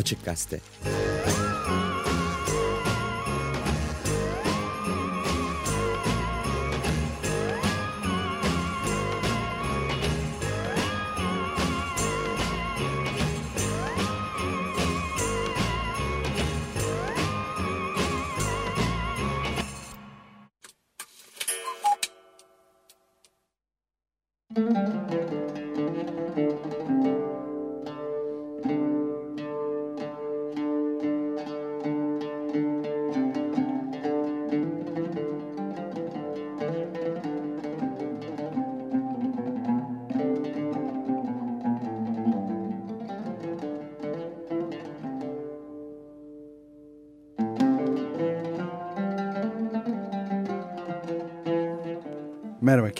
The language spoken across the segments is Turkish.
Açık Gazete.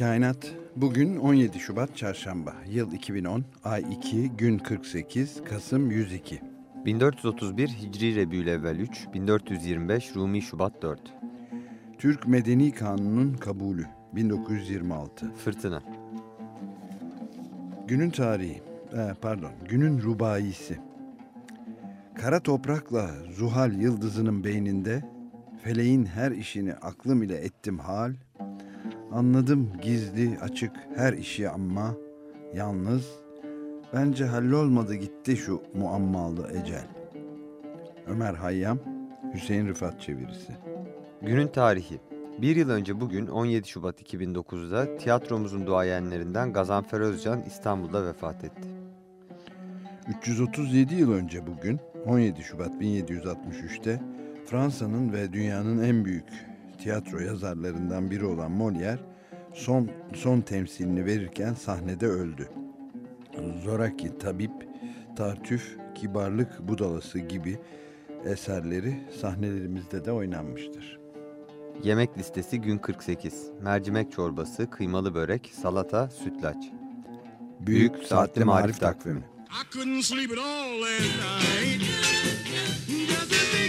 Kainat. Bugün 17 Şubat Çarşamba. Yıl 2010, ay 2, gün 48, Kasım 102. 1431 Hicri Rebülevvel 3, 1425 Rumi Şubat 4. Türk Medeni Kanunu'nun kabulü 1926. Fırtına. Günün tarihi, e, pardon, günün rubayisi. Kara toprakla Zuhal yıldızının beyninde, feleğin her işini aklım ile ettim hal, Anladım gizli açık her işi ama yalnız bence hallolmadı gitti şu muammalı ecel. Ömer Hayyam, Hüseyin Rıfat çevirisi. Günün tarihi. Bir yıl önce bugün 17 Şubat 2009'da tiyatromuzun duayenlerinden Gazanfer Özcan İstanbul'da vefat etti. 337 yıl önce bugün 17 Şubat 1763'te Fransa'nın ve dünyanın en büyük tiyatro yazarlarından biri olan Molière son, son temsilini verirken sahnede öldü. Zoraki Tabip, Tartüf, Kibarlık Budalası gibi eserleri sahnelerimizde de oynanmıştır. Yemek listesi gün 48. Mercimek çorbası, kıymalı börek, salata, sütlaç. Büyük, Büyük Saatli Marif Takvimi. I couldn't sleep at all last night. Just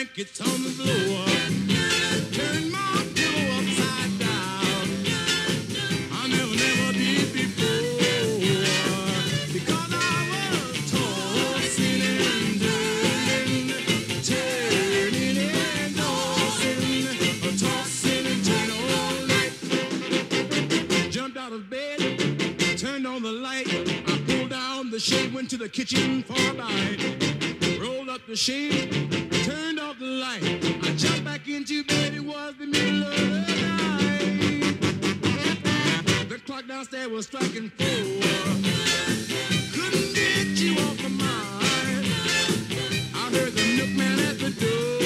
blankets on the floor. Turn my pillow upside down. I never, never did before. Because I was tossing and turning, turning and tossing, tossing and turning all night. Jumped out of bed, turned on the light. I pulled down the shade, went to the kitchen for a bite. Up the shade turned off the light. I jumped back into bed, it was the middle of the night. The clock downstairs was striking four. Couldn't get you off my mind. I heard the milkman at the door.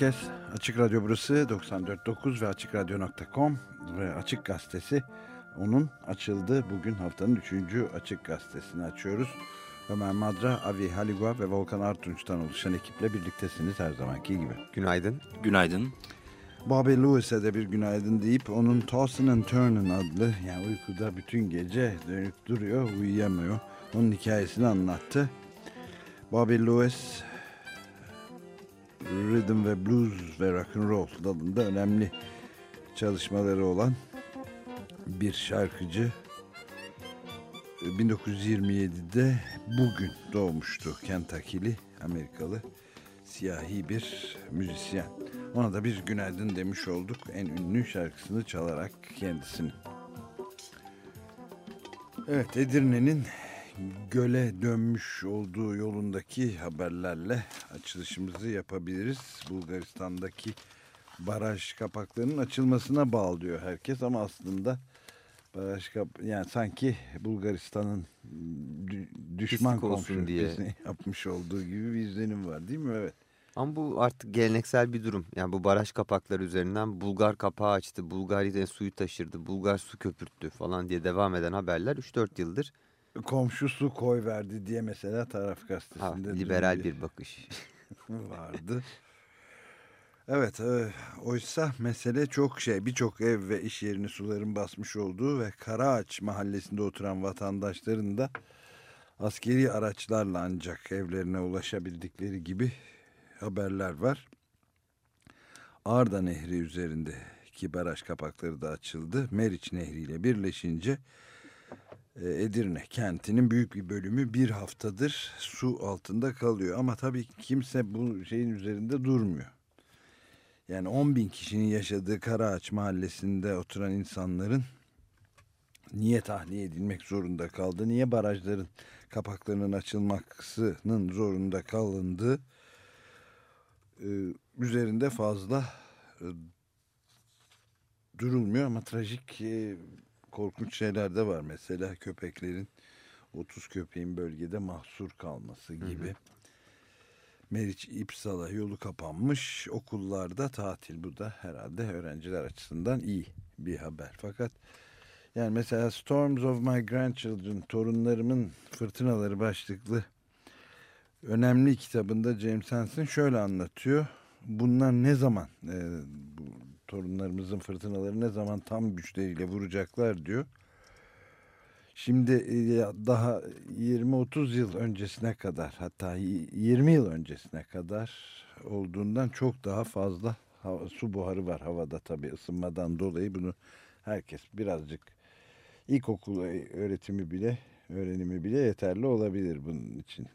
Herkes. Açık Radyo burası 94.9 ve AçıkRadyo.com ve Açık Gazetesi onun açıldı. Bugün haftanın 3. Açık Gazetesini açıyoruz. Ömer Madra, Avi Haligua ve Volkan Artunç'tan oluşan ekiple birliktesiniz her zamanki gibi. Günaydın. Günaydın. Bobby Lewis'e de bir günaydın deyip onun Tossin and Turnin adlı yani uykuda bütün gece dönüp duruyor, uyuyamıyor. Onun hikayesini anlattı. Bobby Lewis rhythm ve blues ve rock and roll dalında önemli çalışmaları olan bir şarkıcı. 1927'de bugün doğmuştu Kentucky'li Amerikalı siyahi bir müzisyen. Ona da bir günaydın demiş olduk en ünlü şarkısını çalarak kendisini. Evet Edirne'nin göle dönmüş olduğu yolundaki haberlerle açılışımızı yapabiliriz. Bulgaristan'daki baraj kapaklarının açılmasına bağlıyor herkes ama aslında baraj kap yani sanki Bulgaristan'ın düşman komşu diye. yapmış olduğu gibi bir izlenim var değil mi? Evet. Ama bu artık geleneksel bir durum. Yani bu baraj kapakları üzerinden Bulgar kapağı açtı, Bulgarya'dan suyu taşırdı, Bulgar su köpürttü falan diye devam eden haberler 3-4 yıldır komşusu koy verdi diye mesela taraf ha, gazetesinde liberal dün bir bakış. vardı. Evet, e, oysa mesele çok şey. Birçok ev ve iş yerini suların basmış olduğu ve Karaağaç mahallesinde oturan vatandaşların da askeri araçlarla ancak evlerine ulaşabildikleri gibi haberler var. Arda Nehri üzerindeki baraj kapakları da açıldı. Meriç Nehri ile birleşince Edirne kentinin büyük bir bölümü bir haftadır su altında kalıyor. Ama tabii kimse bu şeyin üzerinde durmuyor. Yani 10 bin kişinin yaşadığı Karaağaç mahallesinde oturan insanların niye tahliye edilmek zorunda kaldı? Niye barajların kapaklarının açılmasının zorunda kalındığı e, üzerinde fazla e, durulmuyor ama trajik e, korkunç şeyler de var. Mesela köpeklerin 30 köpeğin bölgede mahsur kalması gibi. Meriç İpsala yolu kapanmış. Okullarda tatil. Bu da herhalde öğrenciler açısından iyi bir haber. Fakat yani mesela Storms of My Grandchildren torunlarımın fırtınaları başlıklı önemli kitabında James Hansen şöyle anlatıyor. Bunlar ne zaman e, bu torunlarımızın fırtınaları ne zaman tam güçleriyle vuracaklar diyor. Şimdi e, daha 20-30 yıl öncesine kadar hatta y- 20 yıl öncesine kadar olduğundan çok daha fazla hava- su buharı var havada tabii ısınmadan dolayı bunu herkes birazcık ilkokul öğretimi bile öğrenimi bile yeterli olabilir bunun için.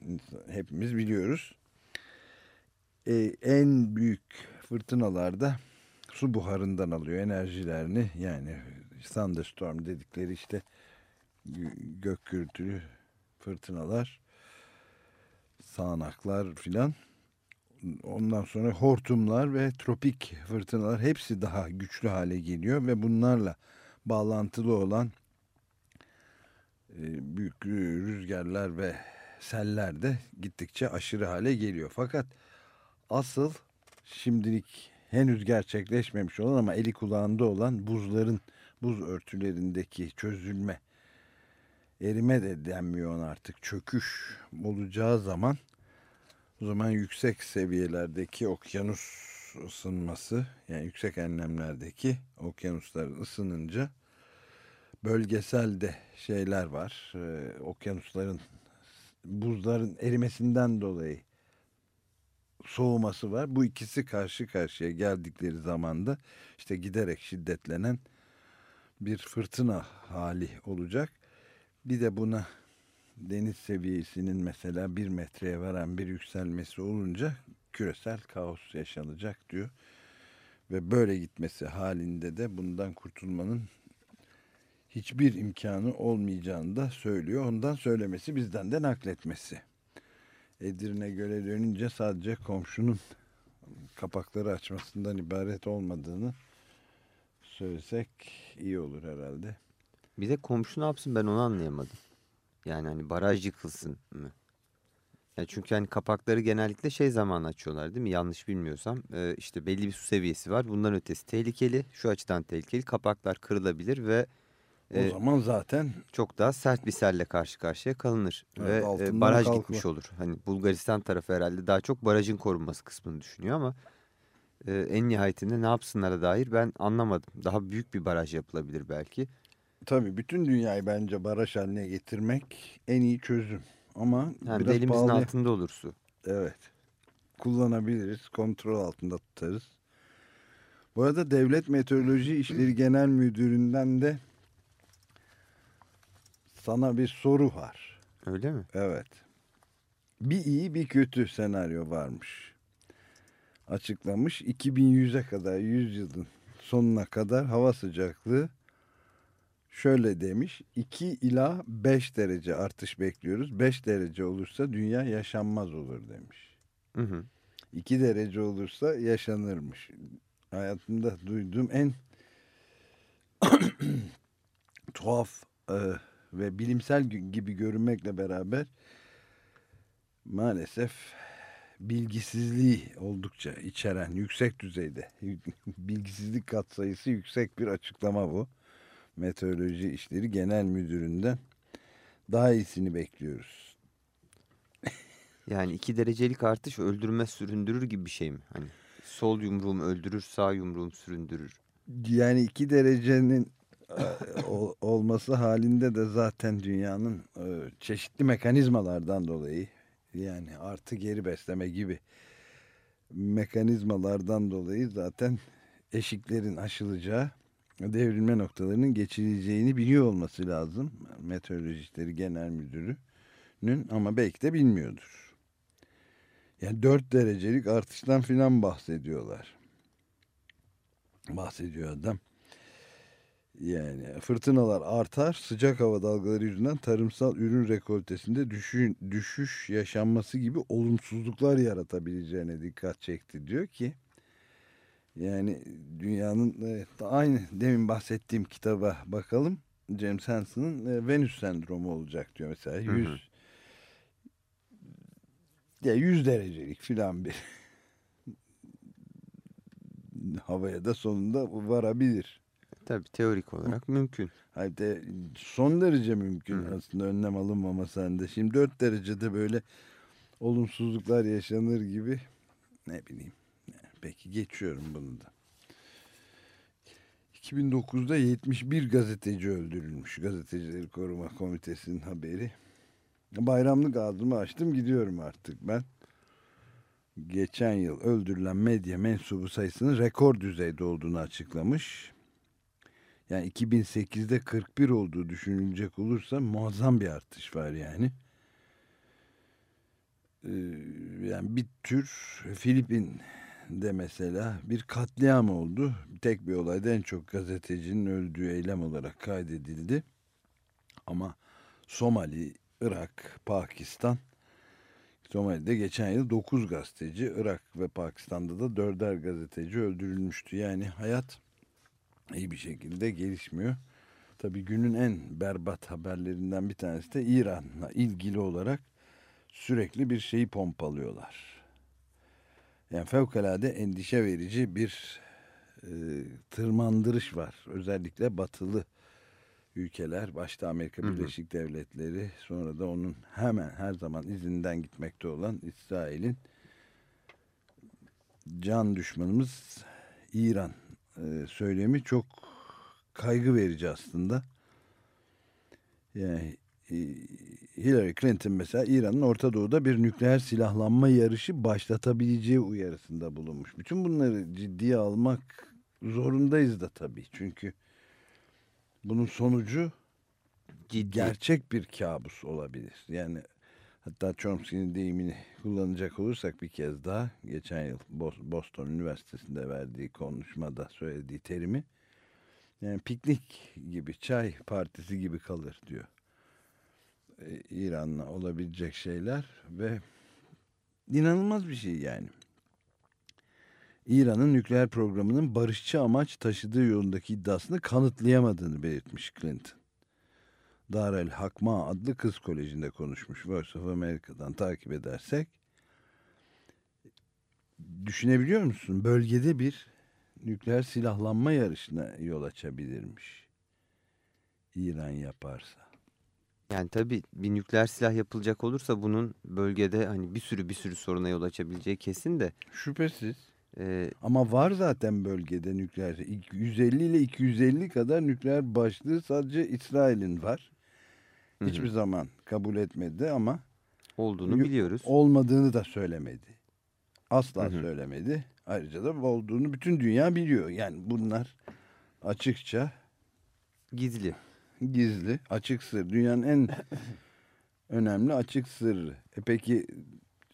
Hepimiz biliyoruz. E, en büyük fırtınalarda su buharından alıyor enerjilerini yani thunderstorm dedikleri işte gö- gök gürültülü fırtınalar sağanaklar filan ondan sonra hortumlar ve tropik fırtınalar hepsi daha güçlü hale geliyor ve bunlarla bağlantılı olan e, büyük rüzgarlar ve seller de gittikçe aşırı hale geliyor. Fakat asıl şimdilik henüz gerçekleşmemiş olan ama eli kulağında olan buzların buz örtülerindeki çözülme erime de denmiyor ona artık çöküş olacağı zaman o zaman yüksek seviyelerdeki okyanus ısınması yani yüksek enlemlerdeki okyanuslar ısınınca bölgesel de şeyler var. Ee, okyanusların buzların erimesinden dolayı soğuması var. Bu ikisi karşı karşıya geldikleri zamanda işte giderek şiddetlenen bir fırtına hali olacak. Bir de buna deniz seviyesinin mesela bir metreye varan bir yükselmesi olunca küresel kaos yaşanacak diyor. Ve böyle gitmesi halinde de bundan kurtulmanın hiçbir imkanı olmayacağını da söylüyor. Ondan söylemesi bizden de nakletmesi. Edirne göle dönünce sadece komşunun kapakları açmasından ibaret olmadığını söylesek iyi olur herhalde. Bir de komşu ne yapsın ben onu anlayamadım. Yani hani baraj yıkılsın mı? Ya çünkü hani kapakları genellikle şey zaman açıyorlar değil mi? Yanlış bilmiyorsam Ee, işte belli bir su seviyesi var. Bundan ötesi tehlikeli. Şu açıdan tehlikeli. Kapaklar kırılabilir ve O e, zaman zaten çok daha sert bir selle karşı karşıya kalınır. Evet, Ve e, baraj kalkma. gitmiş olur. Hani Bulgaristan tarafı herhalde daha çok barajın korunması kısmını düşünüyor ama e, en nihayetinde ne yapsınlara dair ben anlamadım. Daha büyük bir baraj yapılabilir belki. tabii bütün dünyayı bence baraj haline getirmek en iyi çözüm. Ama Yani biraz elimizin pahalı. altında olur su. Evet. Kullanabiliriz. Kontrol altında tutarız. Bu arada Devlet Meteoroloji İşleri Genel Müdürü'nden de sana bir soru var. Öyle mi? Evet. Bir iyi bir kötü senaryo varmış. Açıklamış 2100'e kadar 100 yılın sonuna kadar hava sıcaklığı şöyle demiş 2 ila 5 derece artış bekliyoruz. 5 derece olursa dünya yaşanmaz olur demiş. Hı hı. 2 derece olursa yaşanırmış. Hayatımda duyduğum en tuhaf e, ve bilimsel gibi görünmekle beraber maalesef bilgisizliği oldukça içeren yüksek düzeyde bilgisizlik katsayısı yüksek bir açıklama bu. Meteoroloji İşleri Genel Müdürü'nden daha iyisini bekliyoruz. Yani iki derecelik artış öldürme süründürür gibi bir şey mi? Hani sol yumruğum öldürür, sağ yumruğum süründürür. Yani iki derecenin olması halinde de zaten dünyanın e, çeşitli mekanizmalardan dolayı yani artı geri besleme gibi mekanizmalardan dolayı zaten eşiklerin aşılacağı devrilme noktalarının geçileceğini biliyor olması lazım. Meteoroloji İşleri Genel Müdürü'nün ama belki de bilmiyordur. Yani 4 derecelik artıştan filan bahsediyorlar bahsediyor adam. Yani fırtınalar artar, sıcak hava dalgaları yüzünden tarımsal ürün rekoltesinde düşün, düşüş yaşanması gibi olumsuzluklar yaratabileceğine dikkat çekti. Diyor ki yani dünyanın evet, aynı demin bahsettiğim kitaba bakalım. James Hansen'ın e, Venüs sendromu olacak diyor mesela. Hı hı. 100 ya 100 derecelik filan bir havaya da sonunda varabilir. Tabii teorik olarak mümkün. Hayır de son derece mümkün Hı hı. aslında önlem alınmaması halinde. Şimdi 4 derecede böyle olumsuzluklar yaşanır gibi ne bileyim. Peki geçiyorum bunu da. 2009'da 71 gazeteci öldürülmüş. Gazetecileri Koruma Komitesi'nin haberi. Bayramlık ağzımı açtım gidiyorum artık ben. Geçen yıl öldürülen medya mensubu sayısının rekor düzeyde olduğunu açıklamış. Yani 2008'de 41 olduğu düşünülecek olursa muazzam bir artış var yani. Ee, yani bir tür Filipin'de mesela bir katliam oldu. Tek bir olayda en çok gazetecinin öldüğü eylem olarak kaydedildi. Ama Somali, Irak, Pakistan Somali'de geçen yıl 9 gazeteci, Irak ve Pakistan'da da 4'er gazeteci öldürülmüştü. Yani hayat iyi bir şekilde gelişmiyor. Tabii günün en berbat haberlerinden bir tanesi de İran'la ilgili olarak sürekli bir şeyi pompalıyorlar. Yani fevkalade endişe verici bir e, tırmandırış var. Özellikle batılı ülkeler, başta Amerika Hı hı. Birleşik Devletleri, sonra da onun hemen her zaman izinden gitmekte olan İsrail'in can düşmanımız İran e, söylemi çok kaygı verici aslında. Yani e, Hillary Clinton mesela İran'ın Orta Doğu'da bir nükleer silahlanma yarışı başlatabileceği uyarısında bulunmuş. Bütün bunları ciddiye almak zorundayız da tabii. Çünkü bunun sonucu Ciddi. gerçek bir kabus olabilir. Yani hatta Chomsky'nin deyimini kullanacak olursak bir kez daha geçen yıl Bos- Boston Üniversitesi'nde verdiği konuşmada söylediği terimi yani piknik gibi çay partisi gibi kalır diyor. Ee, İran'la olabilecek şeyler ve inanılmaz bir şey yani. İran'ın nükleer programının barışçı amaç taşıdığı yolundaki iddiasını kanıtlayamadığını belirtmiş Clinton. Darel Hakma adlı kız kolejinde konuşmuş Voice of America'dan takip edersek düşünebiliyor musun? Bölgede bir nükleer silahlanma yarışına yol açabilirmiş. İran yaparsa. Yani tabii bir nükleer silah yapılacak olursa bunun bölgede hani bir sürü bir sürü soruna yol açabileceği kesin de Şüphesiz. e, Ama var zaten bölgede nükleer. 150 ile 250 kadar nükleer başlığı sadece İsrail'in var. Hı hı. Hiçbir zaman kabul etmedi ama olduğunu Yo- biliyoruz. olmadığını da söylemedi. Asla Hı hı. söylemedi. Ayrıca da olduğunu bütün dünya biliyor. Yani bunlar açıkça Gizli. gizli, açık sır. Dünyanın en önemli açık sırrı. E peki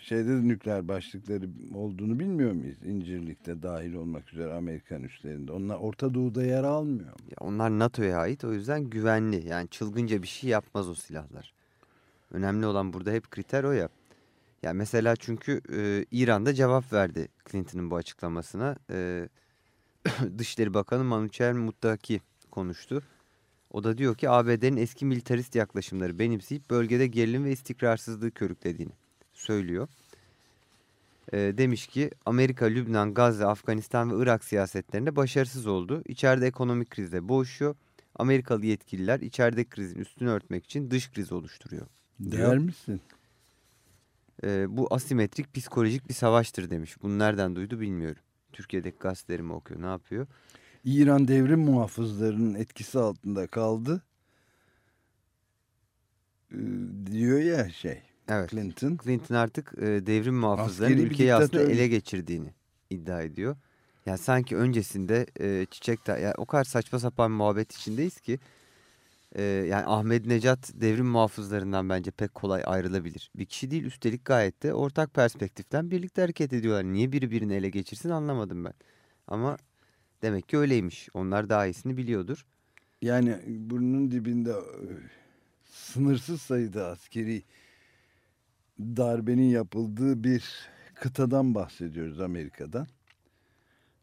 şeyde de nükleer başlıkları olduğunu bilmiyor muyuz? İncirlik'te dahil olmak üzere Amerikan üslerinde. Onlar Orta Doğu'da yer almıyor mu? Ya onlar NATO'ya ait o yüzden güvenli. Yani çılgınca bir şey yapmaz o silahlar. Önemli olan burada hep kriter o ya. Ya mesela çünkü e, İran'da cevap verdi Clinton'ın bu açıklamasına. E, Dışişleri Bakanı Manuçer Muttaki konuştu. O da diyor ki ABD'nin eski militarist yaklaşımları benimseyip bölgede gerilim ve istikrarsızlığı körüklediğini söylüyor. E, demiş ki Amerika, Lübnan, Gazze, Afganistan ve Irak siyasetlerinde başarısız oldu. İçeride ekonomik krizle boğuşuyor. Amerikalı yetkililer içerideki krizin üstünü örtmek için dış kriz oluşturuyor. Der misin? E, bu asimetrik psikolojik bir savaştır demiş. Bunu nereden duydu bilmiyorum. Türkiye'deki gazeteleri mi okuyor ne yapıyor? İran devrim muhafızlarının etkisi altında kaldı. Ee, diyor ya şey Evet. Clinton. Clinton artık e, devrim muhafızlarının Askeri ülkeyi aslında ele geçirdiğini iddia ediyor. Ya sanki öncesinde e, çiçek de ya o kadar saçma sapan muhabbet içindeyiz ki e, yani Ahmet Necat devrim muhafızlarından bence pek kolay ayrılabilir. Bir kişi değil üstelik gayet de ortak perspektiften birlikte hareket ediyorlar. Niye biri birini ele geçirsin anlamadım ben. Ama demek ki öyleymiş. Onlar daha iyisini biliyordur. Yani burnunun dibinde e, sınırsız sayıda askeri darbenin yapıldığı bir kıtadan bahsediyoruz Amerika'dan.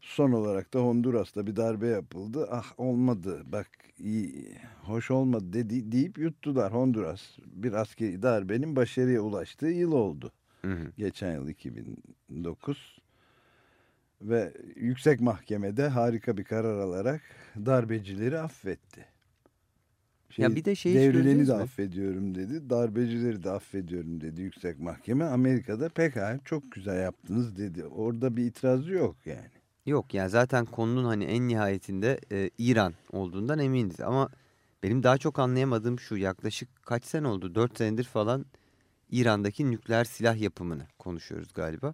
Son olarak da Honduras'ta bir darbe yapıldı. Ah olmadı bak iyi, hoş olmadı dedi, deyip yuttular Honduras. Bir askeri darbenin başarıya ulaştığı yıl oldu. Hı hı. Geçen yıl 2009 ve yüksek mahkemede harika bir karar alarak darbecileri affetti. Ya bir de şeyi devrileni de affediyorum dedi. Darbecileri de affediyorum dedi yüksek mahkeme. Amerika'da pekala çok güzel yaptınız dedi. Orada bir itirazı yok yani. Yok yani zaten konunun hani en nihayetinde e, İran olduğundan eminiz ama benim daha çok anlayamadığım şu yaklaşık kaç sene oldu 4 senedir falan İran'daki nükleer silah yapımını konuşuyoruz galiba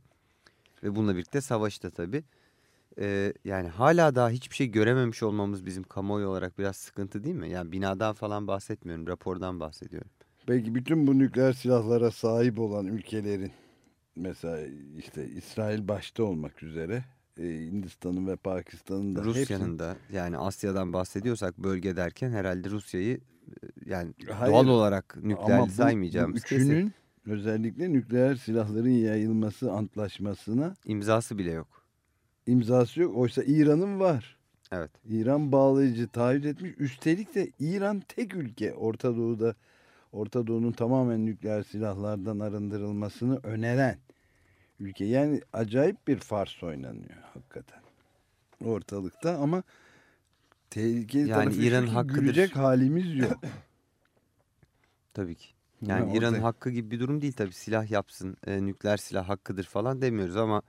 ve bununla birlikte savaşta tabii. E, yani hala daha hiçbir şey görememiş olmamız bizim kamuoyu olarak biraz sıkıntı değil mi? Yani binadan falan bahsetmiyorum rapordan bahsediyorum. Peki bütün bu nükleer silahlara sahip olan ülkelerin mesela işte İsrail başta olmak üzere e, Hindistan'ın ve Pakistan'ın da Rusya'nın da yani Asya'dan bahsediyorsak bölge derken herhalde Rusya'yı yani Hayır, doğal olarak nükleer bu- saymayacağımız bu kesin. üçünün özellikle nükleer silahların yayılması antlaşmasına imzası bile yok. İmzası yok. Oysa İran'ın var. Evet. İran bağlayıcı taahhüt etmiş. Üstelik de İran tek ülke Orta Doğu'da Orta Doğu'nun tamamen nükleer silahlardan arındırılmasını öneren ülke. Yani acayip bir fars oynanıyor hakikaten ortalıkta ama tehlikeli Yani tarafı ki hakkıdır. gülecek halimiz yok. Tabii ki. Yani Yani İran'ın hakkı gibi bir durum değil tabii. Silah yapsın, e, nükleer silah hakkıdır falan demiyoruz ama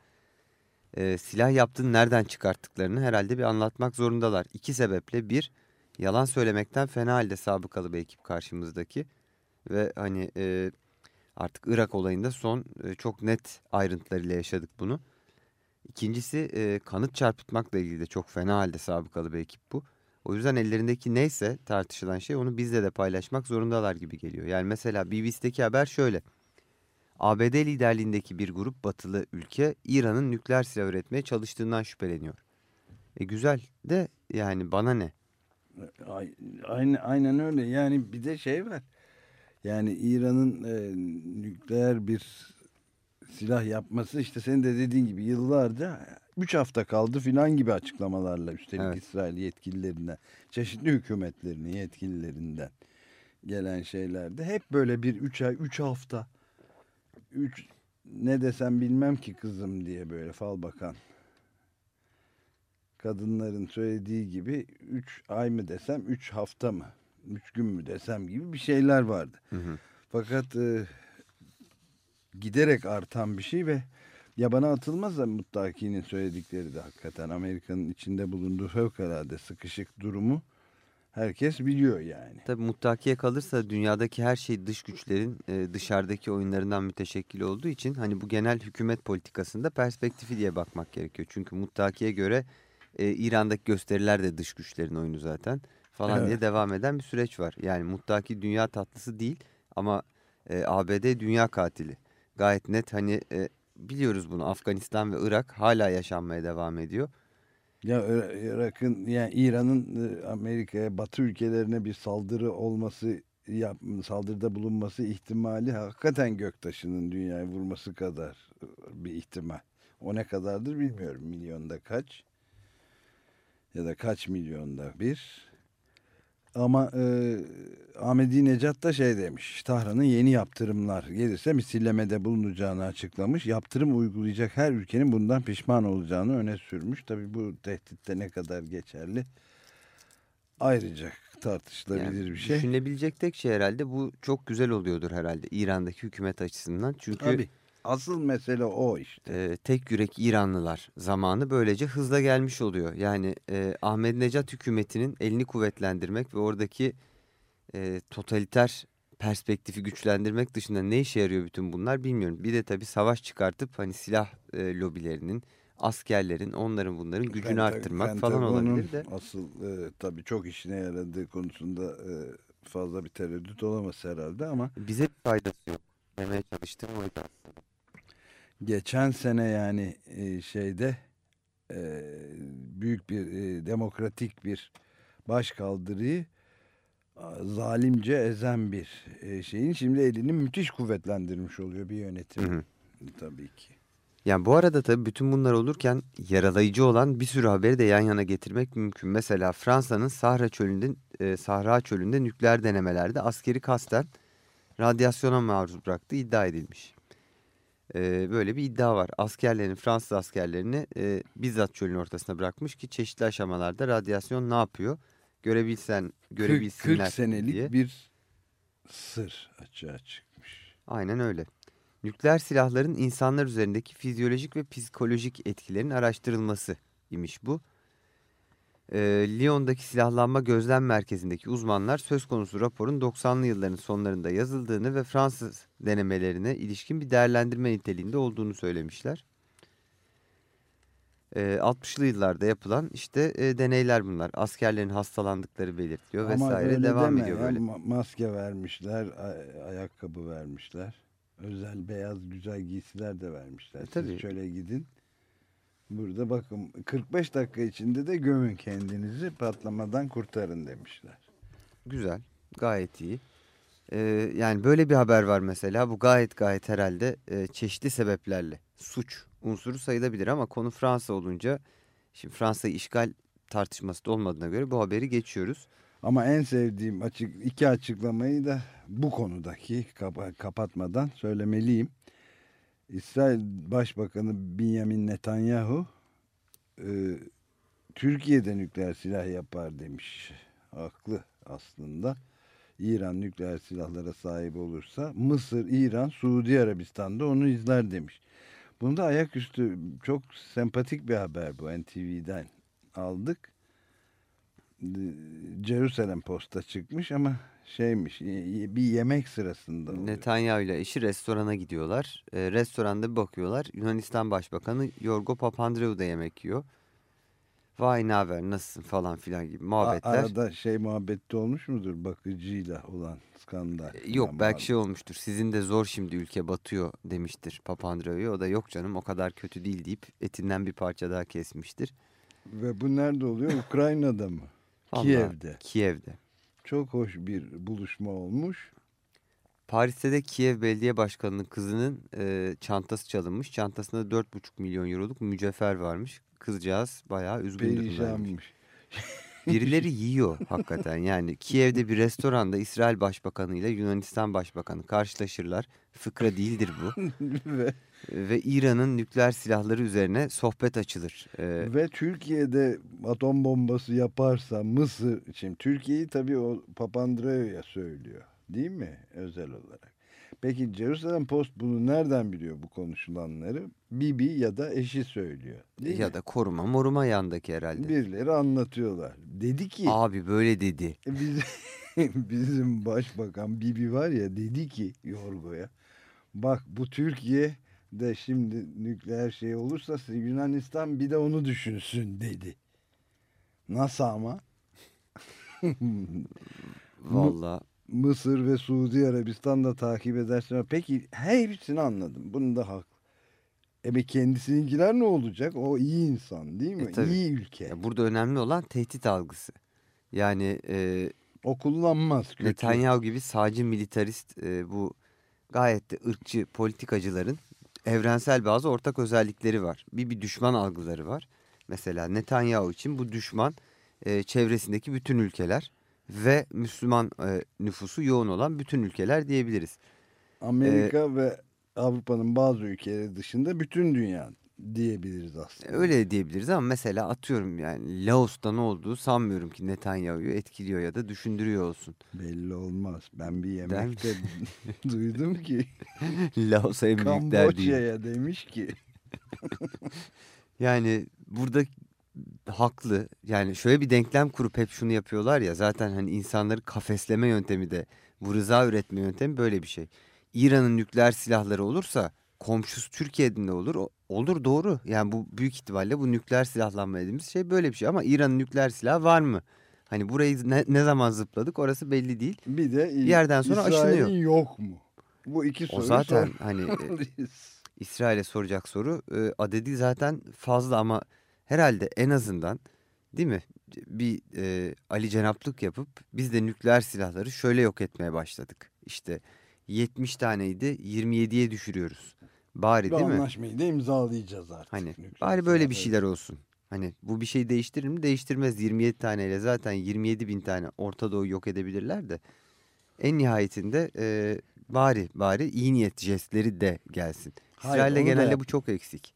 e, silah yaptığını nereden çıkarttıklarını herhalde bir anlatmak zorundalar. İki sebeple. Bir, yalan söylemekten fena halde sabıkalı bir ekip karşımızdaki. Ve hani e, artık Irak olayında son e, çok net ayrıntılarıyla yaşadık bunu. İkincisi e, kanıt çarpıtmakla ilgili de çok fena halde sabıkalı bir ekip bu. O yüzden ellerindeki neyse tartışılan şey onu bizle de paylaşmak zorundalar gibi geliyor. Yani mesela BBC'deki haber şöyle. ABD liderliğindeki bir grup batılı ülke İran'ın nükleer silah üretmeye çalıştığından şüpheleniyor. E güzel de yani bana ne? Ay- Aynen, aynen öyle. Yani bir de şey var. Yani İran'ın e, nükleer bir silah yapması işte senin de dediğin gibi yıllarca 3 hafta kaldı filan gibi açıklamalarla üstelik Evet. İsrail yetkililerinden, çeşitli hükümetlerinin yetkililerinden gelen şeylerde hep böyle bir 3 ay 3 hafta 3 ne desem bilmem ki kızım diye böyle fal bakan kadınların söylediği gibi 3 ay mı desem 3 hafta mı üç gün mü desem gibi bir şeyler vardı. Hı hı. Fakat e, giderek artan bir şey ve yabana atılmaz da Muttaki'nin söyledikleri de hakikaten Amerika'nın içinde bulunduğu fevkalade sıkışık durumu herkes biliyor yani. Tabii muttakiye kalırsa dünyadaki her şey dış güçlerin e, dışarıdaki oyunlarından müteşekkil olduğu için hani bu genel hükümet politikasında perspektifi diye bakmak gerekiyor. Çünkü muttakiye göre e, İran'daki gösteriler de dış güçlerin oyunu zaten falan Evet. diye devam eden bir süreç var. Yani muttaki dünya tatlısı değil ama e, ABD dünya katili. Gayet net hani e, biliyoruz bunu Afganistan ve Irak hala yaşanmaya devam ediyor. Ya Ira- Irak'ın yani İran'ın e, Amerika'ya Batı ülkelerine bir saldırı olması yap, saldırıda bulunması ihtimali hakikaten göktaşının dünyayı vurması kadar e, bir ihtimal. O ne kadardır bilmiyorum. Milyonda kaç? Ya da kaç milyonda bir? Ama e, Ahmedi Necat da şey demiş. Tahran'ın yeni yaptırımlar gelirse misillemede bulunacağını açıklamış. Yaptırım uygulayacak her ülkenin bundan pişman olacağını öne sürmüş. Tabii bu tehditte ne kadar geçerli ayrıca tartışılabilir Yani bir şey. Düşünülebilecek tek şey herhalde bu çok güzel oluyordur herhalde İran'daki hükümet açısından. Çünkü Tabii. Asıl mesele o işte. e, tek yürek İranlılar zamanı böylece hızla gelmiş oluyor. Yani e, Ahmedinecad hükümetinin elini kuvvetlendirmek ve oradaki e, totaliter perspektifi güçlendirmek dışında ne işe yarıyor bütün bunlar bilmiyorum. Bir de tabii savaş çıkartıp hani silah e, lobilerinin, askerlerin, onların bunların gücünü Penta- arttırmak falan Pentagon'un olabilir de. Asıl e, tabii çok işine yaradığı konusunda e, fazla bir tereddüt olamaz herhalde ama Bize bir faydası yok demeye çalıştım o yüzden. Geçen sene yani e, şeyde e, büyük bir e, demokratik bir başkaldırıyı zalimce ezen bir e, şeyin şimdi elini müthiş kuvvetlendirmiş oluyor bir yönetim Hı hı. tabii ki. Yani bu arada tabii bütün bunlar olurken yaralayıcı olan bir sürü haberi de yan yana getirmek mümkün. Mesela Fransa'nın Sahra çölünde, e, Sahra çölünde nükleer denemelerde askeri kasten radyasyona maruz bıraktığı iddia edilmiş. E, böyle bir iddia var. Askerlerin, Fransız askerlerini e, bizzat çölün ortasına bırakmış ki çeşitli aşamalarda radyasyon ne yapıyor görebilsen, 40, görebilsinler 40 senelik diye. bir sır açığa çıkmış. Aynen öyle. Nükleer silahların insanlar üzerindeki fizyolojik ve psikolojik etkilerin araştırılması imiş bu. Ee, Lyon'daki silahlanma gözlem merkezindeki uzmanlar söz konusu raporun 90'lı yılların sonlarında yazıldığını ve Fransız denemelerine ilişkin bir değerlendirme niteliğinde olduğunu söylemişler. Ee, 60'lı yıllarda yapılan işte e, deneyler bunlar. Askerlerin hastalandıkları belirtiliyor Ama vesaire devam deme ediyor ya, böyle. ma- Maske vermişler, ay- ayakkabı vermişler. Özel beyaz güzel giysiler de vermişler. E, Siz şöyle gidin. Burada bakın 45 dakika içinde de gömün kendinizi patlamadan kurtarın demişler. Güzel, gayet iyi. Ee, yani böyle bir haber var mesela. Bu gayet gayet herhalde e, çeşitli sebeplerle suç unsuru sayılabilir ama konu Fransa olunca şimdi Fransa'yı işgal tartışması da olmadığına göre bu haberi geçiyoruz. Ama en sevdiğim açık iki açıklamayı da bu konudaki kapa- kapatmadan söylemeliyim. İsrail Başbakanı Benjamin Netanyahu e, Türkiye'de nükleer silah yapar demiş. Haklı aslında. İran nükleer silahlara sahip olursa Mısır, İran, Suudi Arabistan'da onu izler demiş. Bunda ayaküstü çok sempatik bir haber bu NTV'den aldık. Jerusalem Post'a çıkmış ama şeymiş bir yemek sırasında oluyor. Netanyahu ile eşi restorana gidiyorlar. Ee, restoranda bir bakıyorlar. Yunanistan Başbakanı Yorgo Papandreou da yemek yiyor. Vay ne haber nasılsın falan filan gibi A- muhabbetler. Arada şey muhabbette olmuş mudur bakıcıyla olan skandal? E, Yok falan belki şey olmuştur. Sizin de zor şimdi ülke batıyor demiştir Papandreou'ya. O da yok canım o kadar kötü değil deyip etinden bir parça daha kesmiştir. Ve bu nerede oluyor? Ukrayna'da mı? Vallahi, Kiev'de. Kiev'de. Çok hoş bir buluşma olmuş. Paris'te de Kiev Belediye Başkanı'nın kızının e, çantası çalınmış. Çantasında 4,5 milyon euroluk mücevher varmış. Kızcağız bayağı üzgün durumdaymış. Birileri yiyor hakikaten. Yani Kiev'de bir restoranda İsrail Başbakanı ile Yunanistan Başbakanı karşılaşırlar. Fıkra değildir bu. Ve ve İran'ın nükleer silahları üzerine sohbet açılır. Ee, Ve Türkiye'de atom bombası yaparsa Mısır için Türkiye'yi tabii o Papandreou'ya söylüyor. Değil mi özel olarak? Peki Jerusalem Post bunu nereden biliyor bu konuşulanları? Bibi ya da eşi söylüyor. Değil ya mi? da koruma moruma yandaki herhalde. Birileri anlatıyorlar. Dedi ki Abi böyle dedi. biz, bizim başbakan Bibi var ya dedi ki Yorgo'ya bak bu Türkiye de şimdi nükleer şey olursa Yunanistan bir de onu düşünsün dedi. Nasıl ama? Valla Mısır ve Suudi Arabistan da takip edersen. Peki hepsini anladım. Bunu da hak. E kendisininkiler ne olacak? O iyi insan değil mi? E, tabii. iyi ülke. ya burada önemli olan tehdit algısı. Yani e, O kullanmaz kötü. Netanyahu gibi sağcı militarist e, bu gayet de ırkçı politikacıların evrensel bazı ortak özellikleri var. Bir bir düşman algıları var. Mesela Netanyahu için bu düşman e, çevresindeki bütün ülkeler ve Müslüman e, nüfusu yoğun olan bütün ülkeler diyebiliriz. Amerika Ee, ve Avrupa'nın bazı ülkeleri dışında bütün dünya diyebiliriz aslında. Öyle diyebiliriz ama mesela atıyorum yani Laos'ta ne olduğu sanmıyorum ki Netanyahu'yu etkiliyor ya da düşündürüyor olsun. Belli olmaz. Ben bir yemekte duydum ki Laos'a en büyük. Kamboçya'ya demiş ki Yani burada haklı. Yani şöyle bir denklem kurup hep şunu yapıyorlar ya zaten hani insanları kafesleme yöntemi de bu rıza üretme yöntemi böyle bir şey. İran'ın nükleer silahları olursa komşusu Türkiye'nin de olur. O- Olur doğru. Yani bu büyük ihtimalle bu nükleer silahlanma dediğimiz şey böyle bir şey ama İran'ın nükleer silahı var mı? Hani burayı ne, ne zaman zıpladık orası belli değil. bir de Bir yerden sonra İsrail'in aşınıyor. yok mu? Bu iki O soru zaten hani e. İsrail'e soracak soru e, adedi zaten fazla ama herhalde en azından değil mi bir e, Ali Cenaplık yapıp biz de nükleer silahları şöyle yok etmeye başladık. İşte 70 taneydi 27'ye düşürüyoruz. Bari değil mi? anlaşmayı da imzalayacağız artık. Hani bari böyle bir şeyler olsun. Hani bu bir şey değiştirir mi? Değiştirmez. 27 taneyle zaten 27 bin tane Orta Doğu yok edebilirler de. En nihayetinde e, bari bari iyi niyet jestleri de gelsin. İsrail'de da genelde yap- bu çok eksik.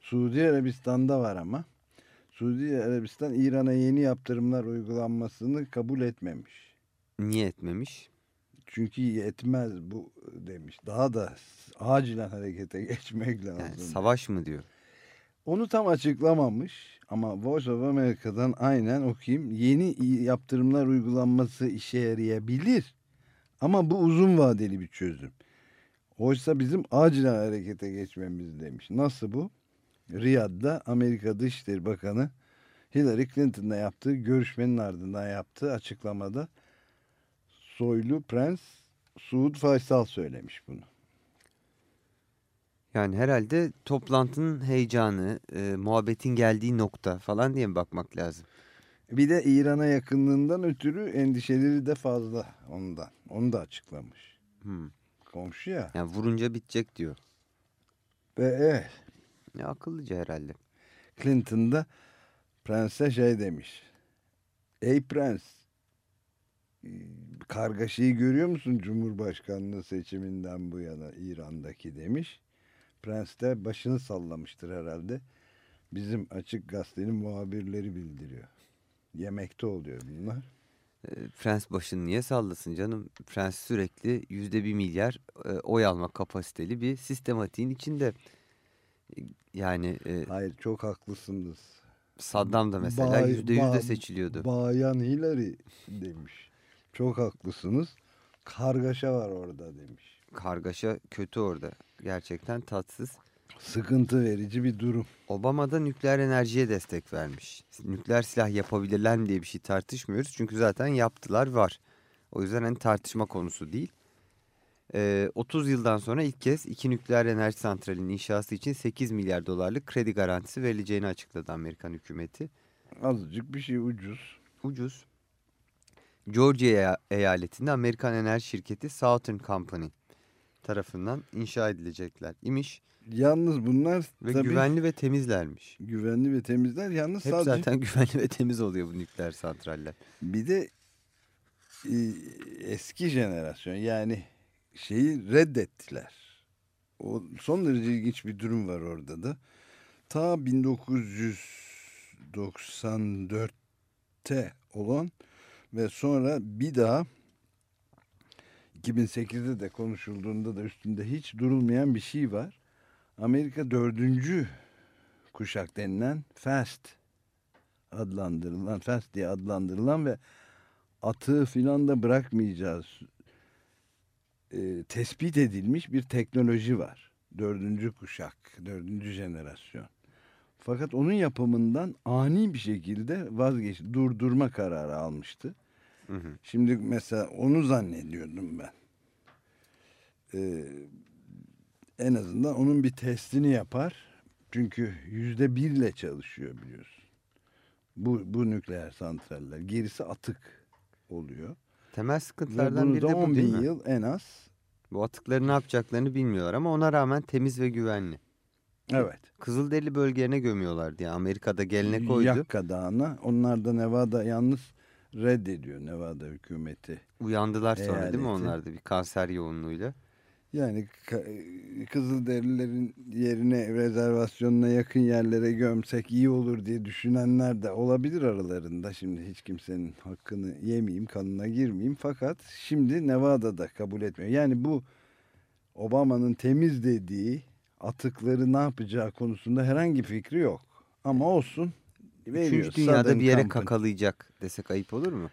Suudi Arabistan'da var ama. Suudi Arabistan İran'a yeni yaptırımlar uygulanmasını kabul etmemiş. Niye etmemiş? Çünkü yetmez bu demiş. Daha da acilen harekete geçmek lazım. Yani savaş mı diyor. Onu tam açıklamamış ama Voice of America'dan aynen okuyayım. Yeni yaptırımlar uygulanması işe yarayabilir. Ama bu uzun vadeli bir çözüm. Oysa bizim acilen harekete geçmemiz demiş. Nasıl bu? Riyad'da Amerika Dışişleri Bakanı Hillary Clinton'la yaptığı görüşmenin ardından yaptığı açıklamada soylu prens Suud Faysal söylemiş bunu. Yani herhalde toplantının heyecanı, e, muhabbetin geldiği nokta falan diye mi bakmak lazım? Bir de İran'a yakınlığından ötürü endişeleri de fazla ondan. Onu da açıklamış. Hmm. Komşu ya. Yani vurunca bitecek diyor. Ve evet Ya akıllıca herhalde. Clinton da prense şey demiş. Ey prens kargaşayı görüyor musun Cumhurbaşkanlığı seçiminden bu yana İran'daki demiş. Prens de başını sallamıştır herhalde. Bizim açık gazetenin muhabirleri bildiriyor. Yemekte oluyor bunlar. E, Prens başını niye sallasın canım? Prens sürekli yüzde bir milyar e, oy alma kapasiteli bir sistematiğin içinde. E, Yani e, Hayır çok haklısınız. Saddam da mesela yüzde yüzde seçiliyordu. Bayan Hillary demiş. Çok haklısınız. Kargaşa var orada demiş. Kargaşa kötü orada. Gerçekten tatsız. Sıkıntı verici bir durum. Obama da nükleer enerjiye destek vermiş. Nükleer silah yapabilirler mi diye bir şey tartışmıyoruz. Çünkü zaten yaptılar var. O yüzden hani tartışma konusu değil. Ee, 30 yıldan sonra ilk kez iki nükleer enerji santralinin inşası için 8 milyar dolarlık kredi garantisi verileceğini açıkladı Amerikan hükümeti. Azıcık bir şey ucuz. Ucuz. Georgia eya- eyaletinde Amerikan enerji şirketi Southern Company tarafından inşa edilecekler imiş. Yalnız bunlar Ve tabii güvenli ve temizlermiş. güvenli ve temizler. Yalnız Hep sadece zaten güvenli ve temiz oluyor bu nükleer santraller. bir de e, eski jenerasyon yani şeyi reddettiler. o son derece ilginç bir durum var orada da. Ta 1994'te olan ve sonra bir daha 2008'de de konuşulduğunda da üstünde hiç durulmayan bir şey var. Amerika dördüncü kuşak denilen FAST adlandırılan, FAST diye adlandırılan ve atığı filan da bırakmayacağız e, tespit edilmiş bir teknoloji var. Dördüncü kuşak, dördüncü jenerasyon. Fakat onun yapımından ani bir şekilde vazgeç, durdurma kararı almıştı. Hı hı. Şimdi mesela onu zannediyordum ben. Ee, en azından onun bir testini yapar. Çünkü yüzde birle çalışıyor biliyorsun. Bu, bu nükleer santraller. Gerisi atık oluyor. Temel sıkıntılardan biri de bu 10 değil bin yıl en az. Bu atıkları ne yapacaklarını bilmiyorlar ama ona rağmen temiz ve güvenli. Evet. Kızılderili bölgelerine gömüyorlar diye Amerika'da gelenek oydu. Yakka Dağı'na. Onlar da Nevada yalnız reddediyor Nevada hükümeti. Uyandılar sonra değil mi Eyaleti. onlar da bir kanser yoğunluğuyla. Yani Kızılderililerin yerine rezervasyonuna yakın yerlere gömsek iyi olur diye düşünenler de olabilir aralarında. Şimdi hiç kimsenin hakkını yemeyeyim, kanına girmeyeyim. Fakat şimdi Nevada'da kabul etmiyor. Yani bu Obama'nın temiz dediği atıkları ne yapacağı konusunda herhangi fikri yok. Ama olsun. Veriyor. Üçüncü dünyada Southern bir yere Company. kakalayacak desek ayıp olur mu?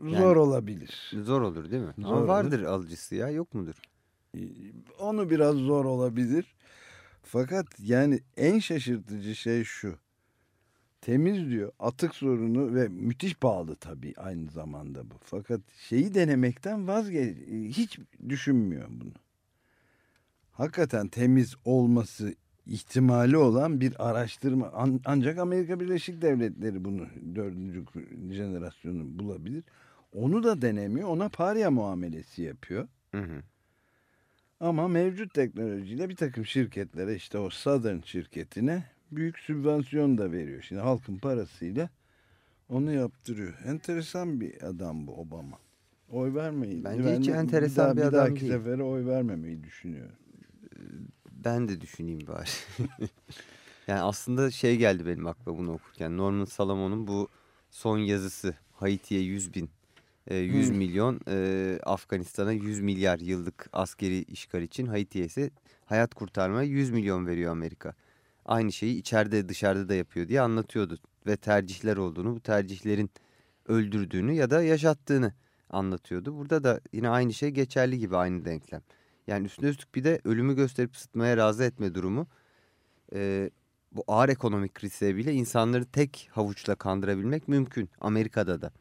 Zor olabilir. Zor olur değil mi? Zor Ama olur. vardır alıcısı ya yok mudur? Onu biraz zor olabilir. Fakat yani en şaşırtıcı şey şu. Temiz diyor atık sorunu ve müthiş pahalı tabii aynı zamanda bu. Fakat şeyi denemekten vazgeç hiç düşünmüyor bunu. Hakikaten temiz olması ihtimali olan bir araştırma An- ancak Amerika Birleşik Devletleri bunu dördüncü jenerasyonu bulabilir. Onu da denemiyor ona parya muamelesi yapıyor. Hı hı. Ama mevcut teknolojiyle bir takım şirketlere işte o Southern şirketine büyük sübvansiyon da veriyor. Şimdi halkın parasıyla onu yaptırıyor. Enteresan bir adam bu Obama. Oy vermeyi. Bence ben hiç enteresan daha, bir adam dahaki değil. sefere oy vermemeyi düşünüyorum. Ben de düşüneyim bari. yani aslında şey geldi benim aklıma bunu okurken. Norman Salomon'un bu son yazısı Haiti'ye 100 bin, e, 100 Hmm. milyon, e, Afganistan'a 100 milyar yıllık askeri işgal için Haiti'ye ise hayat kurtarmaya 100 milyon veriyor Amerika. Aynı şeyi içeride dışarıda da yapıyor diye anlatıyordu. Ve tercihler olduğunu, bu tercihlerin öldürdüğünü ya da yaşattığını anlatıyordu. Burada da yine aynı şey geçerli gibi aynı denklem. Yani üstüne üstlük bir de ölümü gösterip sıtmaya razı etme durumu. Ee, bu ağır ekonomik krize bile insanları tek havuçla kandırabilmek mümkün. Amerika'da da.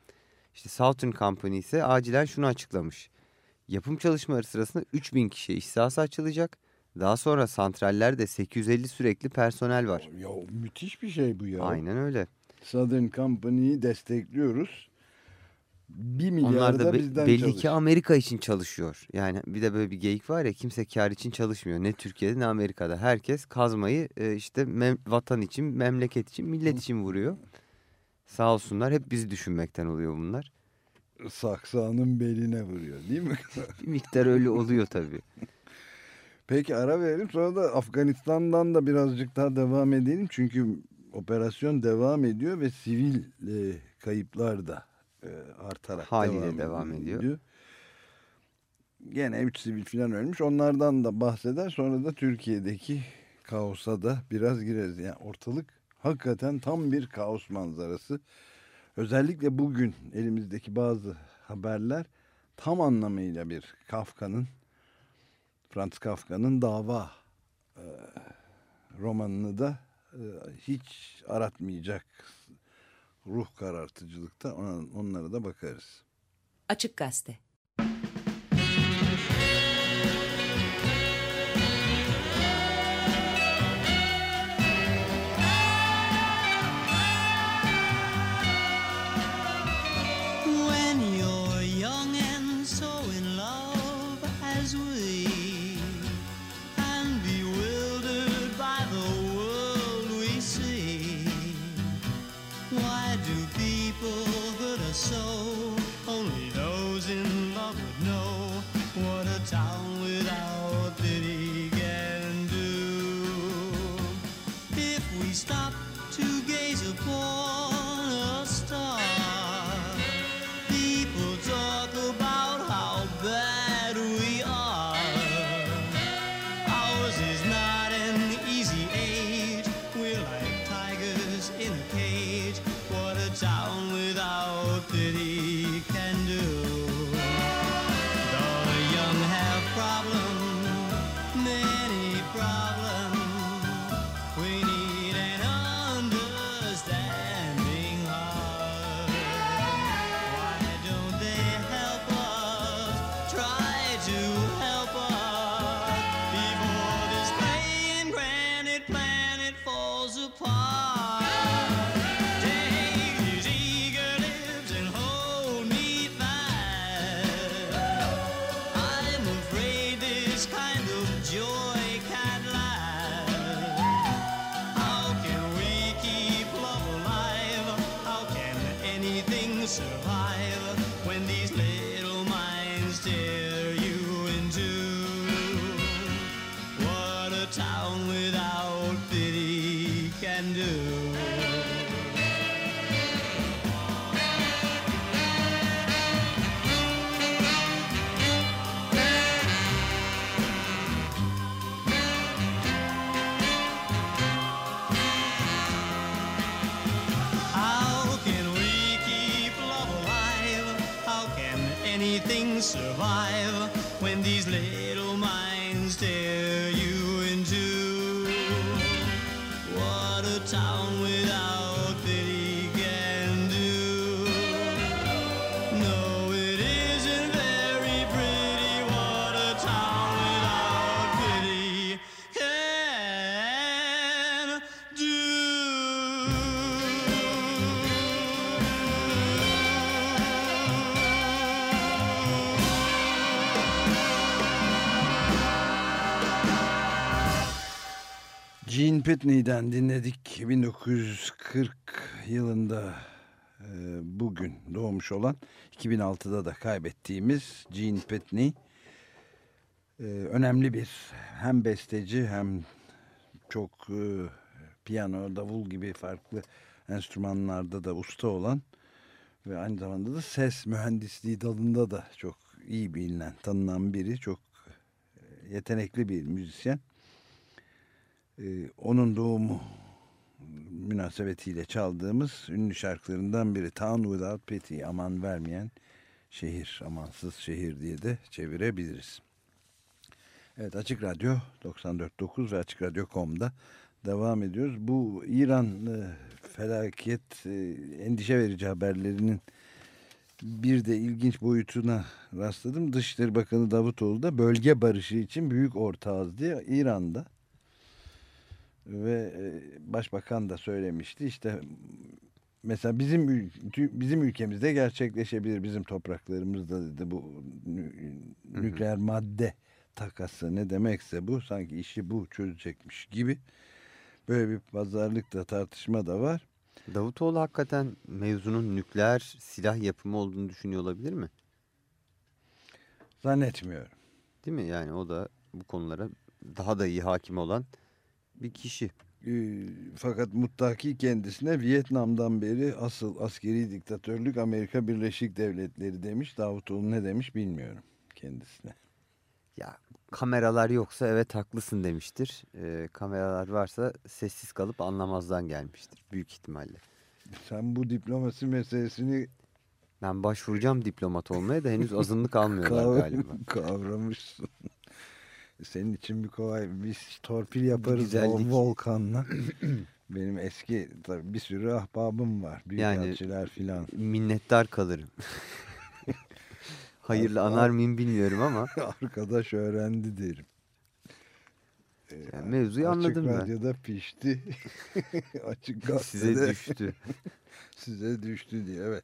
İşte Southern Company ise acilen şunu açıklamış. Yapım çalışmaları sırasında 3000 kişi iş sahası açılacak. Daha sonra santrallerde 850 sürekli personel var. Ya müthiş bir şey bu ya. Aynen öyle. Southern Company'yi destekliyoruz. Bir milyar Onlar da be- bizden belli çalışıyor. ki Amerika için çalışıyor. Yani bir de böyle bir geyik var ya kimse kar için çalışmıyor. Ne Türkiye'de ne Amerika'da. Herkes kazmayı e, işte mem- vatan için, memleket için, millet için vuruyor. Sağ olsunlar hep bizi düşünmekten oluyor bunlar. Saksağının beline vuruyor değil mi? Bir miktar öyle oluyor tabii. Peki ara verelim sonra da Afganistan'dan da birazcık daha devam edelim. Çünkü operasyon devam ediyor ve sivil e, kayıplar da e, artarak Haliyle devam ediyor. Gene 3 sivil falan ölmüş. Onlardan da bahseder. Sonra da Türkiye'deki kaosa da biraz gireriz. Yani ortalık hakikaten tam bir kaos manzarası. Özellikle bugün elimizdeki bazı haberler tam anlamıyla bir Kafka'nın Franz Kafka'nın dava e, romanını da e, hiç aratmayacak ruh karartıcılıkta ona, onlara da bakarız. Açık Gazete. Gene Pitney'den dinledik. 1940 yılında e, bugün doğmuş olan 2006'da da kaybettiğimiz Gene Pitney e, önemli bir hem besteci hem çok e, piyano, davul gibi farklı enstrümanlarda da usta olan ve aynı zamanda da ses mühendisliği dalında da çok iyi bilinen, tanınan biri. Çok e, yetenekli bir müzisyen. Ee, onun doğumu münasebetiyle çaldığımız ünlü şarkılarından biri Town Without Pity, aman vermeyen şehir, amansız şehir diye de çevirebiliriz. Evet Açık Radyo 94.9 ve Açık Radyo.com'da devam ediyoruz. Bu İran e, felaket, e, endişe verici haberlerinin bir de ilginç boyutuna rastladım. Dışişleri Bakanı Davutoğlu da bölge barışı için büyük ortağız diye İran'da ve e, başbakan da söylemişti işte mesela bizim bizim ülkemizde gerçekleşebilir bizim topraklarımızda dedi bu nü- nükleer madde takası ne demekse bu sanki işi bu çözecekmiş gibi böyle bir pazarlık da tartışma da var. Davutoğlu hakikaten mevzunun nükleer silah yapımı olduğunu düşünüyor olabilir mi? Zannetmiyorum. Değil mi? Yani o da bu konulara daha da iyi hakim olan bir kişi. Ee, fakat muttaki kendisine Vietnam'dan beri asıl askeri diktatörlük Amerika Birleşik Devletleri demiş. Davutoğlu ne demiş bilmiyorum kendisine. Ya kameralar yoksa evet haklısın demiştir. Ee, kameralar varsa sessiz kalıp anlamazdan gelmiştir büyük ihtimalle. Sen bu diplomasi meselesini Ben başvuracağım diplomat olmaya da henüz azınlık almıyorlar kav- galiba. kavramışsın. Senin için bir kolay biz torpil yaparız güzellik. o volkanla. Benim eski tabii bir sürü ahbabım var. Büyükelçiler filan. Minnettar kalırım. Hayırlı Asla. anar mıyım bilmiyorum ama Arkadaş öğrendi derim. yani mevzuyu Açık anladım ben. radyoda pişti. Açık gazetede Size düştü. size düştü diye evet.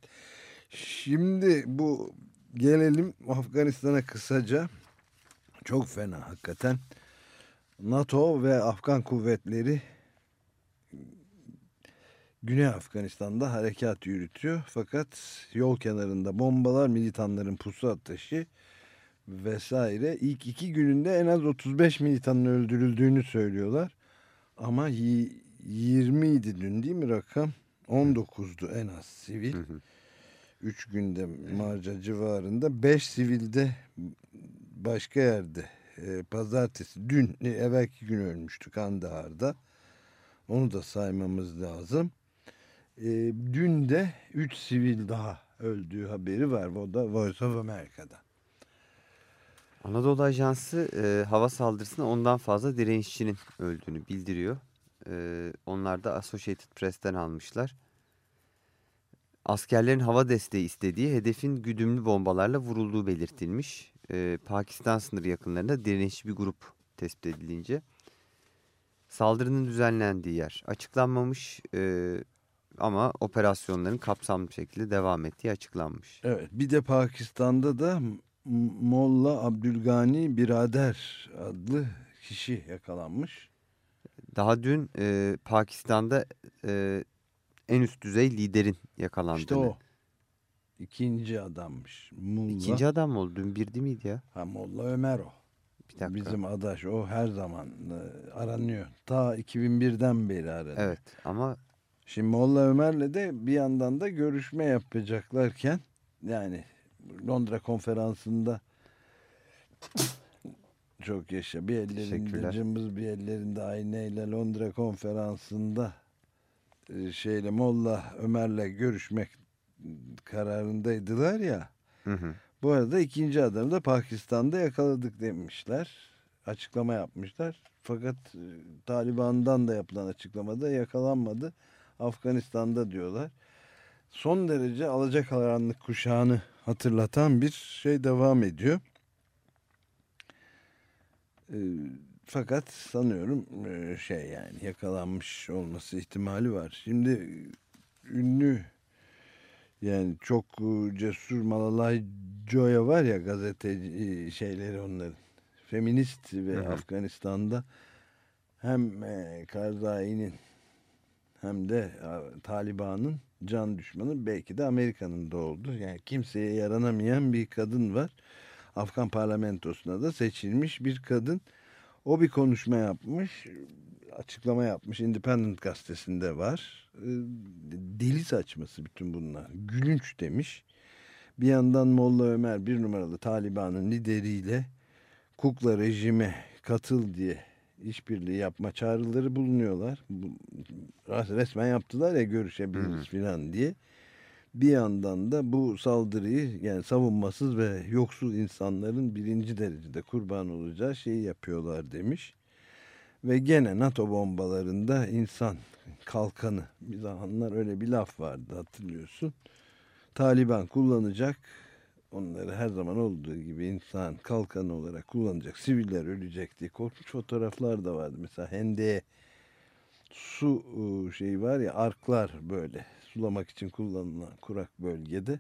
Şimdi bu gelelim Afganistan'a kısaca. Çok fena hakikaten. NATO ve Afgan kuvvetleri Güney Afganistan'da harekat yürütüyor. Fakat yol kenarında bombalar, militanların pusu ateşi vesaire. İlk iki gününde en az 35 militanın öldürüldüğünü söylüyorlar. Ama yi- 20 idi dün değil mi rakam? 19'du en az sivil. Hı hı. 3 günde Marca civarında 5 sivilde başka yerde e, pazartesi dün e, evvelki gün ölmüştü Kandahar'da. Onu da saymamız lazım. E, dün de 3 sivil daha öldüğü haberi var. O da Voice of America'da. Anadolu Ajansı e, hava saldırısında ondan fazla direnişçinin öldüğünü bildiriyor. E, onlar da Associated Press'ten almışlar. Askerlerin hava desteği istediği hedefin güdümlü bombalarla vurulduğu belirtilmiş. E, Pakistan sınırı yakınlarında direnişçi bir grup tespit edilince. Saldırının düzenlendiği yer açıklanmamış e, ama operasyonların kapsamlı şekilde devam ettiği açıklanmış. Evet bir de Pakistan'da da Molla Abdülgani Birader adlı kişi yakalanmış. Daha dün e, Pakistan'da e, en üst düzey liderin yakalandığını. İşte o. İkinci adammış. Mulla. İkinci adam mı oldu? Dün bir değil miydi ya? Ha, Molla Ömer o. Bir dakika. Bizim adaş o her zaman e, aranıyor. Ta 2001'den beri aranıyor. Evet ama Şimdi Molla Ömer'le de bir yandan da görüşme yapacaklarken yani Londra konferansında çok yaşa bir ellerinde cımbız bir ellerinde aynayla Londra konferansında e, şeyle Molla Ömer'le görüşmek kararındaydılar ya. hı hı, Bu arada ikinci adamı da Pakistan'da yakaladık demişler. Açıklama yapmışlar. Fakat e, Taliban'dan da yapılan açıklamada yakalanmadı. Afganistan'da diyorlar. Son derece alacakaranlık kuşağını hatırlatan bir şey devam ediyor. E, fakat sanıyorum e, şey yani yakalanmış olması ihtimali var. Şimdi ünlü yani çok cesur Malalai Joya var ya gazeteci şeyleri onların. Feminist ve Hı hı. Afganistan'da hem Karzai'nin hem de Taliban'ın can düşmanı belki de Amerika'nın da oldu. Yani kimseye yaranamayan bir kadın var. Afgan parlamentosuna da seçilmiş bir kadın. O bir konuşma yapmış, açıklama yapmış. Independent gazetesinde var. E, Deli saçması bütün bunlar. Gülünç demiş. Bir yandan Molla Ömer bir numaralı Taliban'ın lideriyle kukla rejime katıl diye işbirliği yapma çağrıları bulunuyorlar. Bu, resmen yaptılar ya görüşebiliriz filan diye. Bir yandan da bu saldırıyı yani savunmasız ve yoksul insanların birinci derecede kurban olacağı şeyi yapıyorlar demiş. Ve gene NATO bombalarında insan kalkanı bir zamanlar öyle bir laf vardı hatırlıyorsun. Taliban kullanacak onları her zaman olduğu gibi insan kalkanı olarak kullanacak. Siviller ölecek diye korkunç fotoğraflar da vardı. Mesela Hende'ye su şeyi var ya arklar böyle sulamak için kullanılan kurak bölgede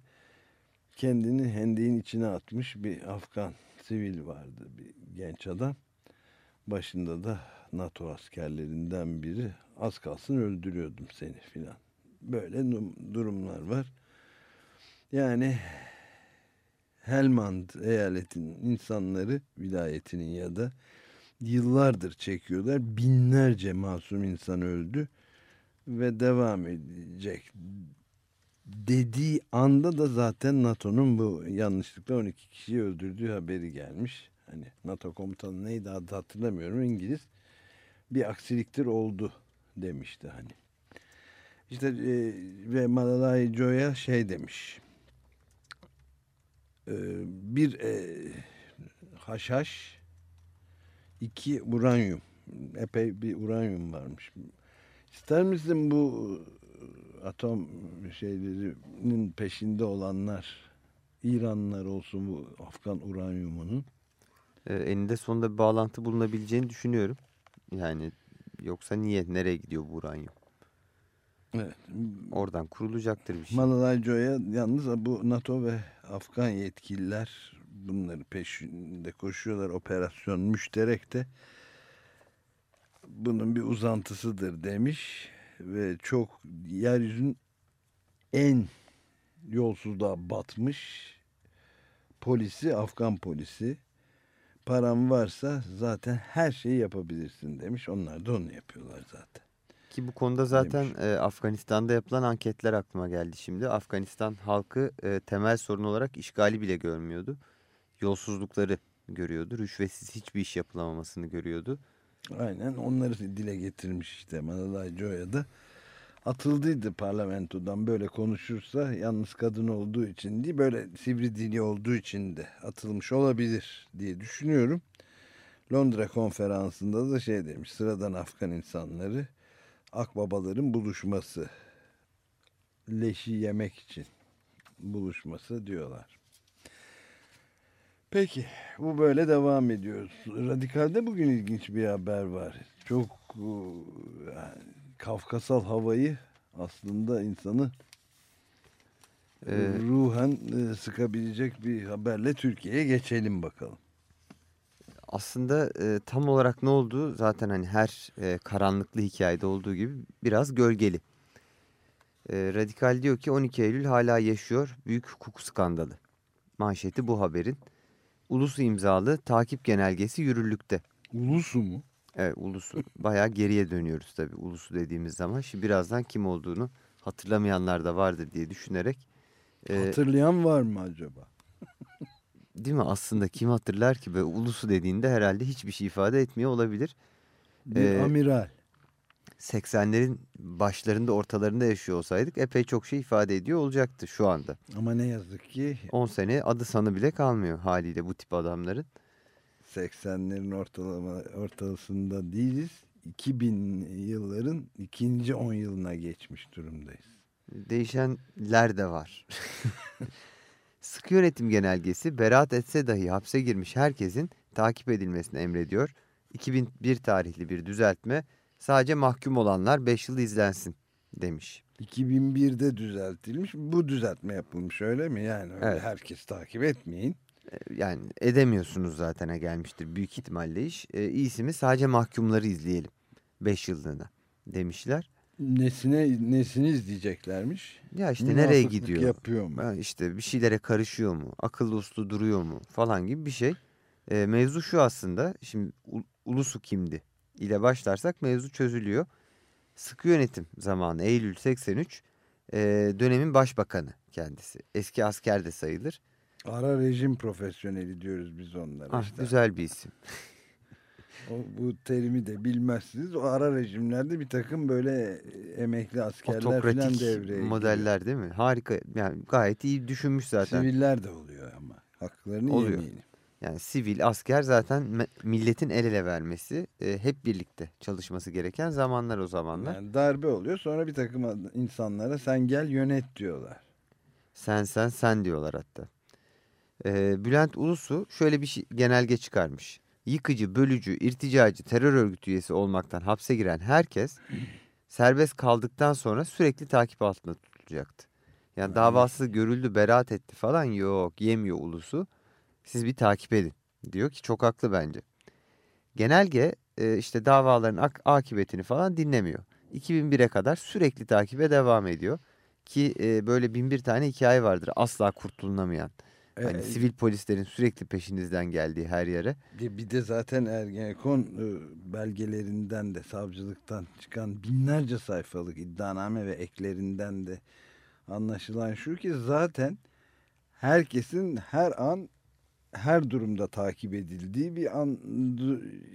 kendini hendeğin içine atmış bir Afgan sivil vardı bir genç adam. Başında da NATO askerlerinden biri az kalsın öldürüyordum seni filan. Böyle durumlar var. Yani Helmand eyaletinin insanları vilayetinin ya da yıllardır çekiyorlar. Binlerce masum insan öldü ve devam edecek dediği anda da zaten NATO'nun bu yanlışlıkla 12 kişiyi öldürdüğü haberi gelmiş. Hani NATO komutanı neydi adı hatırlamıyorum İngiliz. Bir aksiliktir oldu demişti hani. İşte e, ve Malalai Joya şey demiş. E, bir e, haşhaş iki uranyum. Epey bir uranyum varmış. İster misin bu e, atom şeylerinin peşinde olanlar İranlılar olsun bu Afgan uranyumunun e, eninde sonunda bir bağlantı bulunabileceğini düşünüyorum. Yani yoksa niye? Nereye gidiyor bu uranyum? Evet. Oradan kurulacaktır bir şey. Malalai Joya yalnız bu NATO ve Afgan yetkililer bunları peşinde koşuyorlar. Operasyon müşterek de bunun bir uzantısıdır demiş ve çok yeryüzünün en yolsuzluğa batmış polisi Afgan polisi param varsa zaten her şeyi yapabilirsin demiş. Onlar da onu yapıyorlar zaten. Ki bu konuda zaten e, Afganistan'da yapılan anketler aklıma geldi şimdi. Afganistan halkı e, temel sorun olarak işgali bile görmüyordu. Yolsuzlukları görüyordu. Rüşvetsiz hiçbir iş yapılamamasını görüyordu. Aynen onları dile getirmiş işte Malalay Joya da. Atıldıydı parlamentodan böyle konuşursa yalnız kadın olduğu için değil böyle sivri dili olduğu için de atılmış olabilir diye düşünüyorum. Londra konferansında da şey demiş sıradan Afgan insanları akbabaların buluşması leşi yemek için buluşması diyorlar. Peki bu böyle devam ediyor. Radikal'de bugün ilginç bir haber var. Çok e, yani, kafkasal havayı aslında insanı e, Ee, ruhen e, sıkabilecek bir haberle Türkiye'ye geçelim bakalım. Aslında e, tam olarak ne olduğu zaten hani her e, karanlıklı hikayede olduğu gibi biraz gölgeli. E, Radikal diyor ki 12 Eylül hala yaşıyor büyük hukuk skandalı. Manşeti bu haberin. Ulusu imzalı takip genelgesi yürürlükte. Ulusu mu? Evet ulusu bayağı geriye dönüyoruz tabii ulusu dediğimiz zaman. Şimdi birazdan kim olduğunu hatırlamayanlar da vardır diye düşünerek. e, Hatırlayan var mı acaba? değil mi aslında kim hatırlar ki böyle ulusu dediğinde herhalde hiçbir şey ifade etmiyor olabilir. Bir Ee, amiral. 80'lerin başlarında ortalarında yaşıyor olsaydık epey çok şey ifade ediyor olacaktı şu anda. Ama ne yazık ki 10 sene adı sanı bile kalmıyor haliyle bu tip adamların. 80'lerin ortalama ortasında değiliz. 2000 yılların ikinci 10 yılına geçmiş durumdayız. Değişenler de var. Sıkı yönetim genelgesi beraat etse dahi hapse girmiş herkesin takip edilmesini emrediyor. 2001 tarihli bir düzeltme sadece mahkum olanlar 5 yıl izlensin demiş. 2001'de düzeltilmiş. Bu düzeltme yapılmış öyle mi? Yani öyle Evet. herkes takip etmeyin. E, Yani edemiyorsunuz zaten'e gelmiştir büyük ihtimalle iş. E, iyisi mi sadece mahkumları izleyelim 5 yıllığına demişler. Nesine nesini izleyeceklermiş? Ya işte nereye gidiyor? yapıyor mu? Ha, işte bir şeylere karışıyor mu? Akıllı uslu duruyor mu? Falan gibi bir şey. E, mevzu şu aslında. Şimdi Ulusu kimdi? ile başlarsak mevzu çözülüyor. Sıkı yönetim zamanı Eylül 83 e, dönemin başbakanı kendisi. Eski asker de sayılır. Ara rejim profesyoneli diyoruz biz onlara. Ah, işte. güzel bir isim. O, bu terimi de bilmezsiniz. O ara rejimlerde bir takım böyle emekli askerler falan Otokratik devreye giriyor. modeller değil mi? Harika. Yani gayet iyi düşünmüş zaten. Siviller de oluyor ama. Haklarını Oluyor. yemeyelim. Yani sivil asker zaten milletin el ele vermesi, e, hep birlikte çalışması gereken zamanlar o zamanlar. Yani darbe oluyor. Sonra bir takım insanlara sen gel yönet diyorlar. Sen sen sen diyorlar hatta. Ee, Bülent Ulusu şöyle bir şey, genelge çıkarmış. Yıkıcı, bölücü, irticacı, terör örgütü üyesi olmaktan hapse giren herkes serbest kaldıktan sonra sürekli takip altında tutulacaktı. Yani davası görüldü, beraat etti falan yok, yemiyor Ulusu. Siz bir takip edin diyor ki çok haklı bence. Genelge e, işte davaların ak- akıbetini falan dinlemiyor. 2001'e kadar sürekli takibe devam ediyor. Ki e, böyle bin bir tane hikaye vardır asla kurtulunamayan. Hani Ee, sivil polislerin sürekli peşinizden geldiği her yere. Bir de zaten Ergenekon e, belgelerinden de savcılıktan çıkan binlerce sayfalık iddianame ve eklerinden de anlaşılan şu ki zaten herkesin her an her durumda takip edildiği bir an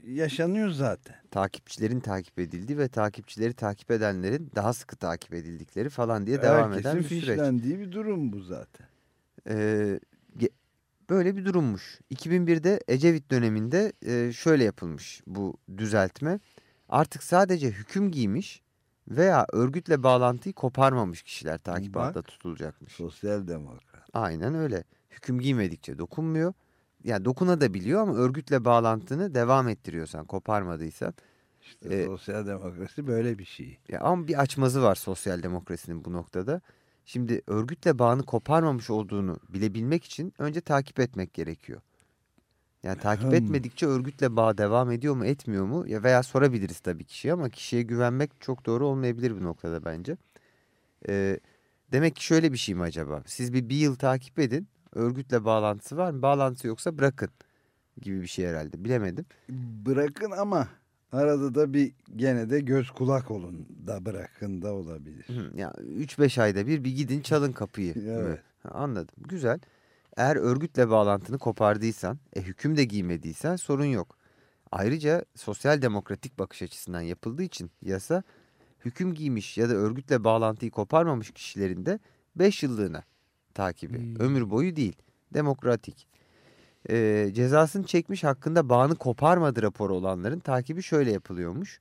yaşanıyor zaten. Takipçilerin takip edildiği ve takipçileri takip edenlerin daha sıkı takip edildikleri falan diye devam Herkesin eden bir süreç. fişlendiği bir durum bu zaten. Ee, böyle bir durummuş. 2001'de Ecevit döneminde e, şöyle yapılmış bu düzeltme. Artık sadece hüküm giymiş veya örgütle bağlantıyı koparmamış kişiler takip Bak. altında tutulacakmış. Sosyal demokrat. Aynen öyle. Hüküm giymedikçe dokunmuyor. Yani dokunabiliyor ama örgütle bağlantını devam ettiriyorsan, koparmadıysan. İşte Ee, sosyal demokrasi böyle bir şey. Ya ama bir açmazı var sosyal demokrasinin bu noktada. Şimdi örgütle bağını koparmamış olduğunu bilebilmek için önce takip etmek gerekiyor. Yani takip Hmm. etmedikçe örgütle bağ devam ediyor mu etmiyor mu ya veya sorabiliriz tabii kişiye ama kişiye güvenmek çok doğru olmayabilir bu noktada bence. Ee, demek ki şöyle bir şey mi acaba? Siz bir, bir yıl takip edin örgütle bağlantısı var mı? Bağlantısı yoksa bırakın gibi bir şey herhalde bilemedim. Bırakın ama Arada da bir gene de göz kulak olun da bırakın da olabilir. Hı, Ya 3-5 ayda bir bir gidin çalın kapıyı. Evet. Anladım. Güzel. Eğer örgütle bağlantını kopardıysan, e, hüküm de giymediysen sorun yok. Ayrıca sosyal demokratik bakış açısından yapıldığı için yasa hüküm giymiş ya da örgütle bağlantıyı koparmamış kişilerin de 5 yıllığına takibi. Hmm. Ömür boyu değil. Demokratik. E, cezasını çekmiş hakkında bağını koparmadı raporu olanların takibi şöyle yapılıyormuş.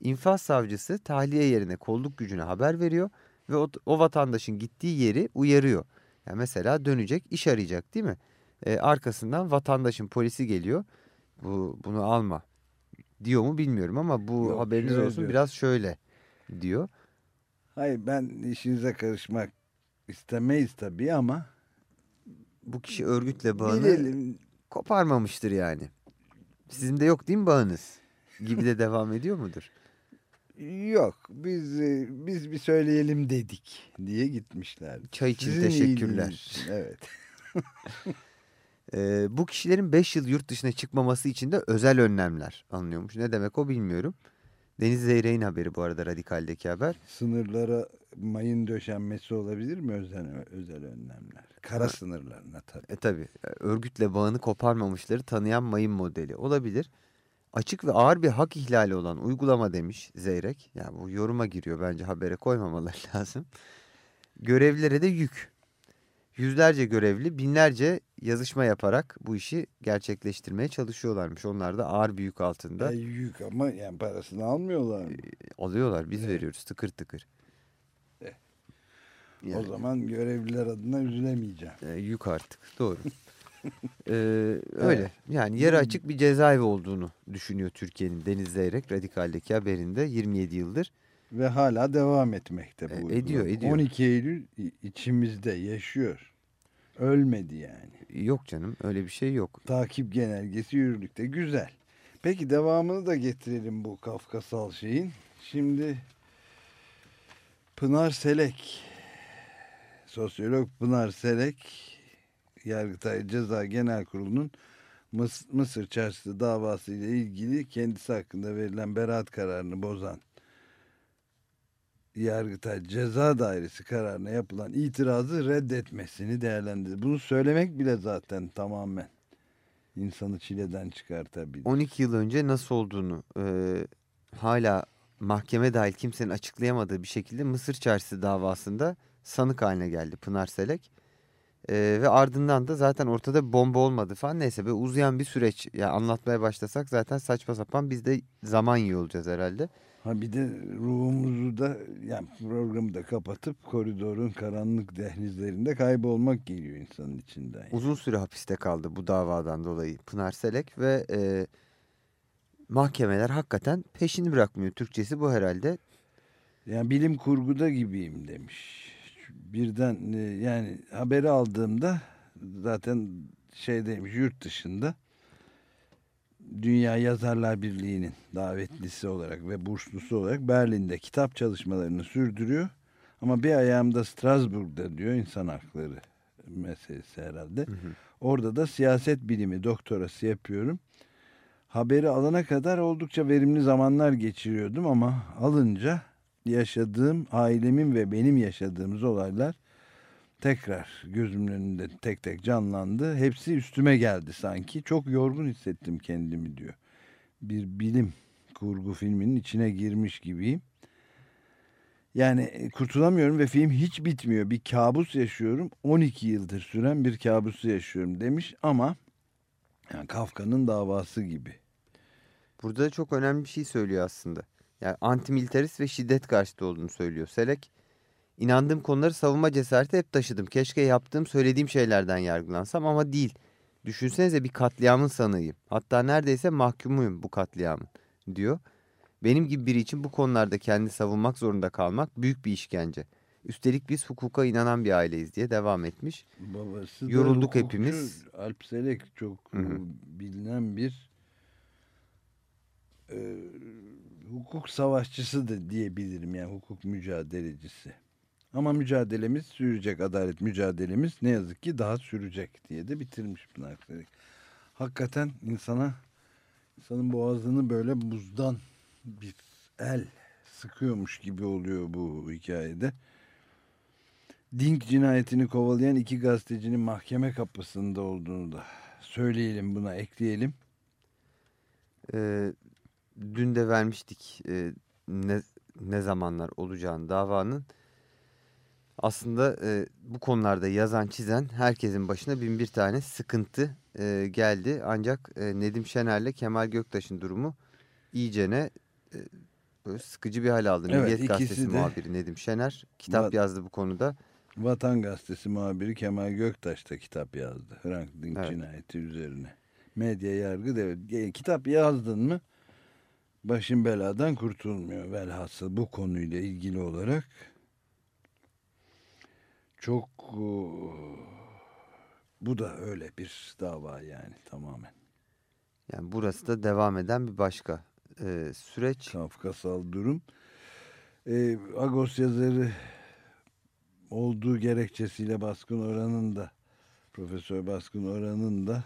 İnfaz savcısı tahliye yerine kolluk gücüne haber veriyor ve o, o vatandaşın gittiği yeri uyarıyor. Yani mesela dönecek, iş arayacak değil mi? E, arkasından vatandaşın polisi geliyor. Bu bunu alma diyor mu bilmiyorum ama bu Yok, haberiniz olsun diyor. biraz şöyle diyor. Hayır ben işinize karışmak istemeyiz tabii ama Bu kişi örgütle bağını bilelim. koparmamıştır yani. Sizin de yok değil mi bağınız? Gibi de devam ediyor mudur? Yok biz e, biz bir söyleyelim dedik diye gitmişler. Çay için Sizin teşekkürler. iyiliğiniz Evet. Ee, bu kişilerin 5 yıl yurt dışına çıkmaması için de özel önlemler alınıyormuş. Ne demek o bilmiyorum. Deniz Zeyrek'in haberi bu arada Radikal'deki haber. Sınırlara mayın döşenmesi olabilir mi özel özel önlemler? Kara sınırlarına tabii. E tabi örgütle bağını koparmamışları tanıyan mayın modeli olabilir. Açık ve ağır bir hak ihlali olan uygulama demiş Zeyrek. Yani bu yoruma giriyor bence habere koymamaları lazım. Görevlilere de yük. Yüzlerce görevli binlerce yazışma yaparak bu işi gerçekleştirmeye çalışıyorlarmış. Onlar da ağır bir yük altında E, yük ama yani parasını almıyorlar mı? alıyorlar. Biz veriyoruz tıkır tıkır. O Yani, zaman görevliler adına üzülemeyeceğim. e, yük artık doğru. Ee, öyle yani yarı açık bir cezaevi olduğunu düşünüyor Türkiye'nin Deniz Zeyrek Radikal'deki haberinde 27 yıldır. Ve hala devam etmekte bu E, ediyor, ediyor. 12 Eylül içimizde yaşıyor. Ölmedi yani. Yok canım öyle bir şey yok. Takip genelgesi yürürlükte. Güzel. Peki devamını da getirelim bu Kafkasal şeyin. Şimdi Pınar Selek, sosyolog Pınar Selek, Yargıtay Ceza Genel Kurulu'nun Mıs- Mısır Çarşısı davası ile ilgili kendisi hakkında verilen beraat kararını bozan Yargıtay Ceza Dairesi kararına yapılan itirazı reddetmesini değerlendirdi. Bunu söylemek bile zaten tamamen insanı çileden çıkartabilir. 12 yıl önce nasıl olduğunu e, hala mahkeme dahil kimsenin açıklayamadığı bir şekilde Mısır Çarşısı davasında sanık haline geldi Pınar Selek. E, ve ardından da zaten ortada bomba olmadı falan neyse böyle uzayan bir süreç ya anlatmaya başlasak zaten saçma sapan biz de zaman yiyor olacağız herhalde. Ha bir de ruhumuzu da yani programı da kapatıp koridorun karanlık dehlizlerinde kaybolmak geliyor insanın içinden. Uzun süre hapiste kaldı bu davadan dolayı Pınar Selek ve e, mahkemeler hakikaten peşini bırakmıyor. Türkçesi bu herhalde. Yani bilim kurguda gibiyim demiş. Birden e, yani haberi aldığımda zaten şeydeymiş yurt dışında Dünya Yazarlar Birliği'nin davetlisi olarak ve burslusu olarak Berlin'de kitap çalışmalarını sürdürüyor. Ama bir ayağımda Strasbourg'da diyor insan hakları meselesi herhalde. Orada da siyaset bilimi doktorası yapıyorum. Haberi alana kadar oldukça verimli zamanlar geçiriyordum ama alınca yaşadığım, ailemin ve benim yaşadığımız olaylar tekrar gözümün önünde tek tek canlandı. Hepsi üstüme geldi sanki. Çok yorgun hissettim kendimi diyor. Bir bilim kurgu filminin içine girmiş gibiyim. Yani e, kurtulamıyorum ve film hiç bitmiyor. Bir kabus yaşıyorum. 12 yıldır süren bir kabusu yaşıyorum demiş ama yani Kafka'nın davası gibi. Burada da çok önemli bir şey söylüyor aslında. Yani antimilitarist ve şiddet karşıtı olduğunu söylüyor. Selek, inandığım konuları savunma cesareti hep taşıdım. Keşke yaptığım, söylediğim şeylerden yargılansam ama değil. Düşünsenize bir katliamın sanığıyım. Hatta neredeyse mahkumuyum bu katliamın diyor. Benim gibi biri için bu konularda kendini savunmak zorunda kalmak büyük bir işkence. Üstelik biz hukuka inanan bir aileyiz diye devam etmiş. Babası Yorulduk hukukçu, hepimiz. Alp Selek çok Hı hı. e, bilinen bir e, hukuk savaşçısı da diyebilirim yani hukuk mücadelecisi. Ama mücadelemiz sürecek adalet mücadelemiz ne yazık ki daha sürecek diye de bitirmiş Pınar Selek. Hakikaten insana insanın boğazını böyle buzdan bir el sıkıyormuş gibi oluyor bu hikayede. Dink cinayetini kovalayan iki gazetecinin mahkeme kapısında olduğunu da söyleyelim buna ekleyelim. Ee, dün de vermiştik e, ne, ne zamanlar olacağını davanın. Aslında e, bu konularda yazan çizen herkesin başına bin bir tane sıkıntı e, geldi. Ancak e, Nedim Şener'le Kemal Göktaş'ın durumu iyicene e, böyle sıkıcı bir hal aldı. Evet, Milliyet Gazetesi de- muhabiri Nedim Şener kitap Bat- yazdı bu konuda. Vatan Gazetesi muhabiri Kemal Göktaş da kitap yazdı. Hrant Dink Evet. cinayeti üzerine. Medya yargı devlet. E, Kitap yazdın mı başın beladan kurtulmuyor. Velhasıl bu konuyla ilgili olarak çok bu da öyle bir dava yani tamamen. Yani burası da devam eden bir başka e, süreç. Kafkasal durum. E, Agos yazarı olduğu gerekçesiyle Baskın Oran'ın da Profesör Baskın Oran'ın da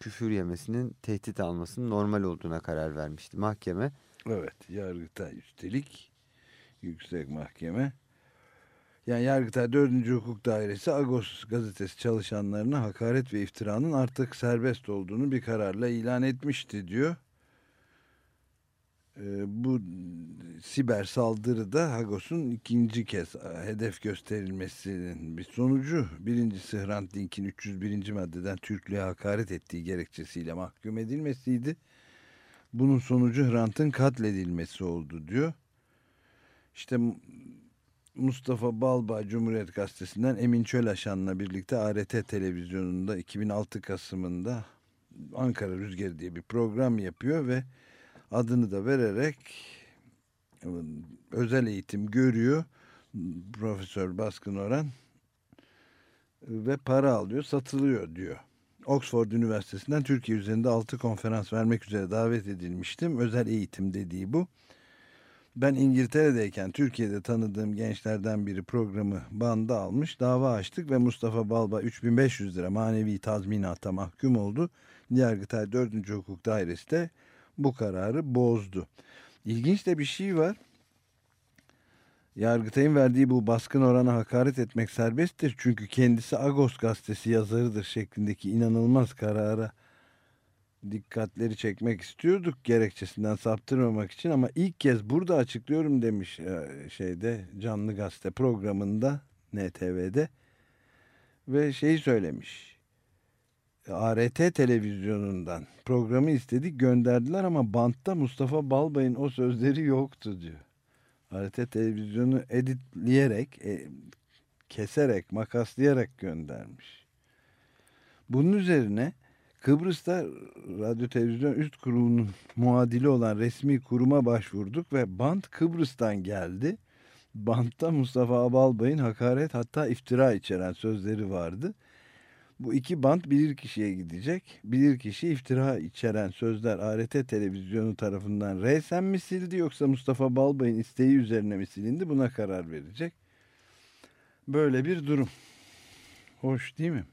Küfür yemesinin tehdit almasının normal olduğuna karar vermişti mahkeme. evet Yargıtay üstelik Yüksek Mahkeme yani Yargıtay 4. Hukuk Dairesi Agos gazetesi çalışanlarına hakaret ve iftiranın artık serbest olduğunu bir kararla ilan etmişti diyor. Ee, bu siber saldırıda Hagos'un ikinci kez hedef gösterilmesinin bir sonucu. Birincisi Hrant Dink'in 301. maddeden Türklüğe hakaret ettiği gerekçesiyle mahkum edilmesiydi. Bunun sonucu Hrant'ın katledilmesi oldu diyor. İşte Mustafa Balbay Cumhuriyet Gazetesi'nden Emin Çölaşan'la birlikte ART televizyonunda 2006 Kasım'ında Ankara Rüzgarı diye bir program yapıyor ve adını da vererek özel eğitim görüyor. Profesör Baskın Oran ve para alıyor, satılıyor diyor. Oxford Üniversitesi'nden Türkiye üzerinde 6 konferans vermek üzere davet edilmiştim. Özel eğitim dediği bu. Ben İngiltere'deyken Türkiye'de tanıdığım gençlerden biri programı banda almış. Dava açtık ve Mustafa Balba 3500 lira manevi tazminata mahkum oldu. Yargıtay 4. Hukuk Dairesi de bu kararı bozdu. İlginç de bir şey var. Yargıtay'ın verdiği bu baskın orana hakaret etmek serbesttir. Çünkü kendisi Agos gazetesi yazarıdır şeklindeki inanılmaz karara dikkatleri çekmek istiyorduk gerekçesinden saptırmamak için ama ilk kez burada açıklıyorum demiş e, şeyde canlı gazete programında NTV'de ve şeyi söylemiş. ART televizyonundan programı istedik gönderdiler ama bantta Mustafa Balbay'ın o sözleri yoktu diyor. ART televizyonu editleyerek, e, keserek, makaslayarak göndermiş. Bunun üzerine Kıbrıs'ta Radyo Televizyon Üst Kurulu'nun muadili olan resmi kuruma başvurduk ve bant Kıbrıs'tan geldi. Bantta Mustafa Abalbay'ın hakaret hatta iftira içeren sözleri vardı. Bu iki bant bilirkişiye gidecek. Bilirkişi iftira içeren sözler ART televizyonu tarafından resen mi sildi yoksa Mustafa Balbay'ın isteği üzerine mi silindi buna karar verecek. Böyle bir durum. Hoş değil mi?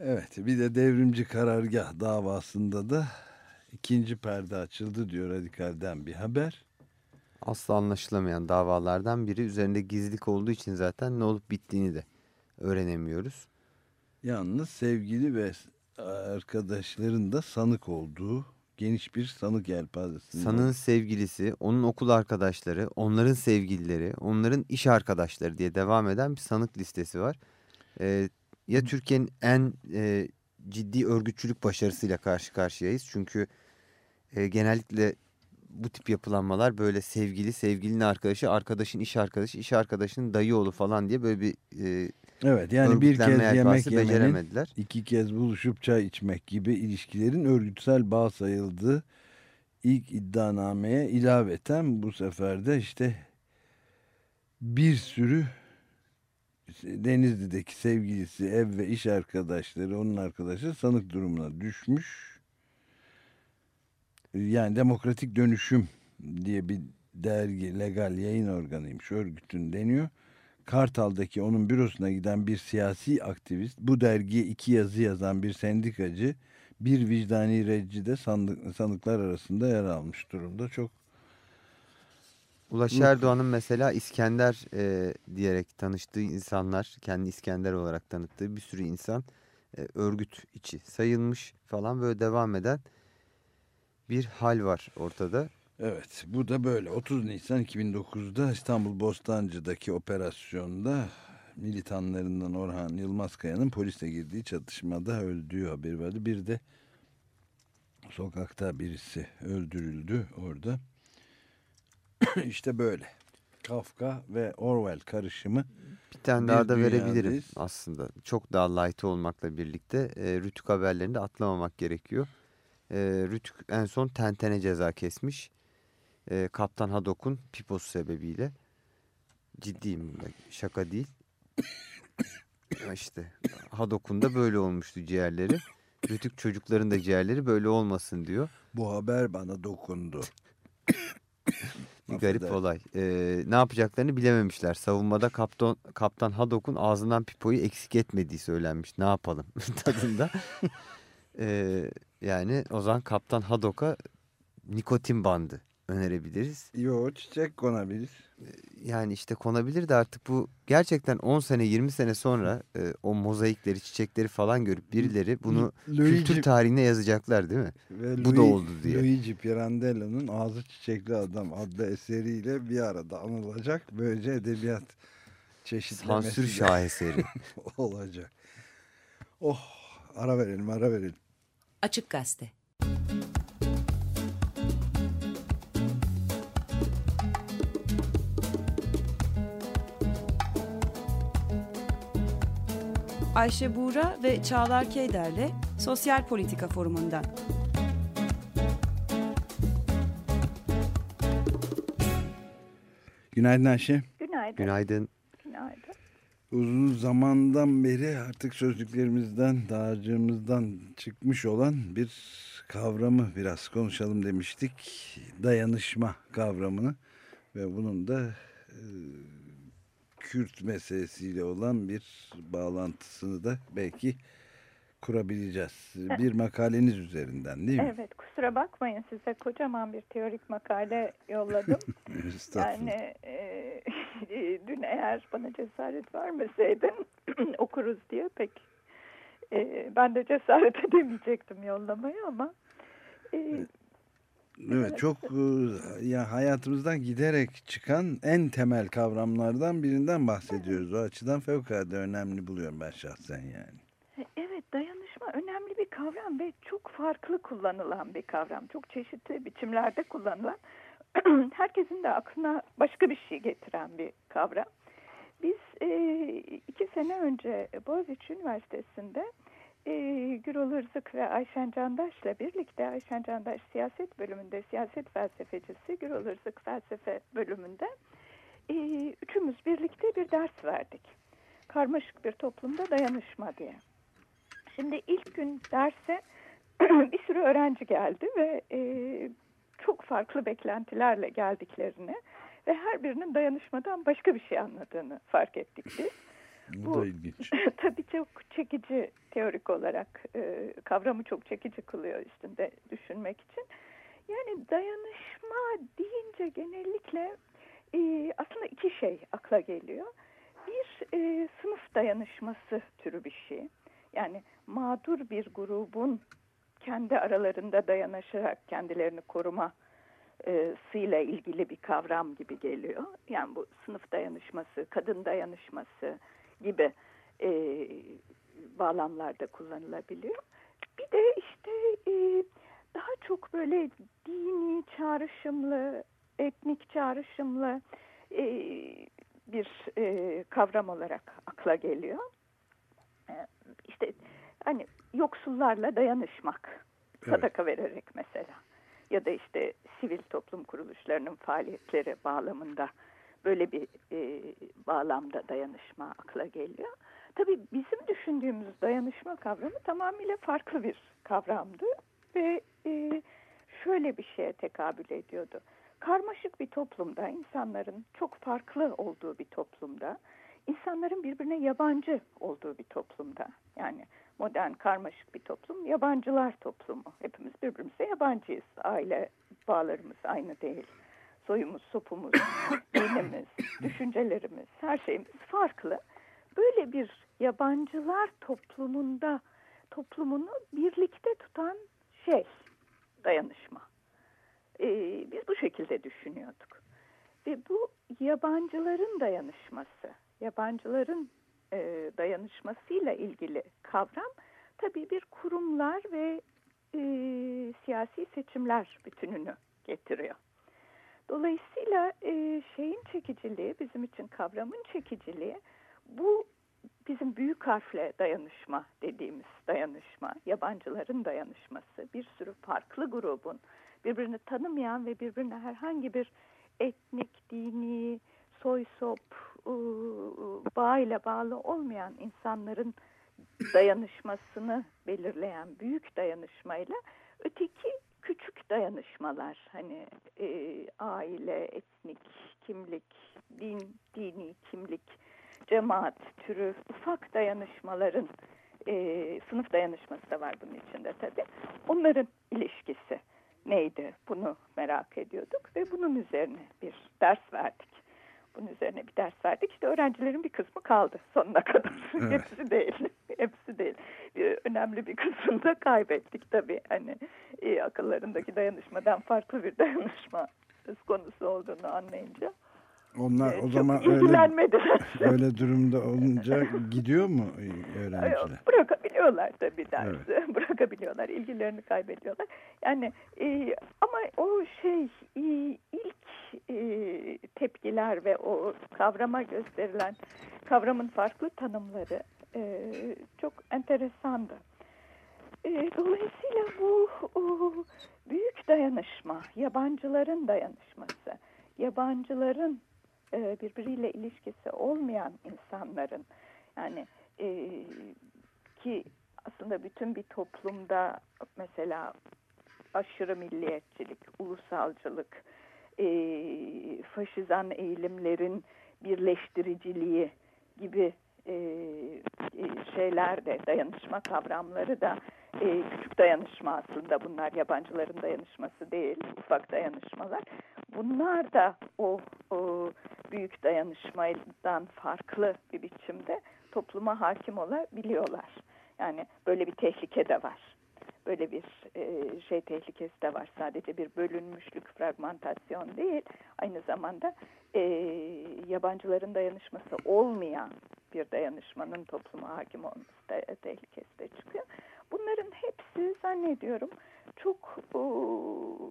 Evet bir de devrimci karargah davasında da ikinci perde açıldı diyor Radikal'den bir haber. Asla anlaşılamayan davalardan biri. Üzerinde gizlilik olduğu için zaten ne olup bittiğini de öğrenemiyoruz. Yalnız sevgili ve arkadaşların da sanık olduğu geniş bir sanık yelpazesinde. Sanığın sevgilisi, onun okul arkadaşları, onların sevgilileri, onların iş arkadaşları diye devam eden bir sanık listesi var. Ee, ya Türkiye'nin en e, ciddi örgütçülük başarısıyla karşı karşıyayız. Çünkü e, genellikle bu tip yapılanmalar böyle sevgili, sevgilinin arkadaşı, arkadaşın iş arkadaşı, iş arkadaşının dayı oğlu falan diye böyle bir e, Evet yani bir kez yemek yemenin iki kez buluşup çay içmek gibi ilişkilerin örgütsel bağ sayıldığı ilk iddianameye ilaveten bu sefer de işte bir sürü Denizli'deki sevgilisi, ev ve iş arkadaşları, onun arkadaşı sanık durumuna düşmüş. Yani Demokratik Dönüşüm diye bir dergi, legal yayın organıymış, örgütün deniyor. Kartal'daki onun bürosuna giden bir siyasi aktivist, bu dergiye iki yazı yazan bir sendikacı, bir vicdani reccide sandık, sanıklar arasında yer almış durumda. Çok Ulaş. Erdoğan'ın mesela İskender e, diyerek tanıştığı insanlar, kendi İskender olarak tanıttığı bir sürü insan e, örgüt içi sayılmış falan böyle devam eden bir hal var ortada. Evet bu da böyle 30 Nisan 2009'da İstanbul Bostancı'daki operasyonda militanlarından Orhan Yılmazkaya'nın polisle girdiği çatışmada öldüğü haberi vardı. Bir de sokakta birisi öldürüldü orada. işte böyle. Kafka ve Orwell karışımı Bir tane Bir daha da verebilirim dünyadayız. aslında. Çok daha light olmakla birlikte e, Rütük haberlerini de atlamamak gerekiyor. E, Rütük en son tentene ceza kesmiş. E, Kaptan Hadok'un piposu sebebiyle. Ciddiyim şaka değil. İşte Hadok'un da böyle olmuştu ciğerleri. Rütük çocukların da ciğerleri böyle olmasın diyor. bu haber bana dokundu. Bir garip Affedersin. olay. Ee, ne yapacaklarını bilememişler. Savunmada kaptan, kaptan Hadok'un ağzından pipoyu eksik etmediği söylenmiş. Ne yapalım tadında. Ee, yani o zaman kaptan Hadok'a nikotin bandı önerebiliriz. Yo çiçek konabilir. Yani işte konabilir de artık bu gerçekten 10 sene 20 sene sonra e, o mozaikleri çiçekleri falan görüp birileri bunu Luigi- kültür tarihine yazacaklar değil mi? Ve Bu da Lui- oldu diye. Luigi Pirandello'nun Ağzı Çiçekli Adam adlı eseriyle bir arada anılacak. Böylece edebiyat çeşitlemesi Sansür şaheseri. olacak. Oh ara verelim ara verelim. Açık Gazete. Ayşe Buğra ve Çağlar Keyder'le Sosyal Politika Forumu'ndan. Günaydın Ayşe. Günaydın. Günaydın. Günaydın. Uzun zamandan beri artık sözlüklerimizden, dağarcığımızdan çıkmış olan bir kavramı biraz konuşalım demiştik. Dayanışma kavramını ve bunun da e, Kürt meselesiyle olan bir bağlantısını da belki kurabileceğiz. Bir makaleniz üzerinden değil mi? Evet kusura bakmayın size kocaman bir teorik makale yolladım. Yani e, dün eğer bana cesaret vermeseydin okuruz diye pek e, ben de cesaret edemeyecektim yollamayı ama e, Evet çok e, ya hayatımızdan giderek çıkan en temel kavramlardan birinden bahsediyoruz. O açıdan fevkalade önemli buluyorum ben şahsen yani. Evet dayanışma önemli bir kavram ve çok farklı kullanılan bir kavram. Çok çeşitli biçimlerde kullanılan. Herkesin de aklına başka bir şey getiren bir kavram. Biz e, iki sene önce Boğaziçi Üniversitesi'nde e, Gürol Irzık ve Ayşen Candaş'la birlikte Ayşen Candaş siyaset bölümünde siyaset felsefecisi, Gürol Irzık felsefe bölümünde e, üçümüz birlikte bir ders verdik. Karmaşık bir toplumda dayanışma diye. Şimdi ilk gün derse bir sürü öğrenci geldi ve e, çok farklı beklentilerle geldiklerini ve her birinin dayanışmadan başka bir şey anladığını fark ettik biz. Bu, Bu- da ilginç. Tabii çok çekici teorik olarak e, kavramı çok çekici kılıyor üstünde düşünmek için. Yani dayanışma deyince genellikle e, aslında iki şey akla geliyor. Bir e, sınıf dayanışması türü bir şey. Yani mağdur bir grubun kendi aralarında dayanışarak kendilerini koruma e, sıyla ilgili bir kavram gibi geliyor. Yani bu sınıf dayanışması, kadın dayanışması gibi e, bağlamlarda kullanılabiliyor. Bir de işte e, daha çok böyle dini çağrışımlı, etnik çağrışımlı e, bir e, kavram olarak akla geliyor. E, işte hani yoksullarla dayanışmak, Evet. sadaka vererek mesela ya da işte sivil toplum kuruluşlarının faaliyetleri bağlamında böyle bir e, bağlamda dayanışma akla geliyor. Tabii bizim düşündüğümüz dayanışma kavramı tamamıyla farklı bir kavramdı ve e, şöyle bir şeye tekabül ediyordu. Karmaşık bir toplumda, insanların çok farklı olduğu bir toplumda, insanların birbirine yabancı olduğu bir toplumda, yani modern karmaşık bir toplum. Yabancılar toplumu. Hepimiz birbirimize yabancıyız. Aile bağlarımız aynı değil. Soyumuz, sopumuz, dinimiz, düşüncelerimiz, her şeyimiz farklı. Böyle bir yabancılar toplumunda toplumunu birlikte tutan şey dayanışma. Ee, biz bu şekilde düşünüyorduk. Ve bu yabancıların dayanışması, yabancıların e, dayanışmasıyla ilgili kavram tabii bir kurumlar ve e, siyasi seçimler bütününü getiriyor. Dolayısıyla e, şeyin çekiciliği, bizim için kavramın çekiciliği bu bizim büyük harfle dayanışma dediğimiz dayanışma, yabancıların dayanışması, bir sürü farklı grubun birbirini tanımayan ve birbirine herhangi bir etnik, dini, soy sop ıı, bağıyla bağlı olmayan insanların dayanışmasını belirleyen büyük dayanışmayla öteki küçük dayanışmalar hani e, aile, etnik, kimlik, din, dini kimlik, cemaat türü ufak dayanışmaların e, sınıf dayanışması da var bunun içinde tabii. Onların ilişkisi neydi? Bunu merak ediyorduk ve bunun üzerine bir ders verdik. Bunun üzerine bir ders verdik. İşte öğrencilerin bir kısmı kaldı sonuna kadar. Evet. Hepsi değil. Hepsi değil. Önemli bir kısmını da kaybettik tabii. Hani e, akıllarındaki dayanışmadan farklı bir dayanışma söz konusu olduğunu anlayınca. Onlar e, o zaman öyle öyle durumda olunca gidiyor mu Yok, öğrenciler? Bırakabiliyorlar tabii dersi. Bırakabiliyorlar, ilgilerini kaybediyorlar. Yani e, ama o şey e, ilk e, tepkiler ve o kavrama gösterilen kavramın farklı tanımları e, çok enteresandı. E, dolayısıyla bu o, büyük dayanışma, yabancıların dayanışması, yabancıların e, birbiriyle ilişkisi olmayan insanların yani e, ki aslında bütün bir toplumda mesela aşırı milliyetçilik, ulusalcılık, e, faşizan eğilimlerin birleştiriciliği gibi e, e, şeyler de dayanışma kavramları da e, küçük dayanışma aslında bunlar yabancıların dayanışması değil ufak dayanışmalar bunlar da o, o büyük dayanışmadan farklı bir biçimde topluma hakim olabiliyorlar yani böyle bir tehlike de var böyle bir e, şey tehlikesi de var. Sadece bir bölünmüşlük, fragmentasyon değil. Aynı zamanda e, yabancıların dayanışması olmayan bir dayanışmanın topluma hakim olması da, tehlikesi de çıkıyor. Bunların hepsi zannediyorum çok o,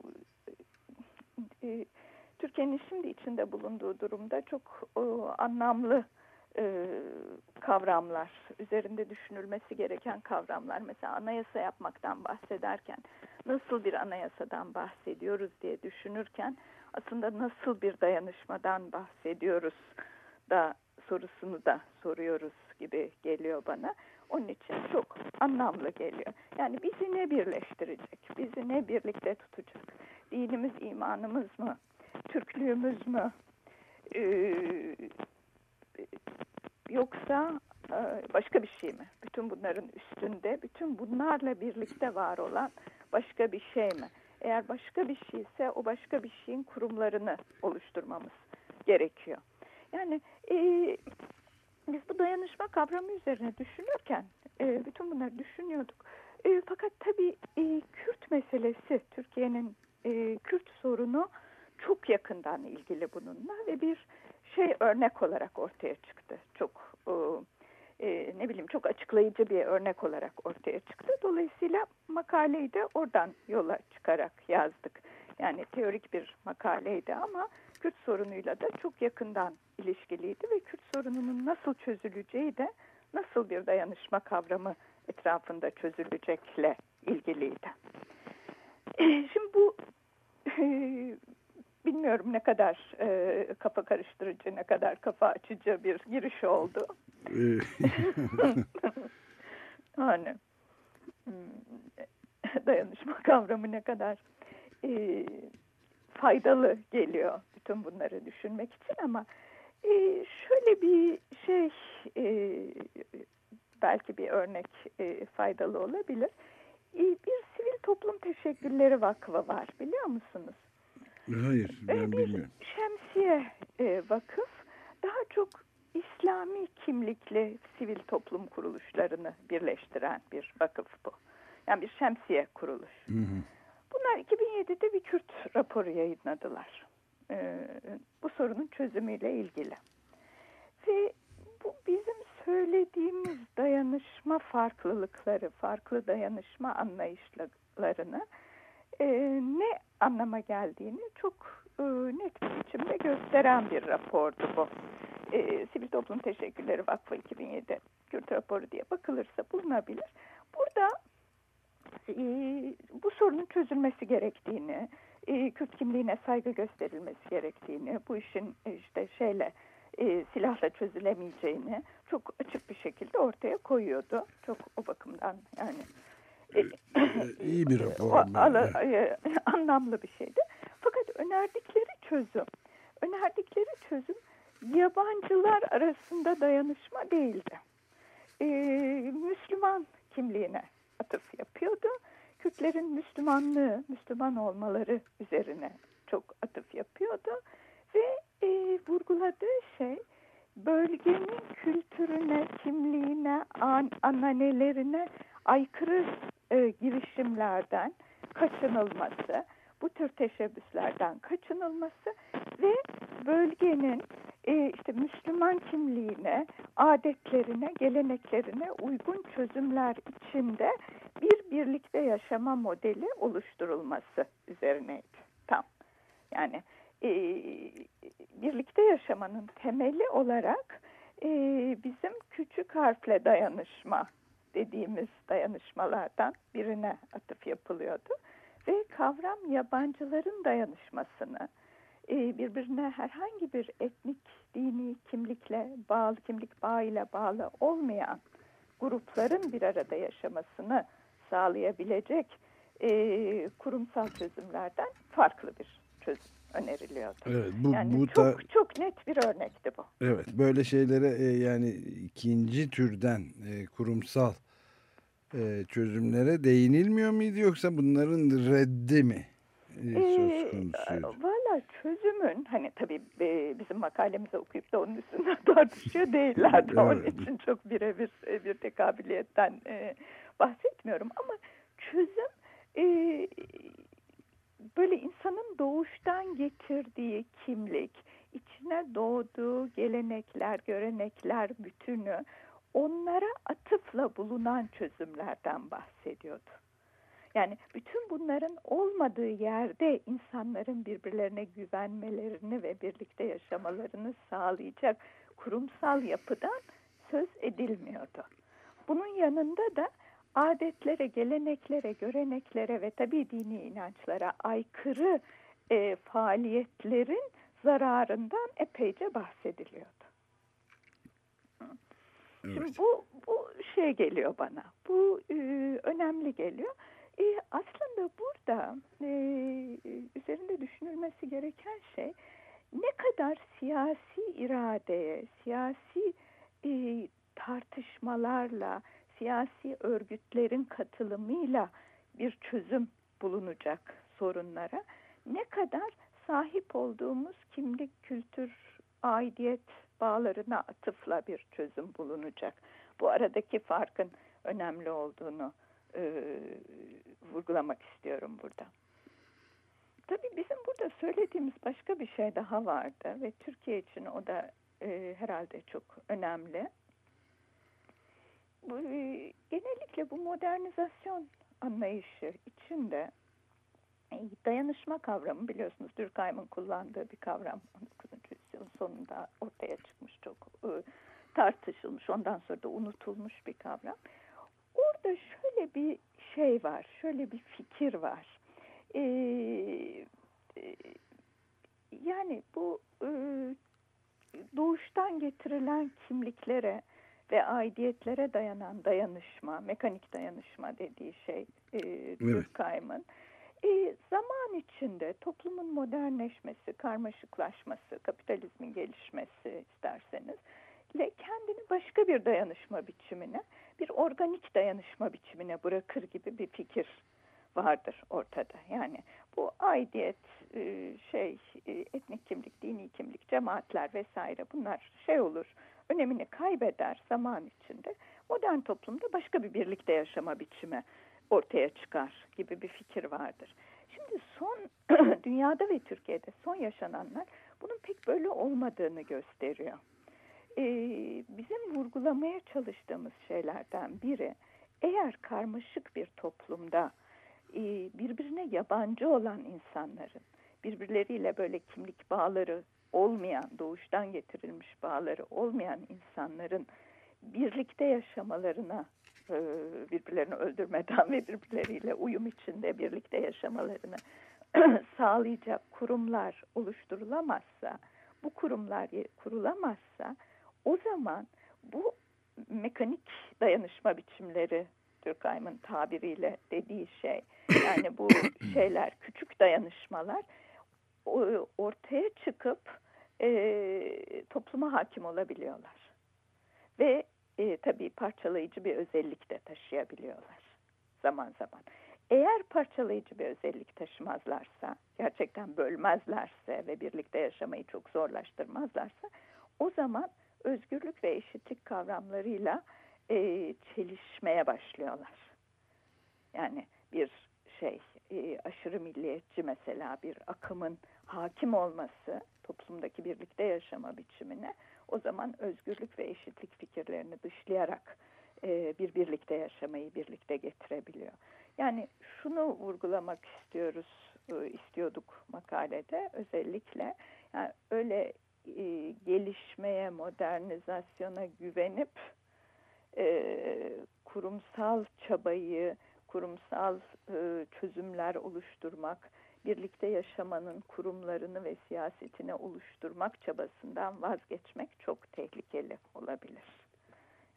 e, Türkiye'nin şimdi içinde bulunduğu durumda çok o, anlamlı e, kavramlar, üzerinde düşünülmesi gereken kavramlar. Mesela anayasa yapmaktan bahsederken nasıl bir anayasadan bahsediyoruz diye düşünürken aslında nasıl bir dayanışmadan bahsediyoruz da sorusunu da soruyoruz gibi geliyor bana. Onun için çok anlamlı geliyor. Yani bizi ne birleştirecek? Bizi ne birlikte tutacak? Dinimiz, imanımız mı? Türklüğümüz mü? Ee, yoksa e, başka bir şey mi? Bütün bunların üstünde, bütün bunlarla birlikte var olan başka bir şey mi? Eğer başka bir şeyse o başka bir şeyin kurumlarını oluşturmamız gerekiyor. Yani e, biz bu dayanışma kavramı üzerine düşünürken e, bütün bunları düşünüyorduk. E, fakat tabii e, Kürt meselesi, Türkiye'nin e, Kürt sorunu çok yakından ilgili bununla ve bir şey örnek olarak ortaya çıktı. Çok e, ne bileyim çok açıklayıcı bir örnek olarak ortaya çıktı. Dolayısıyla makaleyi de oradan yola çıkarak yazdık. Yani teorik bir makaleydi ama Kürt sorunuyla da çok yakından ilişkiliydi ve Kürt sorununun nasıl çözüleceği de nasıl bir dayanışma kavramı etrafında çözülecekle ilgiliydi. Şimdi bu e, bilmiyorum ne kadar e, kafa karıştırıcı, ne kadar kafa açıcı bir giriş oldu. Hani hmm, dayanışma kavramı ne kadar e, faydalı geliyor bütün bunları düşünmek için ama e, şöyle bir şey e, belki bir örnek e, faydalı olabilir. E, bir sivil toplum teşekkürleri vakfı var biliyor musunuz? Hayır Ee, ben bir bilmiyorum. şemsiye e, vakıf daha çok İslami kimlikli sivil toplum kuruluşlarını birleştiren bir vakıf bu. Yani bir şemsiye kuruluş. Hı hı. Bunlar 2007'de bir Kürt raporu yayınladılar. Ee, bu sorunun çözümüyle ilgili. Ve bu bizim söylediğimiz dayanışma farklılıkları, farklı dayanışma anlayışlarını e, ne anlama geldiğini çok e, net bir biçimde gösteren bir rapordu bu. E, Sivil Toplum Teşekkürleri Vakfı 2007 Kürt raporu diye bakılırsa bulunabilir. Burada e, bu sorunun çözülmesi gerektiğini, e, Kürt kimliğine saygı gösterilmesi gerektiğini, bu işin e, işte şeyle e, silahla çözülemeyeceğini çok açık bir şekilde ortaya koyuyordu. Çok o bakımdan yani e, iyi bir rapor. o, ben- ala- e, anlamlı bir şeydi. Fakat önerdikleri çözüm, önerdikleri çözüm yabancılar arasında dayanışma değildi. E, Müslüman kimliğine atıf yapıyordu. Kürtlerin Müslümanlığı, Müslüman olmaları üzerine çok atıf yapıyordu. Ve e, vurguladığı şey bölgenin kültürüne, kimliğine, an, ananelerine aykırı e, girişimlerden kaçınılması, bu tür teşebbüslerden kaçınılması ve bölgenin e, işte Müslüman kimliğine, adetlerine, geleneklerine uygun çözümler içinde bir birlikte yaşama modeli oluşturulması üzerineydi. Tam. Yani e, birlikte yaşamanın temeli olarak e, bizim küçük harfle dayanışma dediğimiz dayanışmalardan birine atıf yapılıyordu. Ve kavram yabancıların dayanışmasını e, birbirine herhangi bir etnik, dini kimlikle bağlı, kimlik bağıyla bağlı olmayan grupların bir arada yaşamasını sağlayabilecek e, kurumsal çözümlerden farklı bir çözüm öneriliyordu. Evet bu, Yani bu çok da çok net bir örnekti bu. evet böyle şeylere e, yani ikinci türden e, kurumsal e, çözümlere değinilmiyor muydu yoksa bunların reddi mi e, söz Ee, konusuydu? Valla çözümün hani tabii e, bizim makalemizi okuyup da onun üstünden tartışıyor değillerdi. Onun Evet. için çok birebir e, bir tekabiliyetten e, bahsetmiyorum ama çözüm e, böyle insanın doğuştan getirdiği kimlik, içine doğduğu gelenekler, görenekler bütünü onlara atıfla bulunan çözümlerden bahsediyordu. Yani bütün bunların olmadığı yerde insanların birbirlerine güvenmelerini ve birlikte yaşamalarını sağlayacak kurumsal yapıdan söz edilmiyordu. Bunun yanında da adetlere, geleneklere, göreneklere ve tabii dini inançlara aykırı e, faaliyetlerin zararından epeyce bahsediliyordu. Şimdi Evet. bu, bu şey geliyor bana, bu e, önemli geliyor. E, aslında burada e, üzerinde düşünülmesi gereken şey ne kadar siyasi iradeye, siyasi e, tartışmalarla, siyasi örgütlerin katılımıyla bir çözüm bulunacak sorunlara, ne kadar sahip olduğumuz kimlik, kültür, aidiyet bağlarına atıfla bir çözüm bulunacak. Bu aradaki farkın önemli olduğunu e, vurgulamak istiyorum burada. Tabii bizim burada söylediğimiz başka bir şey daha vardı ve Türkiye için o da e, herhalde çok önemli. Bu, e, genellikle bu modernizasyon anlayışı içinde dayanışma kavramı biliyorsunuz Durkheim'in kullandığı bir kavram 19. yüzyılın sonunda ortaya çıkmış çok e, tartışılmış ondan sonra da unutulmuş bir kavram. Orada şöyle bir şey var, şöyle bir fikir var. Ee, yani bu e, doğuştan getirilen kimliklere ve aidiyetlere dayanan dayanışma, mekanik dayanışma dediği şey e, Durkheim'ın e, zaman içinde toplumun modernleşmesi, karmaşıklaşması, kapitalizmin gelişmesi isterseniz ile kendini başka bir dayanışma biçimine organik dayanışma biçimine bırakır gibi bir fikir vardır ortada. Yani bu aidiyet, e, şey, e, etnik kimlik, dini kimlik, cemaatler vesaire bunlar şey olur, önemini kaybeder zaman içinde. Modern toplumda başka bir birlikte yaşama biçimi ortaya çıkar gibi bir fikir vardır. Şimdi son dünyada ve Türkiye'de son yaşananlar bunun pek böyle olmadığını gösteriyor. Ee, bizim vurgulamaya çalıştığımız şeylerden biri eğer karmaşık bir toplumda e, birbirine yabancı olan insanların birbirleriyle böyle kimlik bağları olmayan, doğuştan getirilmiş bağları olmayan insanların birlikte yaşamalarına birbirlerini öldürmeden ve birbirleriyle uyum içinde birlikte yaşamalarını sağlayacak kurumlar oluşturulamazsa, bu kurumlar kurulamazsa o zaman bu mekanik dayanışma biçimleri Durkheim'ın tabiriyle dediği şey yani bu şeyler küçük dayanışmalar ortaya çıkıp e, topluma hakim olabiliyorlar. Ve e, tabii parçalayıcı bir özellik de taşıyabiliyorlar zaman zaman. Eğer parçalayıcı bir özellik taşımazlarsa, gerçekten bölmezlerse ve birlikte yaşamayı çok zorlaştırmazlarsa o zaman özgürlük ve eşitlik kavramlarıyla e, çelişmeye başlıyorlar. Yani bir şey e, aşırı milliyetçi mesela bir akımın hakim olması toplumdaki birlikte yaşama biçimine o zaman özgürlük ve eşitlik fikirlerini dışlayarak e, bir birlikte yaşamayı birlikte getirebiliyor. Yani şunu vurgulamak istiyoruz, e, istiyorduk makalede özellikle. Yani öyle e, gelişmeye, modernizasyona güvenip e, kurumsal çabayı, kurumsal e, çözümler oluşturmak, birlikte yaşamanın kurumlarını ve siyasetini oluşturmak çabasından vazgeçmek çok tehlikeli olabilir.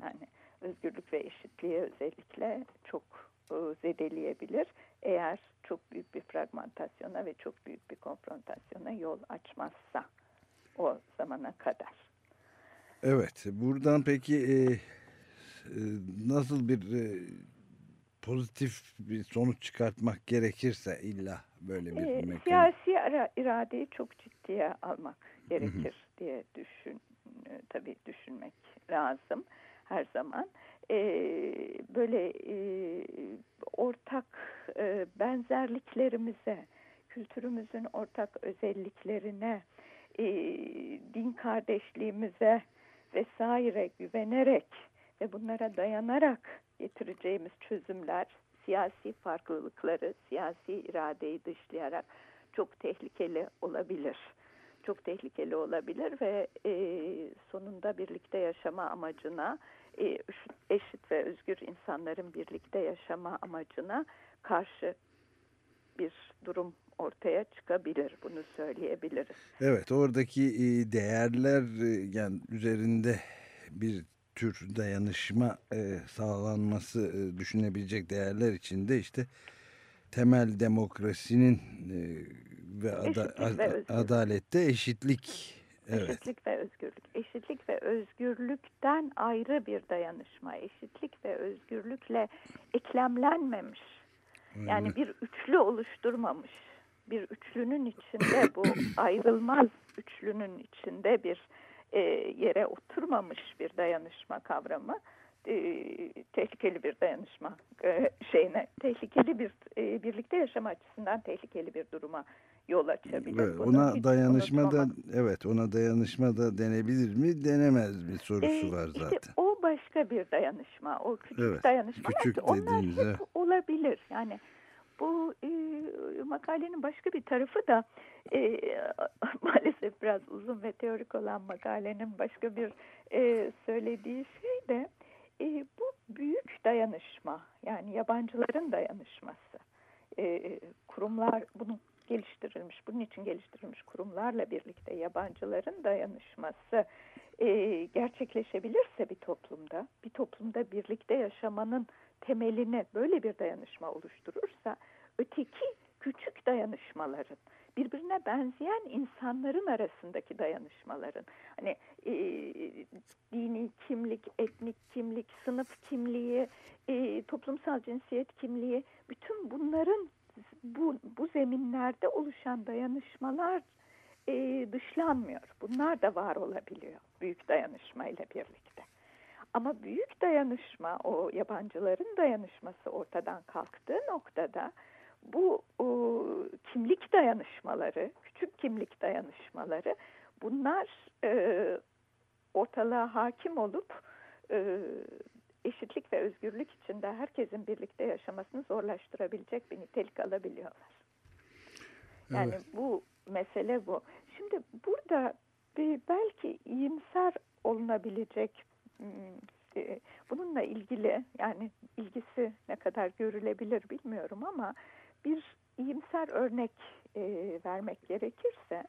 Yani özgürlük ve eşitliği özellikle çok e, zedeleyebilir eğer çok büyük bir fragmentasyona ve çok büyük bir konfrontasyona yol açmazsa o zamana kadar. Evet, buradan peki e, e, nasıl bir e, pozitif bir sonuç çıkartmak gerekirse illa böyle bir Ee, mekanik. siyasi ara- iradeyi çok ciddiye almak gerekir diye düşün e, tabii düşünmek lazım her zaman. Ee, böyle e, ortak e, benzerliklerimize, kültürümüzün ortak özelliklerine, e, din kardeşliğimize vesaire güvenerek ve bunlara dayanarak getireceğimiz çözümler siyasi farklılıkları, siyasi iradeyi dışlayarak çok tehlikeli olabilir. Çok tehlikeli olabilir ve e, sonunda birlikte yaşama amacına, e, eşit ve özgür insanların birlikte yaşama amacına karşı bir durum ortaya çıkabilir. Bunu söyleyebiliriz. Evet, oradaki e, değerler e, yani üzerinde bir tür dayanışma e, sağlanması e, düşünebilecek değerler içinde işte temel demokrasinin e, ve ada- Eşitlik ve özgürlük. adalette eşitlik. Evet. Eşitlik ve özgürlük. Eşitlik ve özgürlükten ayrı bir dayanışma. Eşitlik ve özgürlükle eklemlenmemiş. Yani bir üçlü oluşturmamış. Bir üçlünün içinde bu ayrılmaz üçlünün içinde bir e, yere oturmamış bir dayanışma kavramı e, tehlikeli bir dayanışma e, şeyine tehlikeli bir e, birlikte yaşama açısından tehlikeli bir duruma yol açabilir. Evet, Bunu ona hiç dayanışma da evet ona dayanışma da denebilir mi denemez mi sorusu Ee, var işte zaten. o başka bir dayanışma. O küçük Evet, dayanışmalar küçük onlar hep evet. olabilir. Yani bu e, makalenin başka bir tarafı da e, maalesef biraz uzun ve teorik olan makalenin başka bir e, söylediği şey de e, bu büyük dayanışma yani yabancıların dayanışması. E, kurumlar bunu geliştirilmiş, bunun için geliştirilmiş kurumlarla birlikte yabancıların dayanışması e, gerçekleşebilirse bir toplumda, bir toplumda birlikte yaşamanın temelini böyle bir dayanışma oluşturursa, öteki küçük dayanışmaların, birbirine benzeyen insanların arasındaki dayanışmaların hani e, dini kimlik, etnik kimlik, sınıf kimliği, e, toplumsal cinsiyet kimliği bütün bunların bu, bu zeminlerde oluşan dayanışmalar e, dışlanmıyor. Bunlar da var olabiliyor büyük dayanışma ile birlikte. Ama büyük dayanışma, o yabancıların dayanışması ortadan kalktığı noktada bu o, kimlik dayanışmaları, küçük kimlik dayanışmaları bunlar e, ortalığa hakim olup e, eşitlik ve özgürlük içinde herkesin birlikte yaşamasını zorlaştırabilecek bir nitelik alabiliyorlar. Yani Evet. bu mesele bu. Şimdi burada bir belki iyimser olunabilecek hmm, e, bununla ilgili yani ilgisi ne kadar görülebilir bilmiyorum ama bir iyimser örnek e, vermek gerekirse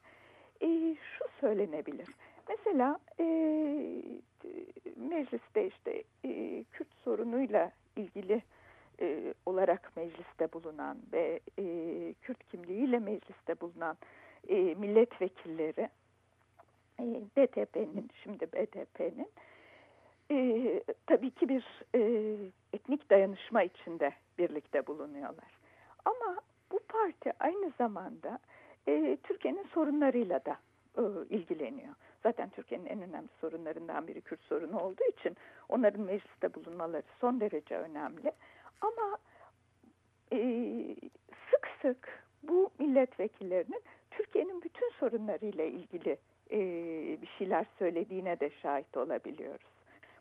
e, şu söylenebilir. Mesela e, mecliste işte e, Kürt sorunuyla ilgili e, olarak mecliste bulunan ve e, Kürt kimliğiyle mecliste bulunan e, milletvekilleri e, DTP'nin şimdi BDP'nin e, tabii ki bir e, etnik dayanışma içinde birlikte bulunuyorlar. Ama bu parti aynı zamanda e, Türkiye'nin sorunlarıyla da e, ilgileniyor. Zaten Türkiye'nin en önemli sorunlarından biri Kürt sorunu olduğu için onların mecliste bulunmaları son derece önemli. Ama e, sık sık bu milletvekillerinin Türkiye'nin bütün sorunlarıyla ilgili e, bir şeyler söylediğine de şahit olabiliyoruz.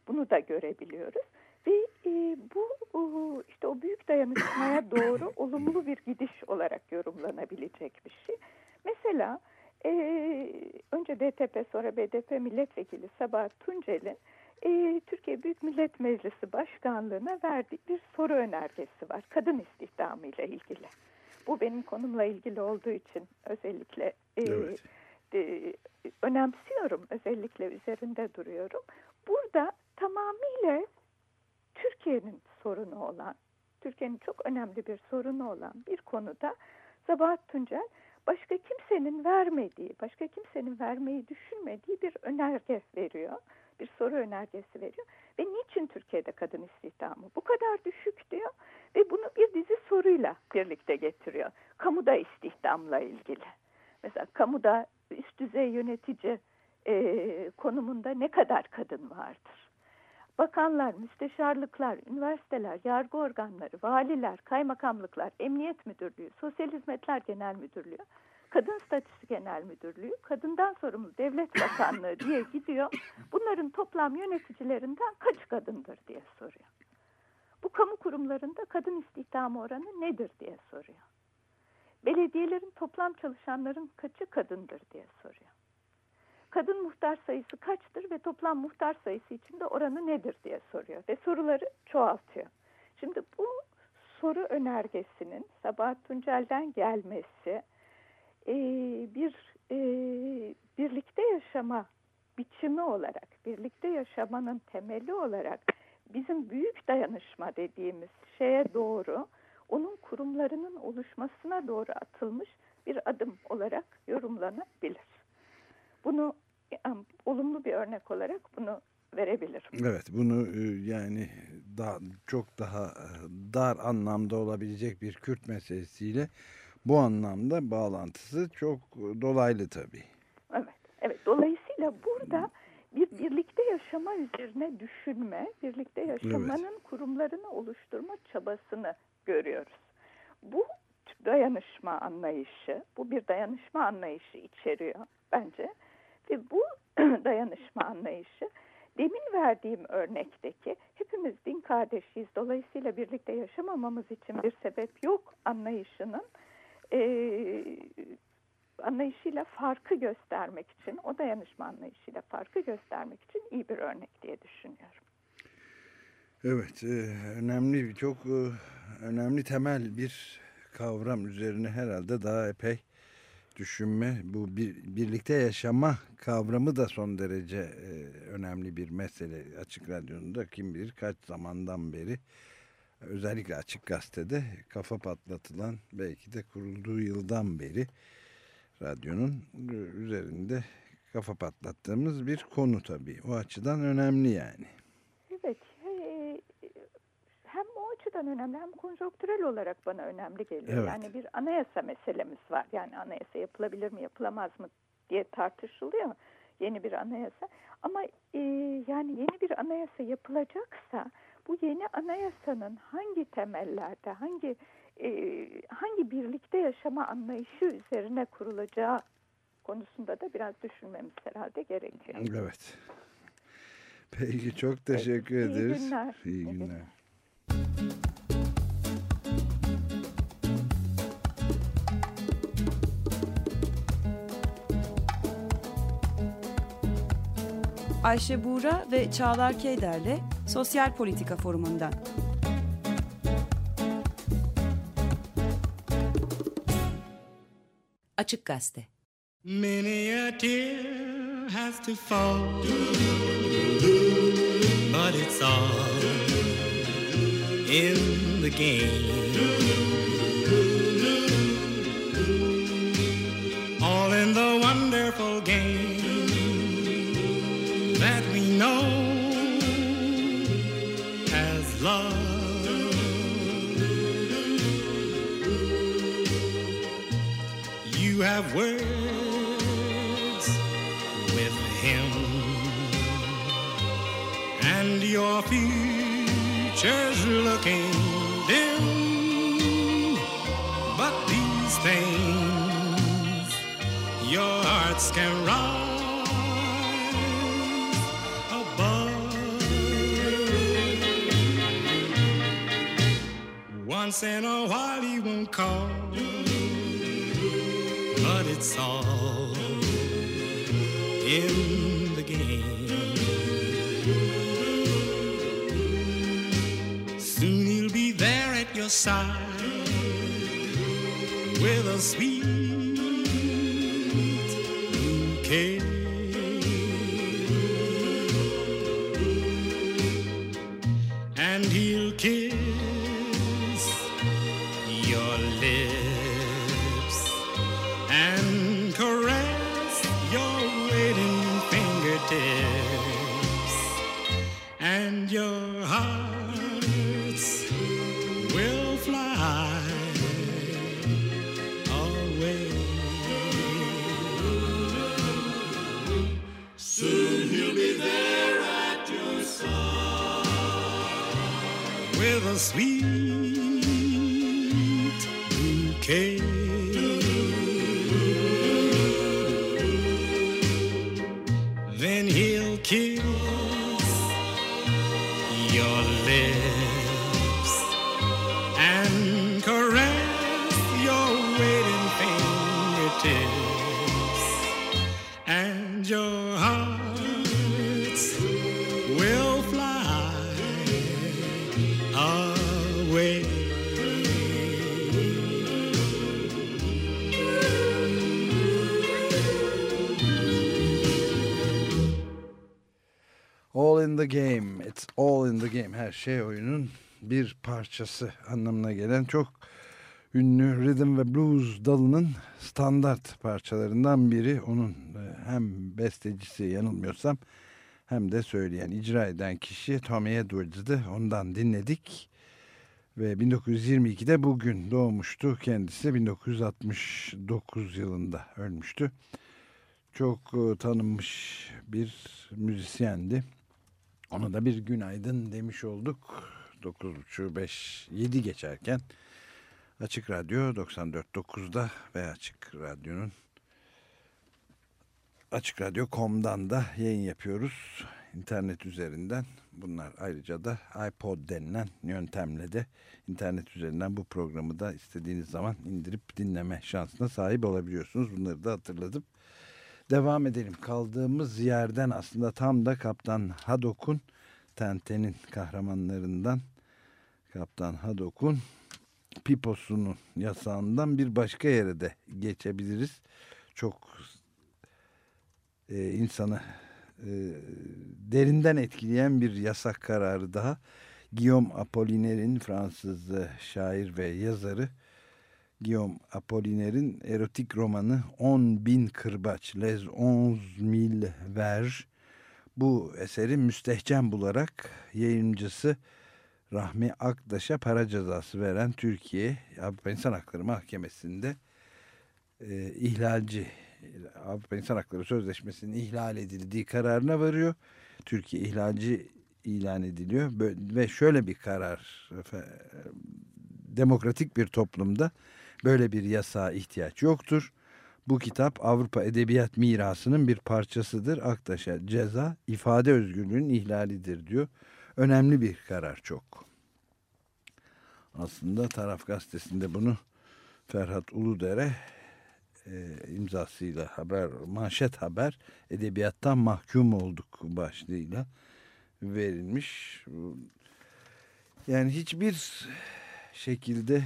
Bunu da görebiliyoruz ve e, bu o, işte o büyük dayanışmaya doğru olumlu bir gidiş olarak yorumlanabilecek bir şey. Mesela e, önce DTP sonra BDP milletvekili Sabahat Tuncel'in e, Türkiye Büyük Millet Meclisi Başkanlığı'na verdiği bir soru önergesi var. Kadın istihdamı ile ilgili. Bu benim konumla ilgili olduğu için özellikle e, Evet. e, önemsiyorum. Özellikle üzerinde duruyorum. Burada tamamıyla Türkiye'nin sorunu olan, Türkiye'nin çok önemli bir sorunu olan bir konuda Sabahat Tuncel başka kimsenin vermediği, başka kimsenin vermeyi düşünmediği bir önerge veriyor. Bir soru önergesi veriyor. Ve niçin Türkiye'de kadın istihdamı bu kadar düşük diyor. Ve bunu bir dizi soruyla birlikte getiriyor. Kamuda istihdamla ilgili. Mesela kamuda üst düzey yönetici e, konumunda ne kadar kadın vardır? Bakanlar, müsteşarlıklar, üniversiteler, yargı organları, valiler, kaymakamlıklar, emniyet müdürlüğü, sosyal hizmetler genel müdürlüğü, kadın statüsü genel müdürlüğü, kadından sorumlu devlet bakanlığı diye gidiyor. Bunların toplam yöneticilerinden kaç kadındır diye soruyor. Bu kamu kurumlarında kadın istihdamı oranı nedir diye soruyor. Belediyelerin toplam çalışanların kaçı kadındır diye soruyor. Kadın muhtar sayısı kaçtır ve toplam muhtar sayısı içinde oranı nedir diye soruyor ve soruları çoğaltıyor. Şimdi bu soru önergesinin Sabahat Tuncel'den gelmesi e, bir e, birlikte yaşama biçimi olarak, birlikte yaşamanın temeli olarak bizim büyük dayanışma dediğimiz şeye doğru onun kurumlarının oluşmasına doğru atılmış bir adım olarak yorumlanabilir. Bunu olumlu bir örnek olarak bunu verebilirim. Evet bunu e, yani daha, çok daha e, dar anlamda olabilecek bir Kürt meselesiyle bu anlamda bağlantısı çok dolaylı tabii. Evet, evet. Dolayısıyla burada bir birlikte yaşama üzerine düşünme, birlikte yaşamanın kurumlarını oluşturma çabasını görüyoruz. Bu dayanışma anlayışı, bu bir dayanışma anlayışı içeriyor bence. Ve bu dayanışma anlayışı demin verdiğim örnekteki hepimiz din kardeşiyiz dolayısıyla birlikte yaşamamamız için bir sebep yok anlayışının e, anlayışıyla farkı göstermek için o dayanışma anlayışıyla farkı göstermek için iyi bir örnek diye düşünüyorum. Evet önemli çok önemli temel bir kavram üzerine herhalde daha epey düşünme bu bir, birlikte yaşama kavramı da son derece e, önemli bir mesele açık radyonun da kim bilir kaç zamandan beri özellikle açık gazetede kafa patlatılan belki de kurulduğu yıldan beri Radyo'nun üzerinde kafa patlattığımız bir konu tabii. O açıdan önemli yani. Evet. e, Hem o açıdan önemli hem konjonktürel olarak bana önemli geliyor. Evet. Yani bir anayasa meselemiz var. Yani anayasa yapılabilir mi yapılamaz mı diye tartışılıyor. Yeni bir anayasa. Ama e, yani yeni bir anayasa yapılacaksa bu yeni anayasanın hangi temellerde, hangi e, hangi birlikte yaşama anlayışı üzerine kurulacağı konusunda da biraz düşünmemiz herhalde gerekiyor. Evet. Peki çok teşekkür iyi ederiz. günler. İyi İyi günler. Ayşe Buğra ve Çağlar Keyder'le Sosyal Politika Forumu'ndan. Açık Gazete. Many a tear has to fall, but it's all in the game. Have words with him, and your future's looking dim. But these things your hearts can rise above. Once in a while he won't call it's all in the game. Soon he'll be there at your side with a sweet Her şey oyunun bir parçası anlamına gelen çok ünlü rhythm ve blues dalının standart parçalarından biri. Onun e, hem bestecisi yanılmıyorsam hem de söyleyen, icra eden kişi Tommy Edwards'dı. Ondan dinledik. Ve 1922'de bugün doğmuştu kendisi. 1969 yılında ölmüştü. Çok e, tanınmış bir müzisyendi. Ona da bir günaydın demiş olduk. 9.30 5 7 geçerken Açık Radyo 94.9'da ve Açık Radyo'nun Açık Radyo.com'dan da yayın yapıyoruz. internet üzerinden. Bunlar ayrıca da iPod denilen yöntemle de internet üzerinden bu programı da istediğiniz zaman indirip dinleme şansına sahip olabiliyorsunuz. Bunları da hatırladım. Devam edelim. Kaldığımız yerden aslında tam da Kaptan Hadok'un Tenten'in kahramanlarından Kaptan Hadok'un Piposu'nun yasağından bir başka yere de geçebiliriz. Çok e, insanı e, derinden etkileyen bir yasak kararı daha. Guillaume Apollinaire''in Fransız e, şair ve yazarı Guillaume Apollinaire erotik romanı 10 bin kırbaç Les 11 mille verge bu eseri müstehcen bularak yayıncısı Rahmi Aktaş'a para cezası veren Türkiye Avrupa İnsan Hakları Mahkemesi'nde e, ihlalci Avrupa İnsan Hakları Sözleşmesi'nin ihlal edildiği kararına varıyor. Türkiye ihlalci ilan ediliyor ve şöyle bir karar demokratik bir toplumda böyle bir yasağa ihtiyaç yoktur. Bu kitap Avrupa Edebiyat Mirası'nın bir parçasıdır. Aktaş'a ceza ifade özgürlüğünün ihlalidir diyor. Önemli bir karar çok. Aslında Taraf Gazetesi'nde bunu Ferhat Uludere e, imzasıyla haber manşet haber edebiyattan mahkum olduk başlığıyla verilmiş. Yani hiçbir şekilde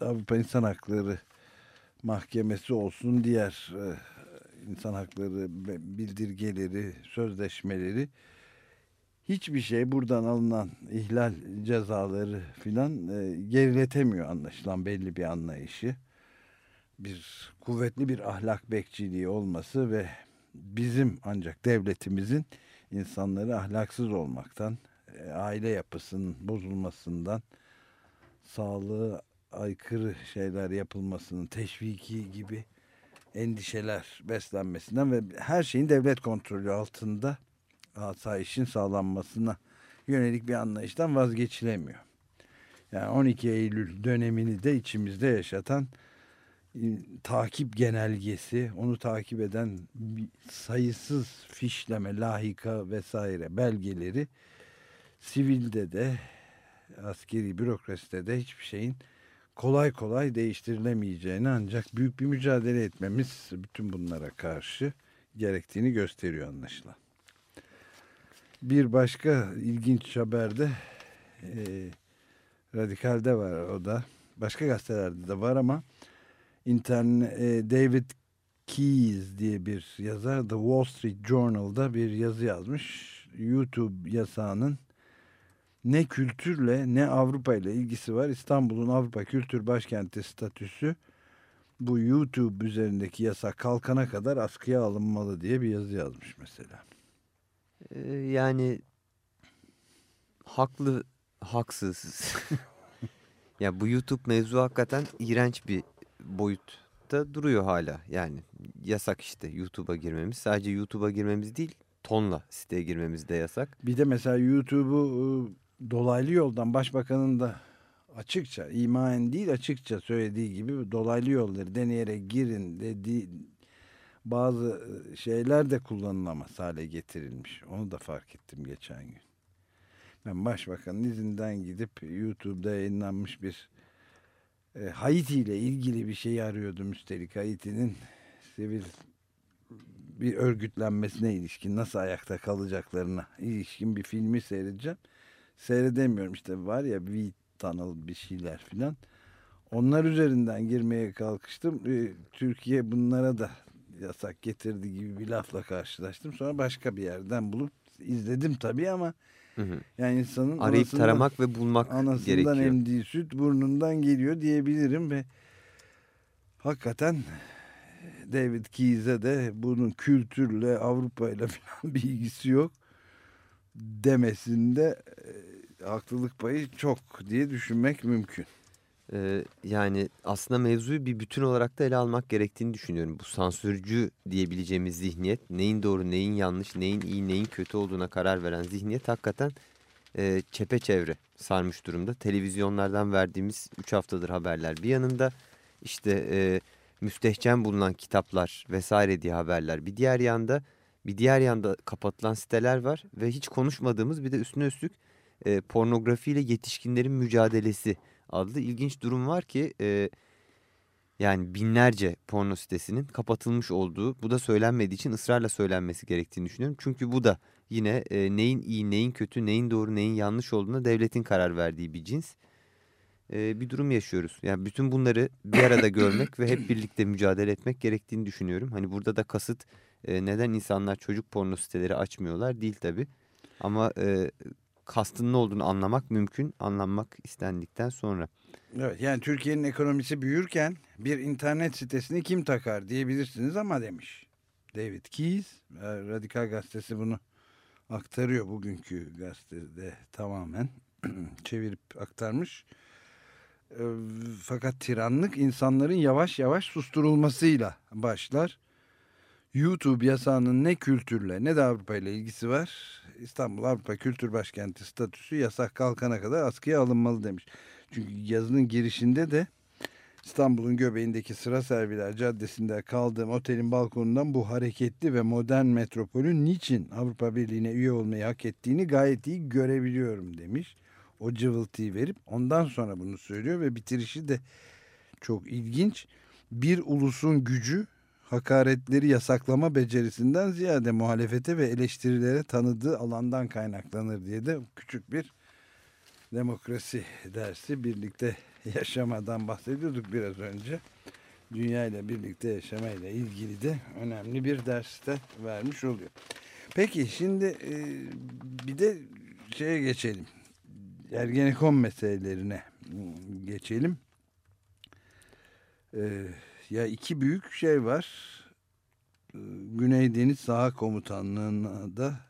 Avrupa İnsan Hakları Mahkemesi olsun diğer e, insan hakları bildirgeleri, sözleşmeleri hiçbir şey buradan alınan ihlal cezaları filan e, geriletemiyor anlaşılan belli bir anlayışı. Bir kuvvetli bir ahlak bekçiliği olması ve bizim ancak devletimizin insanları ahlaksız olmaktan, e, aile yapısının bozulmasından, sağlığı aykırı şeyler yapılmasının teşviki gibi endişeler beslenmesinden ve her şeyin devlet kontrolü altında asayişin sağlanmasına yönelik bir anlayıştan vazgeçilemiyor. Yani 12 Eylül dönemini de içimizde yaşatan e, takip genelgesi, onu takip eden sayısız fişleme, lahika vesaire belgeleri sivilde de askeri bürokraside de hiçbir şeyin kolay kolay değiştirilemeyeceğini ancak büyük bir mücadele etmemiz bütün bunlara karşı gerektiğini gösteriyor anlaşılan. Bir başka ilginç haberde e, Radikal'de var o da. Başka gazetelerde de var ama internet, e, David Keyes diye bir yazar The Wall Street Journal'da bir yazı yazmış. YouTube yasağının ne kültürle ne Avrupa ile ilgisi var. İstanbul'un Avrupa Kültür Başkenti statüsü bu YouTube üzerindeki yasak kalkana kadar askıya alınmalı diye bir yazı yazmış mesela. Ee, yani haklı haksız. ya bu YouTube mevzu hakikaten iğrenç bir boyutta duruyor hala. Yani yasak işte YouTube'a girmemiz. Sadece YouTube'a girmemiz değil tonla siteye girmemiz de yasak. Bir de mesela YouTube'u e, dolaylı yoldan başbakanın da açıkça imaen değil açıkça söylediği gibi dolaylı yolları deneyerek girin dediği bazı e, şeyler de kullanılamaz hale getirilmiş. Onu da fark ettim geçen gün. Ben başbakanın izinden gidip YouTube'da yayınlanmış bir e, Haiti ile ilgili bir şey arıyordum üstelik. Haiti'nin sivil bir örgütlenmesine ilişkin nasıl ayakta kalacaklarına ilişkin bir filmi seyredeceğim. Seyredemiyorum işte var ya V Tunnel bir şeyler filan. Onlar üzerinden girmeye kalkıştım. Ee, Türkiye bunlara da yasak getirdi gibi bir lafla karşılaştım. Sonra başka bir yerden bulup izledim tabii ama Hı hı. yani insanın Arayıp anasından- taramak ve bulmak anasından gerekiyor. emdiği süt burnundan geliyor diyebilirim ve hakikaten David Keyes'e de bunun kültürle Avrupa ile falan bir ilgisi yok demesinde e, haklılık payı çok diye düşünmek mümkün. Ee, yani aslında mevzuyu bir bütün olarak da ele almak gerektiğini düşünüyorum. Bu sansürcü diyebileceğimiz zihniyet neyin doğru neyin yanlış neyin iyi neyin kötü olduğuna karar veren zihniyet hakikaten e, çepeçevre sarmış durumda. Televizyonlardan verdiğimiz 3 haftadır haberler bir yanında işte e, müstehcen bulunan kitaplar vesaire diye haberler bir diğer yanda bir diğer yanda kapatılan siteler var ve hiç konuşmadığımız bir de üstüne üstlük e, pornografiyle yetişkinlerin mücadelesi adlı ilginç durum var ki e, yani binlerce porno sitesinin kapatılmış olduğu bu da söylenmediği için ısrarla söylenmesi gerektiğini düşünüyorum. Çünkü bu da yine e, neyin iyi neyin kötü neyin doğru neyin yanlış olduğuna devletin karar verdiği bir cins e, bir durum yaşıyoruz. Yani bütün bunları bir arada görmek ve hep birlikte mücadele etmek gerektiğini düşünüyorum. Hani burada da kasıt e, neden insanlar çocuk porno siteleri açmıyorlar değil tabi. Ama e, kastın ne olduğunu anlamak mümkün. Anlamak istendikten sonra. Evet yani Türkiye'nin ekonomisi büyürken bir internet sitesini kim takar diyebilirsiniz ama demiş. David Keyes, e, Radikal Gazetesi bunu aktarıyor bugünkü gazetede tamamen çevirip aktarmış. E, Fakat tiranlık insanların yavaş yavaş susturulmasıyla başlar. YouTube yasağının ne kültürle ne de Avrupa ile ilgisi var. İstanbul Avrupa Kültür Başkenti statüsü yasak kalkana kadar askıya alınmalı demiş. Çünkü yazının girişinde de İstanbul'un göbeğindeki Sıra Serviler Caddesi'nde kaldığım otelin balkonundan bu hareketli ve modern metropolün niçin Avrupa Birliği'ne üye olmayı hak ettiğini gayet iyi görebiliyorum demiş. O cıvıltıyı verip ondan sonra bunu söylüyor ve bitirişi de çok ilginç. Bir ulusun gücü hakaretleri yasaklama becerisinden ziyade muhalefete ve eleştirilere tanıdığı alandan kaynaklanır diye de küçük bir demokrasi dersi birlikte yaşamadan bahsediyorduk biraz önce. Dünya ile birlikte yaşamayla ilgili de önemli bir ders de vermiş oluyor. Peki şimdi e, bir de şeye geçelim. Ergenekon meselelerine geçelim. E, ya iki büyük şey var. E, Güney Deniz Saha Komutanlığı'na da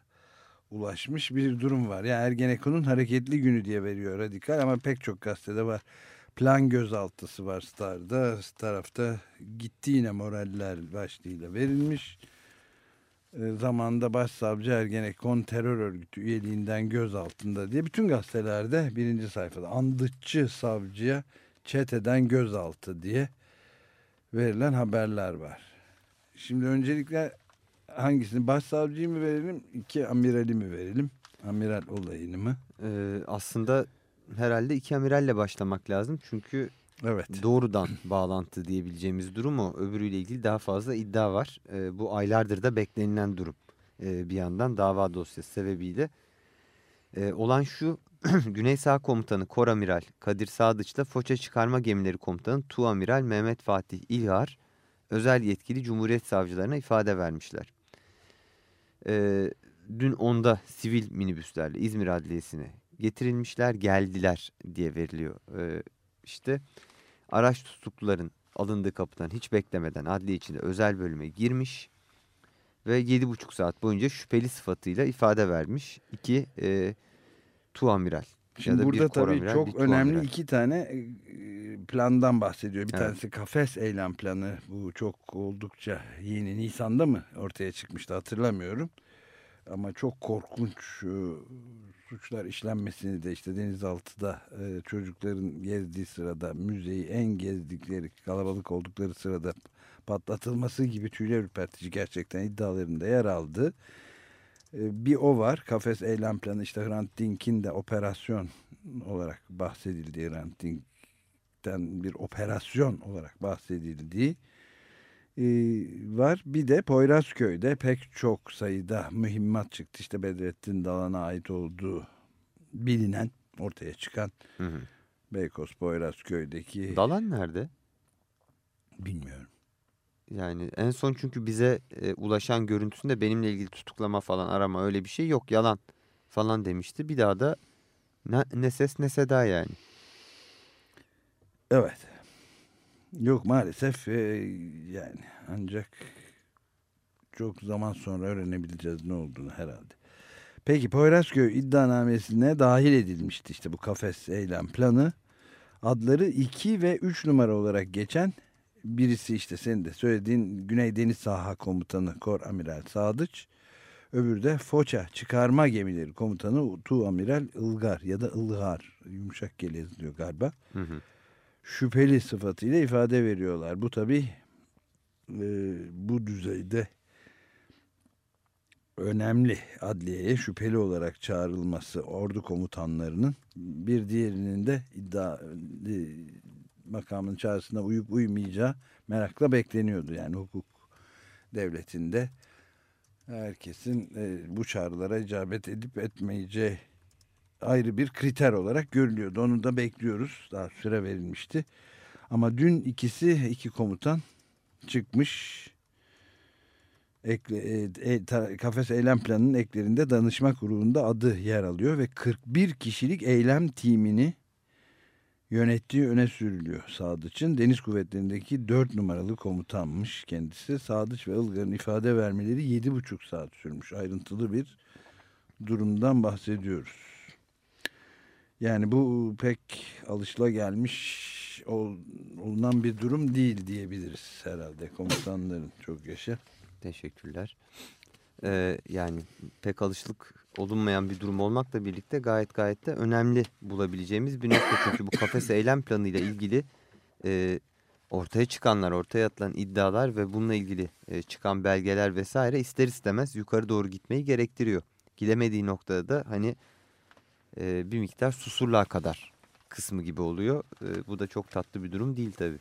ulaşmış bir durum var. Yani Ergenekon'un hareketli günü diye veriyor radikal ama pek çok gazetede var. Plan gözaltısı var Star'da. Tarafta gitti yine moraller başlığıyla verilmiş. E, zamanda başsavcı Ergenekon terör örgütü üyeliğinden gözaltında diye bütün gazetelerde birinci sayfada andıtçı savcıya çeteden gözaltı diye verilen haberler var. Şimdi öncelikle hangisini başsavcıyı mı verelim iki amirali mi verelim amiral olayını mı? Ee, aslında herhalde iki amiralle başlamak lazım. Çünkü Evet. doğrudan bağlantı diyebileceğimiz durum o. Öbürüyle ilgili daha fazla iddia var. Ee, bu aylardır da beklenilen durum. Ee, bir yandan dava dosyası sebebiyle. Ee, olan şu Güney Sağ Komutanı Kor Amiral Kadir Sadıç'la Foça Çıkarma Gemileri Komutanı Tu Amiral Mehmet Fatih İlhar özel yetkili Cumhuriyet Savcılarına ifade vermişler. Ee, dün onda sivil minibüslerle İzmir Adliyesi'ne getirilmişler geldiler diye veriliyor. Ee, işte araç tutukluların alındığı kapıdan hiç beklemeden adliye içinde özel bölüme girmiş ve 7,5 saat boyunca şüpheli sıfatıyla ifade vermiş iki e, tuamiral. Şimdi ya da burada tabii koramiral, çok önemli tuamiral. iki tane e, plandan bahsediyor. Bir Evet. tanesi kafes eylem planı. Bu çok oldukça yeni Nisan'da mı ortaya çıkmıştı hatırlamıyorum. Ama çok korkunç e, suçlar işlenmesini de işte denizaltıda e, çocukların gezdiği sırada müzeyi en gezdikleri kalabalık oldukları sırada patlatılması gibi tüyler ürpertici gerçekten iddialarında yer aldı. E, Bir o var. Kafes eylem planı işte Hrant Dink'in de operasyon olarak bahsedildiği Hrant Dink'ten bir operasyon olarak bahsedildiği e, var. Bir de Poyrazköy'de pek çok sayıda mühimmat çıktı. İşte Bedrettin Dalan'a ait olduğu bilinen, ortaya çıkan Hı hı. Beykoz Poyrazköy'deki Dalan nerede? bilmiyorum. Yani en son çünkü bize e, ulaşan görüntüsünde benimle ilgili tutuklama falan arama öyle bir şey yok yalan falan demişti. Bir daha da ne, ne ses ne seda yani. Evet. Yok maalesef e, yani ancak çok zaman sonra öğrenebileceğiz ne olduğunu herhalde. Peki Poyrazköy iddianamesine dahil edilmişti işte bu kafes eylem planı. Adları 2 ve 3 numara olarak geçen birisi işte senin de söylediğin Güney Deniz Saha Komutanı Kor Amiral Sadıç. Öbürü de Foça Çıkarma Gemileri Komutanı Tu Amiral Ilgar ya da Ilgar yumuşak gel yazılıyor galiba Hı hı. şüpheli sıfatıyla ifade veriyorlar. Bu tabi bu düzeyde önemli adliyeye şüpheli olarak çağrılması ordu komutanlarının bir diğerinin de iddia makamının çağrısına uyup uymayacağı merakla bekleniyordu. Yani hukuk devletinde herkesin e, bu çağrılara icabet edip etmeyeceği ayrı bir kriter olarak görülüyordu. Onu da bekliyoruz. Daha süre verilmişti. Ama dün ikisi iki komutan çıkmış ekle, e, e, ta- kafes eylem planının eklerinde danışma kurulunda adı yer alıyor ve 41 kişilik eylem timini yönettiği öne sürülüyor Sadıç'ın. Deniz kuvvetlerindeki 4 numaralı komutanmış kendisi. Sadıç ve Ilgar'ın ifade vermeleri 7,5 saat sürmüş. Ayrıntılı bir durumdan bahsediyoruz. Yani bu pek alışılagelmiş ol, olunan bir durum değil diyebiliriz herhalde komutanların. Çok yaşa. Teşekkürler. Ee, yani pek alışılık olunmayan bir durum olmakla birlikte gayet gayet de önemli bulabileceğimiz bir nokta. Çünkü bu kafes eylem planıyla ilgili e, ortaya çıkanlar, ortaya atılan iddialar ve bununla ilgili e, çıkan belgeler vesaire ister istemez yukarı doğru gitmeyi gerektiriyor. Gidemediği noktada da hani e, bir miktar susurluğa kadar kısmı gibi oluyor. E, bu da çok tatlı bir durum değil tabii.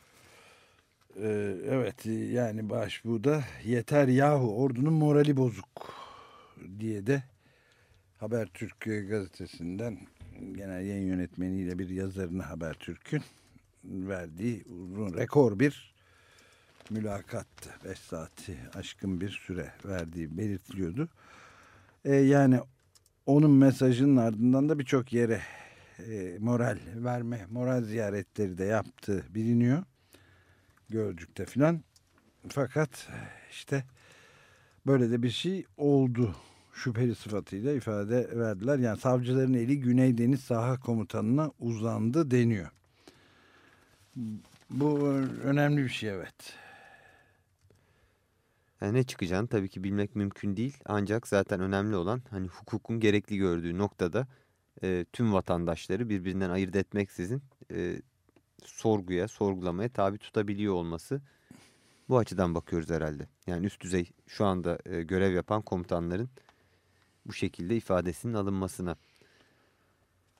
Ee, evet yani başbuğda yeter yahu ordunun morali bozuk diye de Habertürk gazetesinden genel yayın yönetmeniyle bir yazarını Habertürk'ün verdiği uzun rekor bir mülakattı. 5 saati aşkın bir süre verdiği belirtiliyordu. Ee, yani onun mesajının ardından da birçok yere e, moral verme, moral ziyaretleri de yaptığı biliniyor. Gölcük'te filan. Fakat işte böyle de bir şey oldu şüpheli sıfatıyla ifade verdiler. Yani savcıların eli Güney Deniz Saha Komutanı'na uzandı deniyor. Bu önemli bir şey evet. Yani ne çıkacağını tabii ki bilmek mümkün değil. Ancak zaten önemli olan hani hukukun gerekli gördüğü noktada e, tüm vatandaşları birbirinden ayırt etmeksizin e, sorguya, sorgulamaya tabi tutabiliyor olması. Bu açıdan bakıyoruz herhalde. Yani üst düzey şu anda e, görev yapan komutanların bu şekilde ifadesinin alınmasına.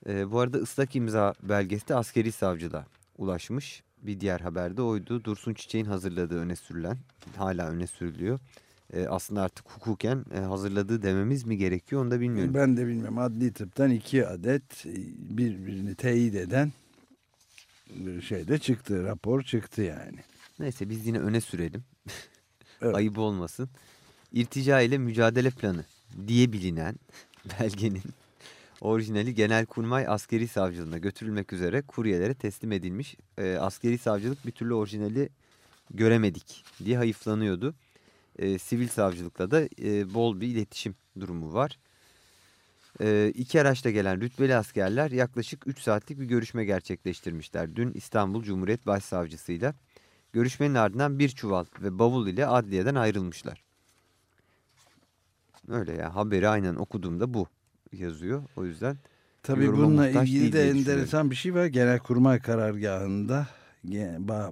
E, bu arada ıslak imza belgesi de askeri savcılığa ulaşmış. Bir diğer haberde oydu. Dursun Çiçek'in hazırladığı öne sürülen, hala öne sürülüyor. E, aslında artık hukuken e, hazırladığı dememiz mi gerekiyor onu da bilmiyorum. Ben de bilmem adli tıptan iki adet birbirini teyit eden bir şey de çıktı. Rapor çıktı yani. Neyse biz yine öne sürelim. Evet. Ayıp olmasın. İrtica ile mücadele planı diye bilinen belgenin orijinali Genelkurmay Askeri Savcılığına götürülmek üzere kuryelere teslim edilmiş. Ee, askeri savcılık bir türlü orijinali göremedik diye hayıflanıyordu. Ee, sivil savcılıkla da e, bol bir iletişim durumu var. Ee, iki araçta gelen rütbeli askerler yaklaşık 3 saatlik bir görüşme gerçekleştirmişler. Dün İstanbul Cumhuriyet Başsavcısıyla görüşmenin ardından bir çuval ve bavul ile adliyeden ayrılmışlar. Öyle ya haberi aynen okuduğumda bu yazıyor. O yüzden Tabii bununla ilgili de enteresan bir şey var. Genelkurmay karargahında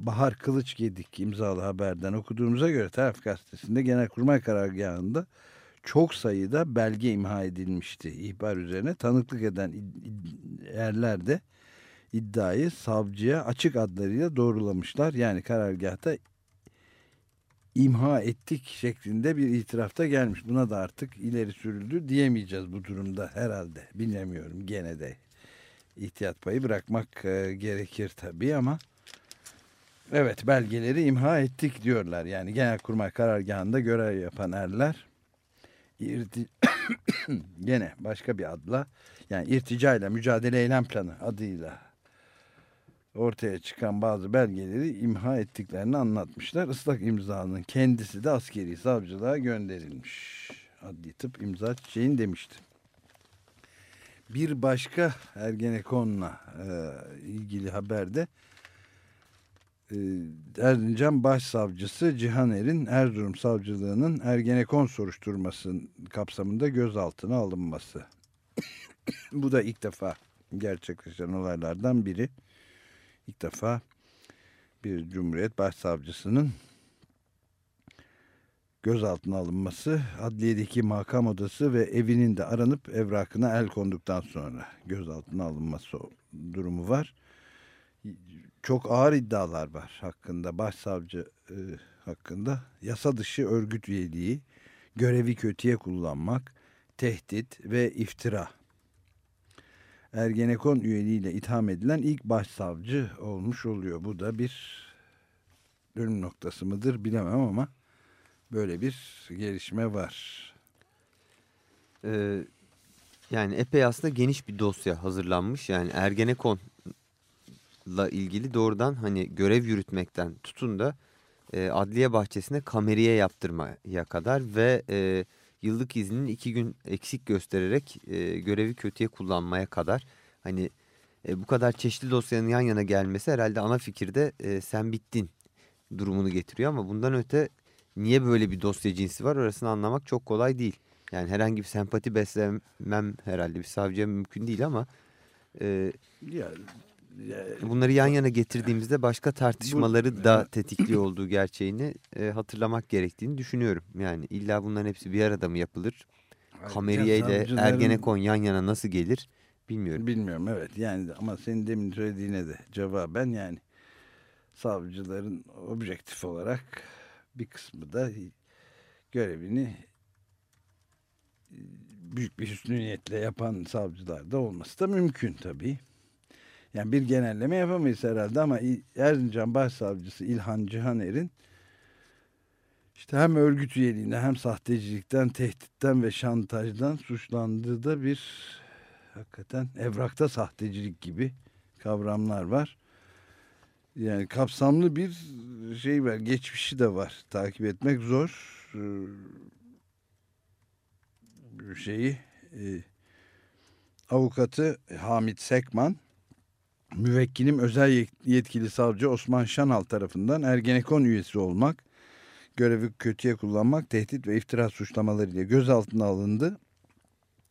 Bahar Kılıç Gedik imzalı haberden okuduğumuza göre Taraf Gazetesi'nde Genelkurmay karargahında çok sayıda belge imha edilmişti. İhbar üzerine tanıklık eden erler de iddiayı savcıya açık adlarıyla doğrulamışlar. Yani karargahta imha ettik şeklinde bir itirafta gelmiş. Buna da artık ileri sürüldü diyemeyeceğiz bu durumda herhalde. Bilemiyorum gene de ihtiyat payı bırakmak e, gerekir tabii ama evet belgeleri imha ettik diyorlar. Yani Genelkurmay karargahında görev yapan erler irti gene başka bir adla yani irticayla mücadele eylem planı adıyla ortaya çıkan bazı belgeleri imha ettiklerini anlatmışlar. Islak imzanın kendisi de askeri savcılığa gönderilmiş. Adli tıp imza çiçeğin demişti. Bir başka Ergenekon'la e, ilgili haberde e, Erzincan Başsavcısı Cihaner'in Erzurum Savcılığı'nın Ergenekon soruşturmasının kapsamında gözaltına alınması. Bu da ilk defa gerçekleşen olaylardan biri. İlk defa bir Cumhuriyet Başsavcısının gözaltına alınması, adliyedeki makam odası ve evinin de aranıp evrakına el konduktan sonra gözaltına alınması durumu var. Çok ağır iddialar var hakkında, başsavcı e, hakkında. Yasa dışı örgüt üyeliği, görevi kötüye kullanmak, tehdit ve iftira. Ergenekon üyeliğiyle itham edilen ilk başsavcı olmuş oluyor. Bu da bir dönüm noktası mıdır bilemem ama Böyle bir gelişme var. Ee, yani epey aslında geniş bir dosya hazırlanmış. Yani Ergenekon'la ilgili doğrudan hani görev yürütmekten tutun da e, adliye bahçesine kameriye yaptırmaya kadar ve e, yıllık izninin iki gün eksik göstererek e, görevi kötüye kullanmaya kadar hani e, bu kadar çeşitli dosyanın yan yana gelmesi herhalde ana fikirde e, sen bittin durumunu getiriyor ama bundan öte niye böyle bir dosya cinsi var orasını anlamak çok kolay değil. Yani herhangi bir sempati beslemem herhalde bir savcıya mümkün değil ama e, ya, bunları yan yana getirdiğimizde başka tartışmaları da evet. tetikliyor olduğu gerçeğini e, hatırlamak gerektiğini düşünüyorum. Yani illa bunların hepsi bir arada mı yapılır? Kameriye ile Ergenekon yan yana nasıl gelir bilmiyorum. Bilmiyorum evet yani ama senin demin söylediğine de cevaben yani savcıların objektif olarak bir kısmı da görevini e, büyük bir hüsnü niyetle yapan savcılar da olması da mümkün tabii. Yani bir genelleme yapamayız herhalde ama Erzincan Başsavcısı İlhan Cihaner'in işte hem örgüt üyeliğinde hem sahtecilikten, tehditten ve şantajdan suçlandığı da bir hakikaten evrakta sahtecilik gibi kavramlar var. Yani kapsamlı bir şey var. Geçmişi de var. Takip etmek zor. Ee, şeyi e, avukatı Hamit Sekman müvekkilim özel yet- yetkili savcı Osman Şanal tarafından Ergenekon üyesi olmak, görevi kötüye kullanmak, tehdit ve iftira suçlamalarıyla gözaltına alındı.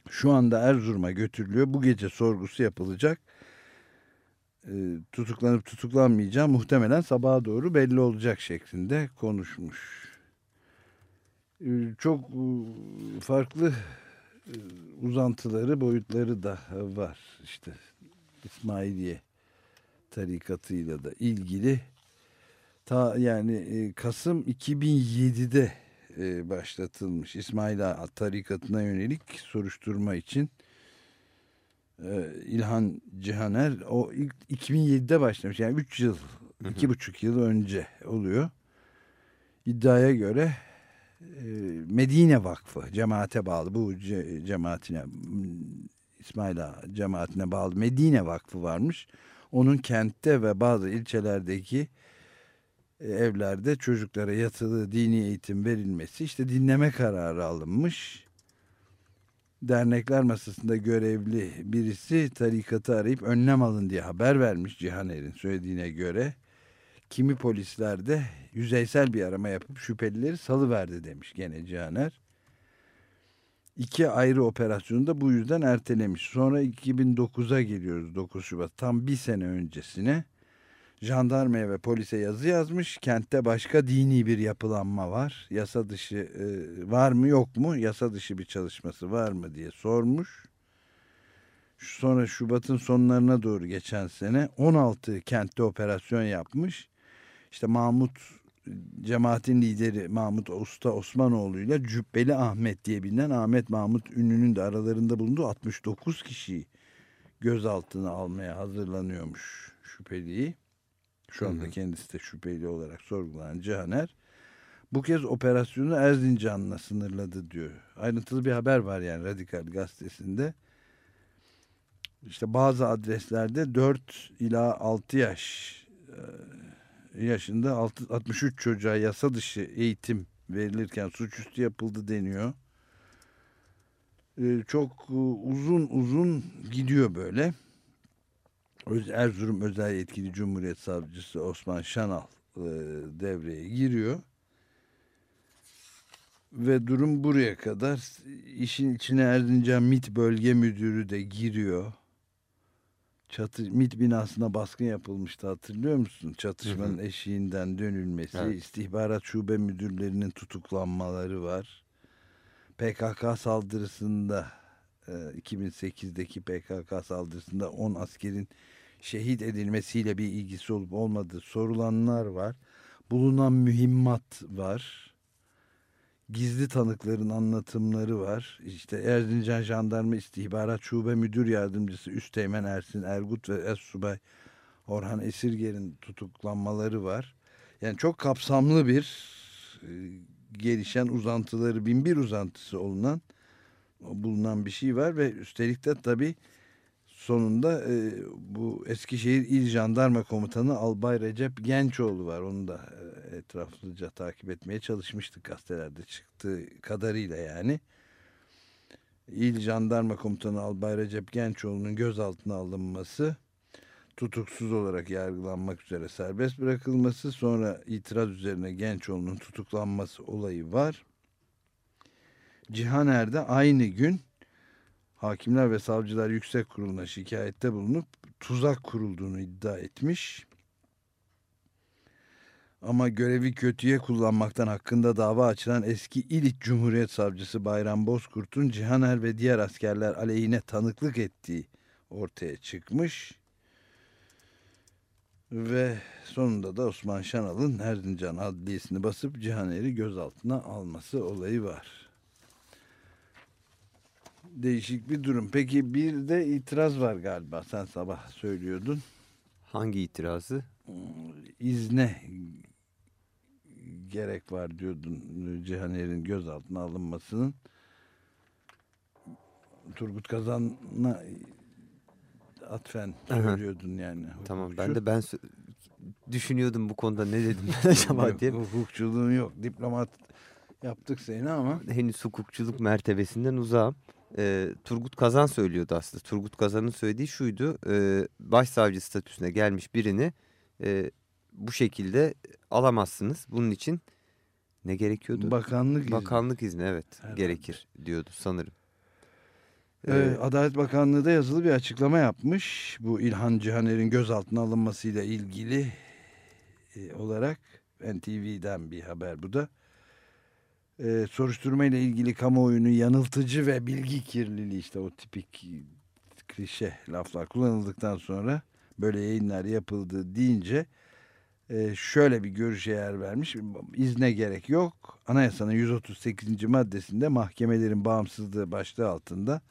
Şu anda Erzurum'a götürülüyor. Bu gece sorgusu yapılacak. Ee, tutuklanıp tutuklanmayacağı muhtemelen sabaha doğru belli olacak şeklinde konuşmuş. Ee, çok e, farklı e, uzantıları, boyutları da var. İşte İsmailiye tarikatıyla da ilgili. Ta yani e, Kasım 2007'de e, başlatılmış İsmail Ağa tarikatına yönelik soruşturma için e, İlhan Cihaner o ilk 2007'de başlamış. Yani 3 yıl iki buçuk yıl önce oluyor. İddiaya göre e, Medine Vakfı cemaate bağlı bu ce- cemaatine İsmail Ağa cemaatine bağlı Medine Vakfı varmış onun kentte ve bazı ilçelerdeki e, evlerde çocuklara yatılı dini eğitim verilmesi işte dinleme kararı alınmış. Dernekler masasında görevli birisi tarikatı arayıp önlem alın diye haber vermiş Cihaner'in söylediğine göre. Kimi polisler de yüzeysel bir arama yapıp şüphelileri salıverdi demiş gene Cihaner. İki ayrı operasyonu da bu yüzden ertelemiş. Sonra 2009'a geliyoruz 9 Şubat tam bir sene öncesine jandarmaya ve polise yazı yazmış. Kentte başka dini bir yapılanma var. Yasa dışı e, var mı yok mu? Yasa dışı bir çalışması var mı diye sormuş. Sonra Şubat'ın sonlarına doğru geçen sene 16 kentte operasyon yapmış. İşte Mahmut cemaatin lideri Mahmut Usta Osmanoğlu ile Cübbeli Ahmet diye bilinen Ahmet Mahmut ünlünün de aralarında bulunduğu 69 kişiyi gözaltına almaya hazırlanıyormuş şüpheliyi. Şu anda kendisi de şüpheli olarak sorgulanan Cihaner. Bu kez operasyonu Erzincan'la sınırladı diyor. Ayrıntılı bir haber var yani Radikal gazetesinde. İşte bazı adreslerde 4 ila 6 yaş yaşında 6 63 çocuğa yasa dışı eğitim verilirken suçüstü yapıldı deniyor. E, Çok e, uzun uzun gidiyor böyle. Erzurum Özel Yetkili Cumhuriyet Savcısı Osman Şanal e, devreye giriyor. Ve durum buraya kadar. İşin içine Erzincan MİT Bölge Müdürü de giriyor. Çatı, MİT binasına baskın yapılmıştı hatırlıyor musun? Çatışmanın eşiğinden dönülmesi, Evet. istihbarat şube müdürlerinin tutuklanmaları var. PKK saldırısında e, 2008'deki PKK saldırısında 10 askerin şehit edilmesiyle bir ilgisi olup olmadığı sorulanlar var. Bulunan mühimmat var. Gizli tanıkların anlatımları var. İşte Erzincan Jandarma İstihbarat Şube Müdür Yardımcısı Üsteğmen Ersin Ergut ve Es-Subay Orhan Esirger'in tutuklanmaları var. Yani çok kapsamlı bir e, gelişen uzantıları binbir uzantısı olunan bulunan bir şey var ve üstelik de tabii sonunda e, bu Eskişehir İl Jandarma Komutanı Albay Recep Gençoğlu var. Onu da e, etraflıca takip etmeye çalışmıştık gazetelerde çıktığı kadarıyla yani. İl Jandarma Komutanı Albay Recep Gençoğlu'nun gözaltına alınması, tutuksuz olarak yargılanmak üzere serbest bırakılması, sonra itiraz üzerine Gençoğlu'nun tutuklanması olayı var. Cihaner'de aynı gün Hakimler ve Savcılar Yüksek Kurulu'na şikayette bulunup tuzak kurulduğunu iddia etmiş. Ama görevi kötüye kullanmaktan hakkında dava açılan eski İliç Cumhuriyet Savcısı Bayram Bozkurt'un Cihaner ve diğer askerler aleyhine tanıklık ettiği ortaya çıkmış. Ve sonunda da Osman Şanal'ın Erzincan Adliyesi'ni basıp Cihaner'i gözaltına alması olayı var. Değişik bir durum. Peki bir de itiraz var galiba. Sen sabah söylüyordun. Hangi itirazı? İzne gerek var diyordun Cihaner'in gözaltına alınmasının. Turgut Kazan'a atfen söylüyordun yani. Tamam hukukçu. ben de ben düşünüyordum bu konuda ne dedim ben acaba diye. Hukukçuluğun yok. Diplomat yaptık seni ama Henüz hukukçuluk mertebesinden uzağım. Ee, Turgut Kazan söylüyordu aslında. Turgut Kazan'ın söylediği şuydu. E, başsavcı statüsüne gelmiş birini e, bu şekilde alamazsınız. Bunun için ne gerekiyordu? bakanlık izni. Bakanlık izni evet Herhalde. gerekir diyordu sanırım. Ee, Adalet Bakanlığı da yazılı bir açıklama yapmış. Bu İlhan Cihaner'in gözaltına alınmasıyla ilgili e, olarak NTV'den bir haber bu da. Ee, soruşturma ile ilgili kamuoyunu yanıltıcı ve bilgi kirliliği işte o tipik klişe laflar kullanıldıktan sonra böyle yayınlar yapıldı deyince e, şöyle bir görüşe yer vermiş. İzne gerek yok. Anayasanın 138. maddesinde mahkemelerin bağımsızlığı başlığı altında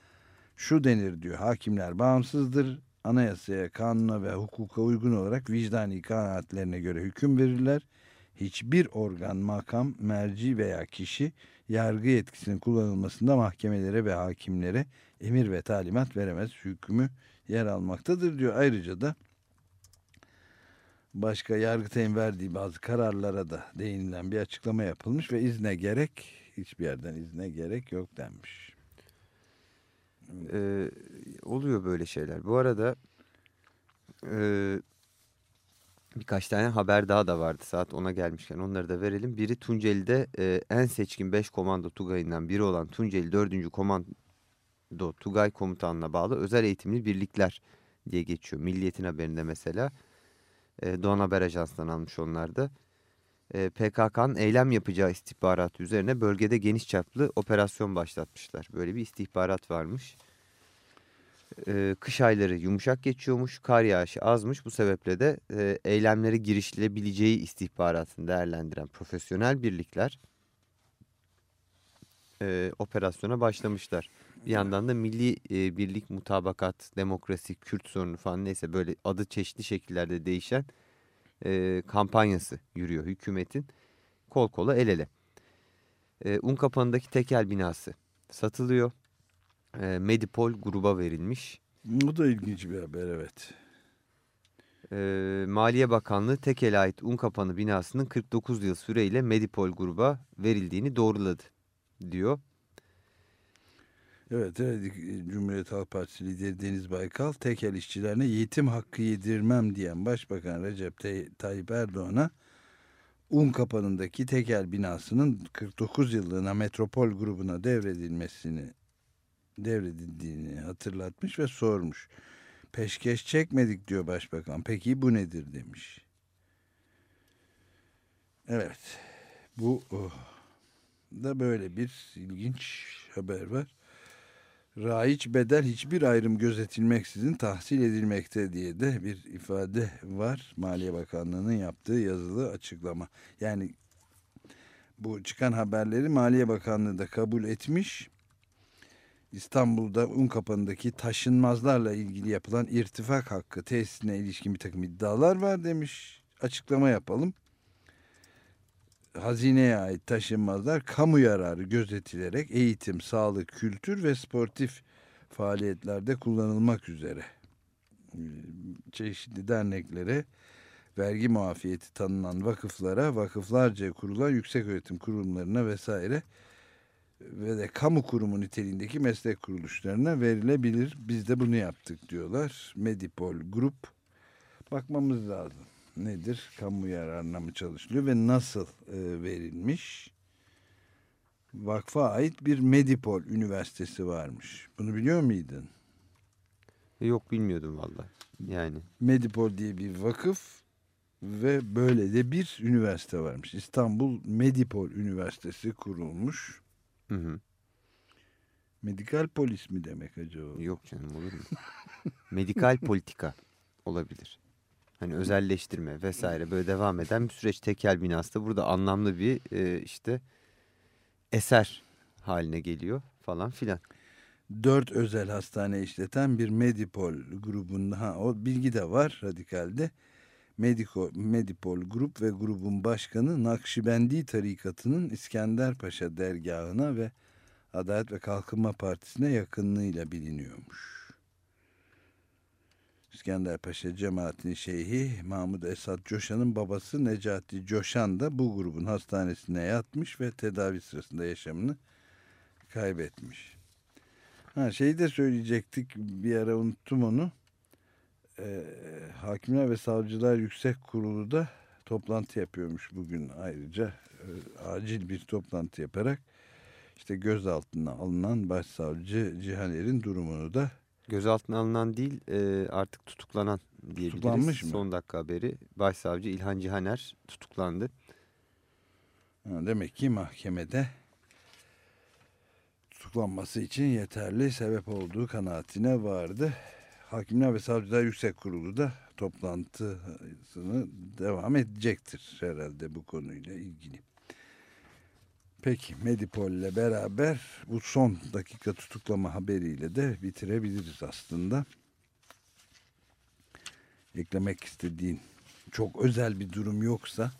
şu denir diyor. Hakimler bağımsızdır. Anayasaya, kanuna ve hukuka uygun olarak vicdani kanaatlerine göre hüküm verirler. Hiçbir organ, makam, merci veya kişi yargı yetkisinin kullanılmasında mahkemelere ve hakimlere emir ve talimat veremez. Hükmü yer almaktadır diyor. Ayrıca da başka Yargıtay'ın verdiği bazı kararlara da değinilen bir açıklama yapılmış ve izne gerek hiçbir yerden izne gerek yok denmiş. Ee, oluyor böyle şeyler. Bu arada e, birkaç tane haber daha da vardı saat ona gelmişken onları da verelim. Biri Tunceli'de e, en seçkin 5 komando Tugay'ından biri olan Tunceli 4. Komando Tugay Komutanlığı'na bağlı özel eğitimli birlikler diye geçiyor. Milliyet'in haberinde mesela e, Doğan Haber Ajansı'ndan almış onlar da. E, PKK'nın eylem yapacağı istihbarat üzerine bölgede geniş çaplı operasyon başlatmışlar. Böyle bir istihbarat varmış. E, kış ayları yumuşak geçiyormuş, kar yağışı azmış. Bu sebeple de e, eylemlere girişilebileceği istihbaratını değerlendiren profesyonel birlikler e, operasyona başlamışlar. Bir yandan da milli e, birlik, mutabakat, demokrasi, Kürt sorunu falan neyse böyle adı çeşitli şekillerde değişen e, kampanyası yürüyor hükümetin kol kola el ele. E, Unkapanı'ndaki tekel binası satılıyor. E, Medipol gruba verilmiş. Bu da ilginç bir haber evet. E, Maliye Bakanlığı Tekel'e ait Unkapanı binasının 49 yıl süreyle Medipol gruba verildiğini doğruladı diyor. Evet, evet Cumhuriyet Halk Partisi lideri Deniz Baykal tekel işçilerine yetim hakkı yedirmem diyen Başbakan Recep Tay- Tayyip Erdoğan'a un kapanındaki tekel binasının 49 yıllığına metropol grubuna devredilmesini devredildiğini hatırlatmış ve sormuş. Peşkeş çekmedik diyor Başbakan. Peki bu nedir demiş. Evet. Bu oh, da böyle bir ilginç haber var. Raiç bedel hiçbir ayrım gözetilmeksizin tahsil edilmekte diye de bir ifade var. Maliye Bakanlığı'nın yaptığı yazılı açıklama. Yani bu çıkan haberleri Maliye Bakanlığı da kabul etmiş. İstanbul'da Unkapanı'ndaki taşınmazlarla ilgili yapılan irtifak hakkı tesisine ilişkin bir takım iddialar var demiş. Açıklama yapalım. hazineye ait taşınmazlar kamu yararı gözetilerek eğitim, sağlık, kültür ve sportif faaliyetlerde kullanılmak üzere e, çeşitli derneklere vergi muafiyeti tanınan vakıflara, vakıflarca kurulan yüksek öğretim kurumlarına vesaire ve de kamu kurumu niteliğindeki meslek kuruluşlarına verilebilir. Biz de bunu yaptık diyorlar. Medipol Grup bakmamız lazım. Nedir? Kamu yararına mı çalışılıyor ve nasıl e, verilmiş? Vakfa ait bir Medipol Üniversitesi varmış. Bunu biliyor muydun? Yok bilmiyordum valla. Yani Medipol diye bir vakıf ve böyle de bir üniversite varmış. İstanbul Medipol Üniversitesi kurulmuş. Hı hı. Medikal polis mi demek acaba? yok canım olur mu? Medikal politika olabilir. Hani özelleştirme vesaire böyle devam eden bir süreç tekel binası da burada anlamlı bir e, işte eser haline geliyor falan filan. Dört özel hastane işleten bir Medipol grubunda ha, o bilgi de var radikalde. Mediko, Medipol grup ve grubun başkanı Nakşibendi tarikatının İskenderpaşa dergahına ve Adalet ve Kalkınma Partisi'ne yakınlığıyla biliniyormuş. İskenderpaşa cemaatinin şeyhi Mahmud Esat Coşan'ın babası Necati Coşan da bu grubun hastanesine yatmış ve tedavi sırasında yaşamını kaybetmiş. Ha şeyi de söyleyecektik bir ara unuttum onu. Ee, Hakimler ve Savcılar Yüksek Kurulu da toplantı yapıyormuş bugün ayrıca e, acil bir toplantı yaparak işte gözaltına alınan başsavcı Cihaner'in durumunu da Gözaltına alınan değil e, artık tutuklanan diyebiliriz. Tutuklanmış mı? Son dakika haberi. Başsavcı İlhan Cihaner tutuklandı. ha, demek ki mahkemede tutuklanması için yeterli sebep olduğu kanaatine vardı. Hakimler ve Savcılar Yüksek Kurulu da toplantısını devam edecektir herhalde bu konuyla ilgili. Peki Medipol ile beraber bu son dakika tutuklama haberiyle de bitirebiliriz aslında. Eklemek istediğin çok özel bir durum yoksa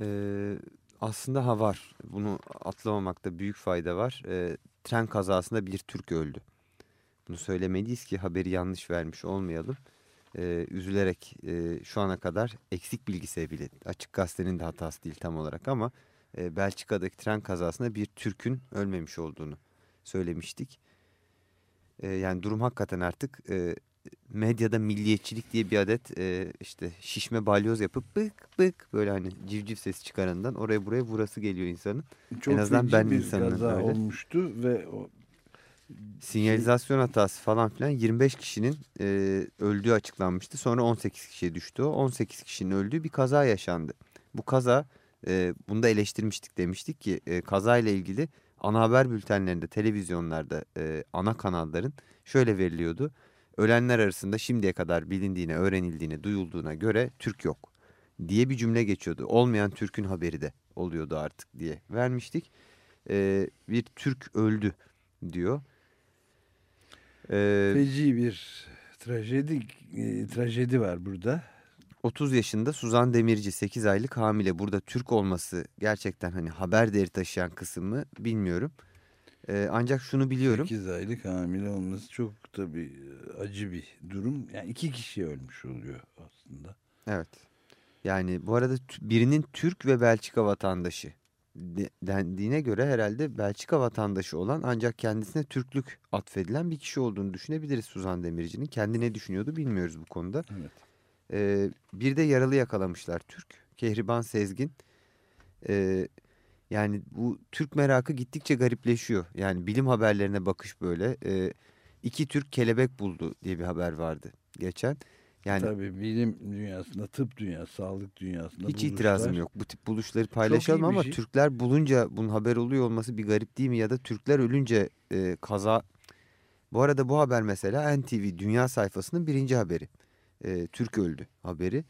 Ee, aslında ha var. Bunu atlamamakta büyük fayda var. Ee, tren kazasında bir Türk öldü. Bunu söylemeliyiz ki haberi yanlış vermiş olmayalım. Ee, üzülerek e, şu ana kadar eksik bilgi bile açık gazetenin de hatası değil tam olarak ama e, Belçika'daki tren kazasında bir Türk'ün ölmemiş olduğunu söylemiştik. E, yani durum hakikaten artık e, medyada milliyetçilik diye bir adet e, işte şişme balyoz yapıp bık bık böyle hani civciv sesi çıkarından oraya buraya vurası geliyor insanın. çok azından feci ben bir insanım kaza öyle. olmuştu ve o Sinyalizasyon hatası falan filan 25 kişinin e, öldüğü açıklanmıştı. Sonra 18 kişiye düştü o. 18 kişinin öldüğü bir kaza yaşandı. Bu kaza e, bunu da eleştirmiştik demiştik ki e, kazayla ilgili ana haber bültenlerinde, televizyonlarda, e, ana kanalların şöyle veriliyordu. Ölenler arasında şimdiye kadar bilindiğine, öğrenildiğine, duyulduğuna göre Türk yok diye bir cümle geçiyordu. Olmayan Türk'ün haberi de oluyordu artık diye vermiştik. E, bir Türk öldü diyor. E, feci bir trajedi e, trajedi var burada. 30 yaşında Suzan Demirci 8 aylık hamile. Burada Türk olması gerçekten hani haber değeri taşıyan kısmı bilmiyorum. Ee, ancak şunu biliyorum. 8 aylık hamile olması çok tabii acı bir durum. Yani iki kişi ölmüş oluyor aslında. Evet. Yani bu arada birinin Türk ve Belçika vatandaşı dendiğine göre herhalde Belçika vatandaşı olan ancak kendisine Türklük atfedilen bir kişi olduğunu düşünebiliriz Suzan Demirci'nin. Kendi ne düşünüyordu bilmiyoruz bu konuda. Evet. Ee, bir de yaralı yakalamışlar Türk. Kehriban Sezgin. Ee, yani bu Türk merakı gittikçe garipleşiyor. Yani bilim haberlerine bakış böyle. Ee, iki Türk kelebek buldu diye bir haber vardı geçen. Yani Tabii bilim dünyasında, tıp dünyası, sağlık dünyasında hiç buluşlar. itirazım yok. Bu tip buluşları paylaşalım ama şey. Türkler bulunca bunun haber oluyor olması bir garip değil mi? Ya da Türkler ölünce e, kaza... Bu arada bu haber mesela NTV Dünya sayfasının birinci haberi. E, Türk öldü haberi.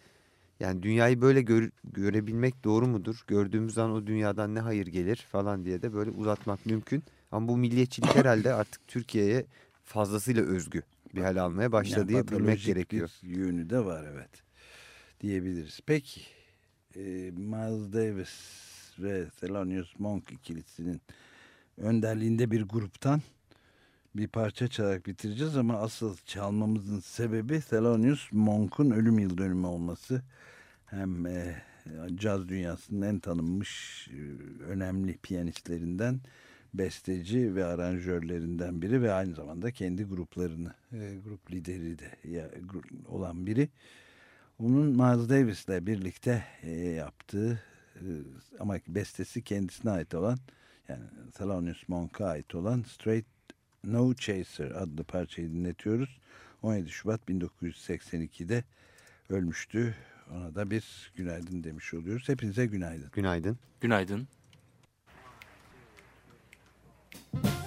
Yani dünyayı böyle gör- görebilmek doğru mudur? Gördüğümüz an o dünyadan ne hayır gelir falan diye de böyle uzatmak mümkün. Ama bu milliyetçilik herhalde artık Türkiye'ye fazlasıyla özgü bir hal almaya başladı Yani diye bilmek gerekiyor. yönü de var evet diyebiliriz. Peki e, Miles Davis ve Thelonious Monk ikilisinin önderliğinde bir gruptan bir parça çalarak bitireceğiz ama asıl çalmamızın sebebi Thelonious Monk'un ölüm yıl dönümü olması. Hem e, caz dünyasının en tanınmış e, önemli piyanistlerinden besteci ve aranjörlerinden biri ve aynı zamanda kendi gruplarını e, grup lideri de ya, olan biri. Onun Miles Davis'le birlikte e, yaptığı e, ama bestesi kendisine ait olan yani Thelonious Monk'a ait olan Straight No Chaser adlı parçayı dinletiyoruz. 17 Şubat 1982'de ölmüştü. Ona da bir günaydın demiş oluyoruz. Hepinize günaydın. Günaydın. Günaydın. you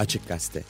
Açık Gazete.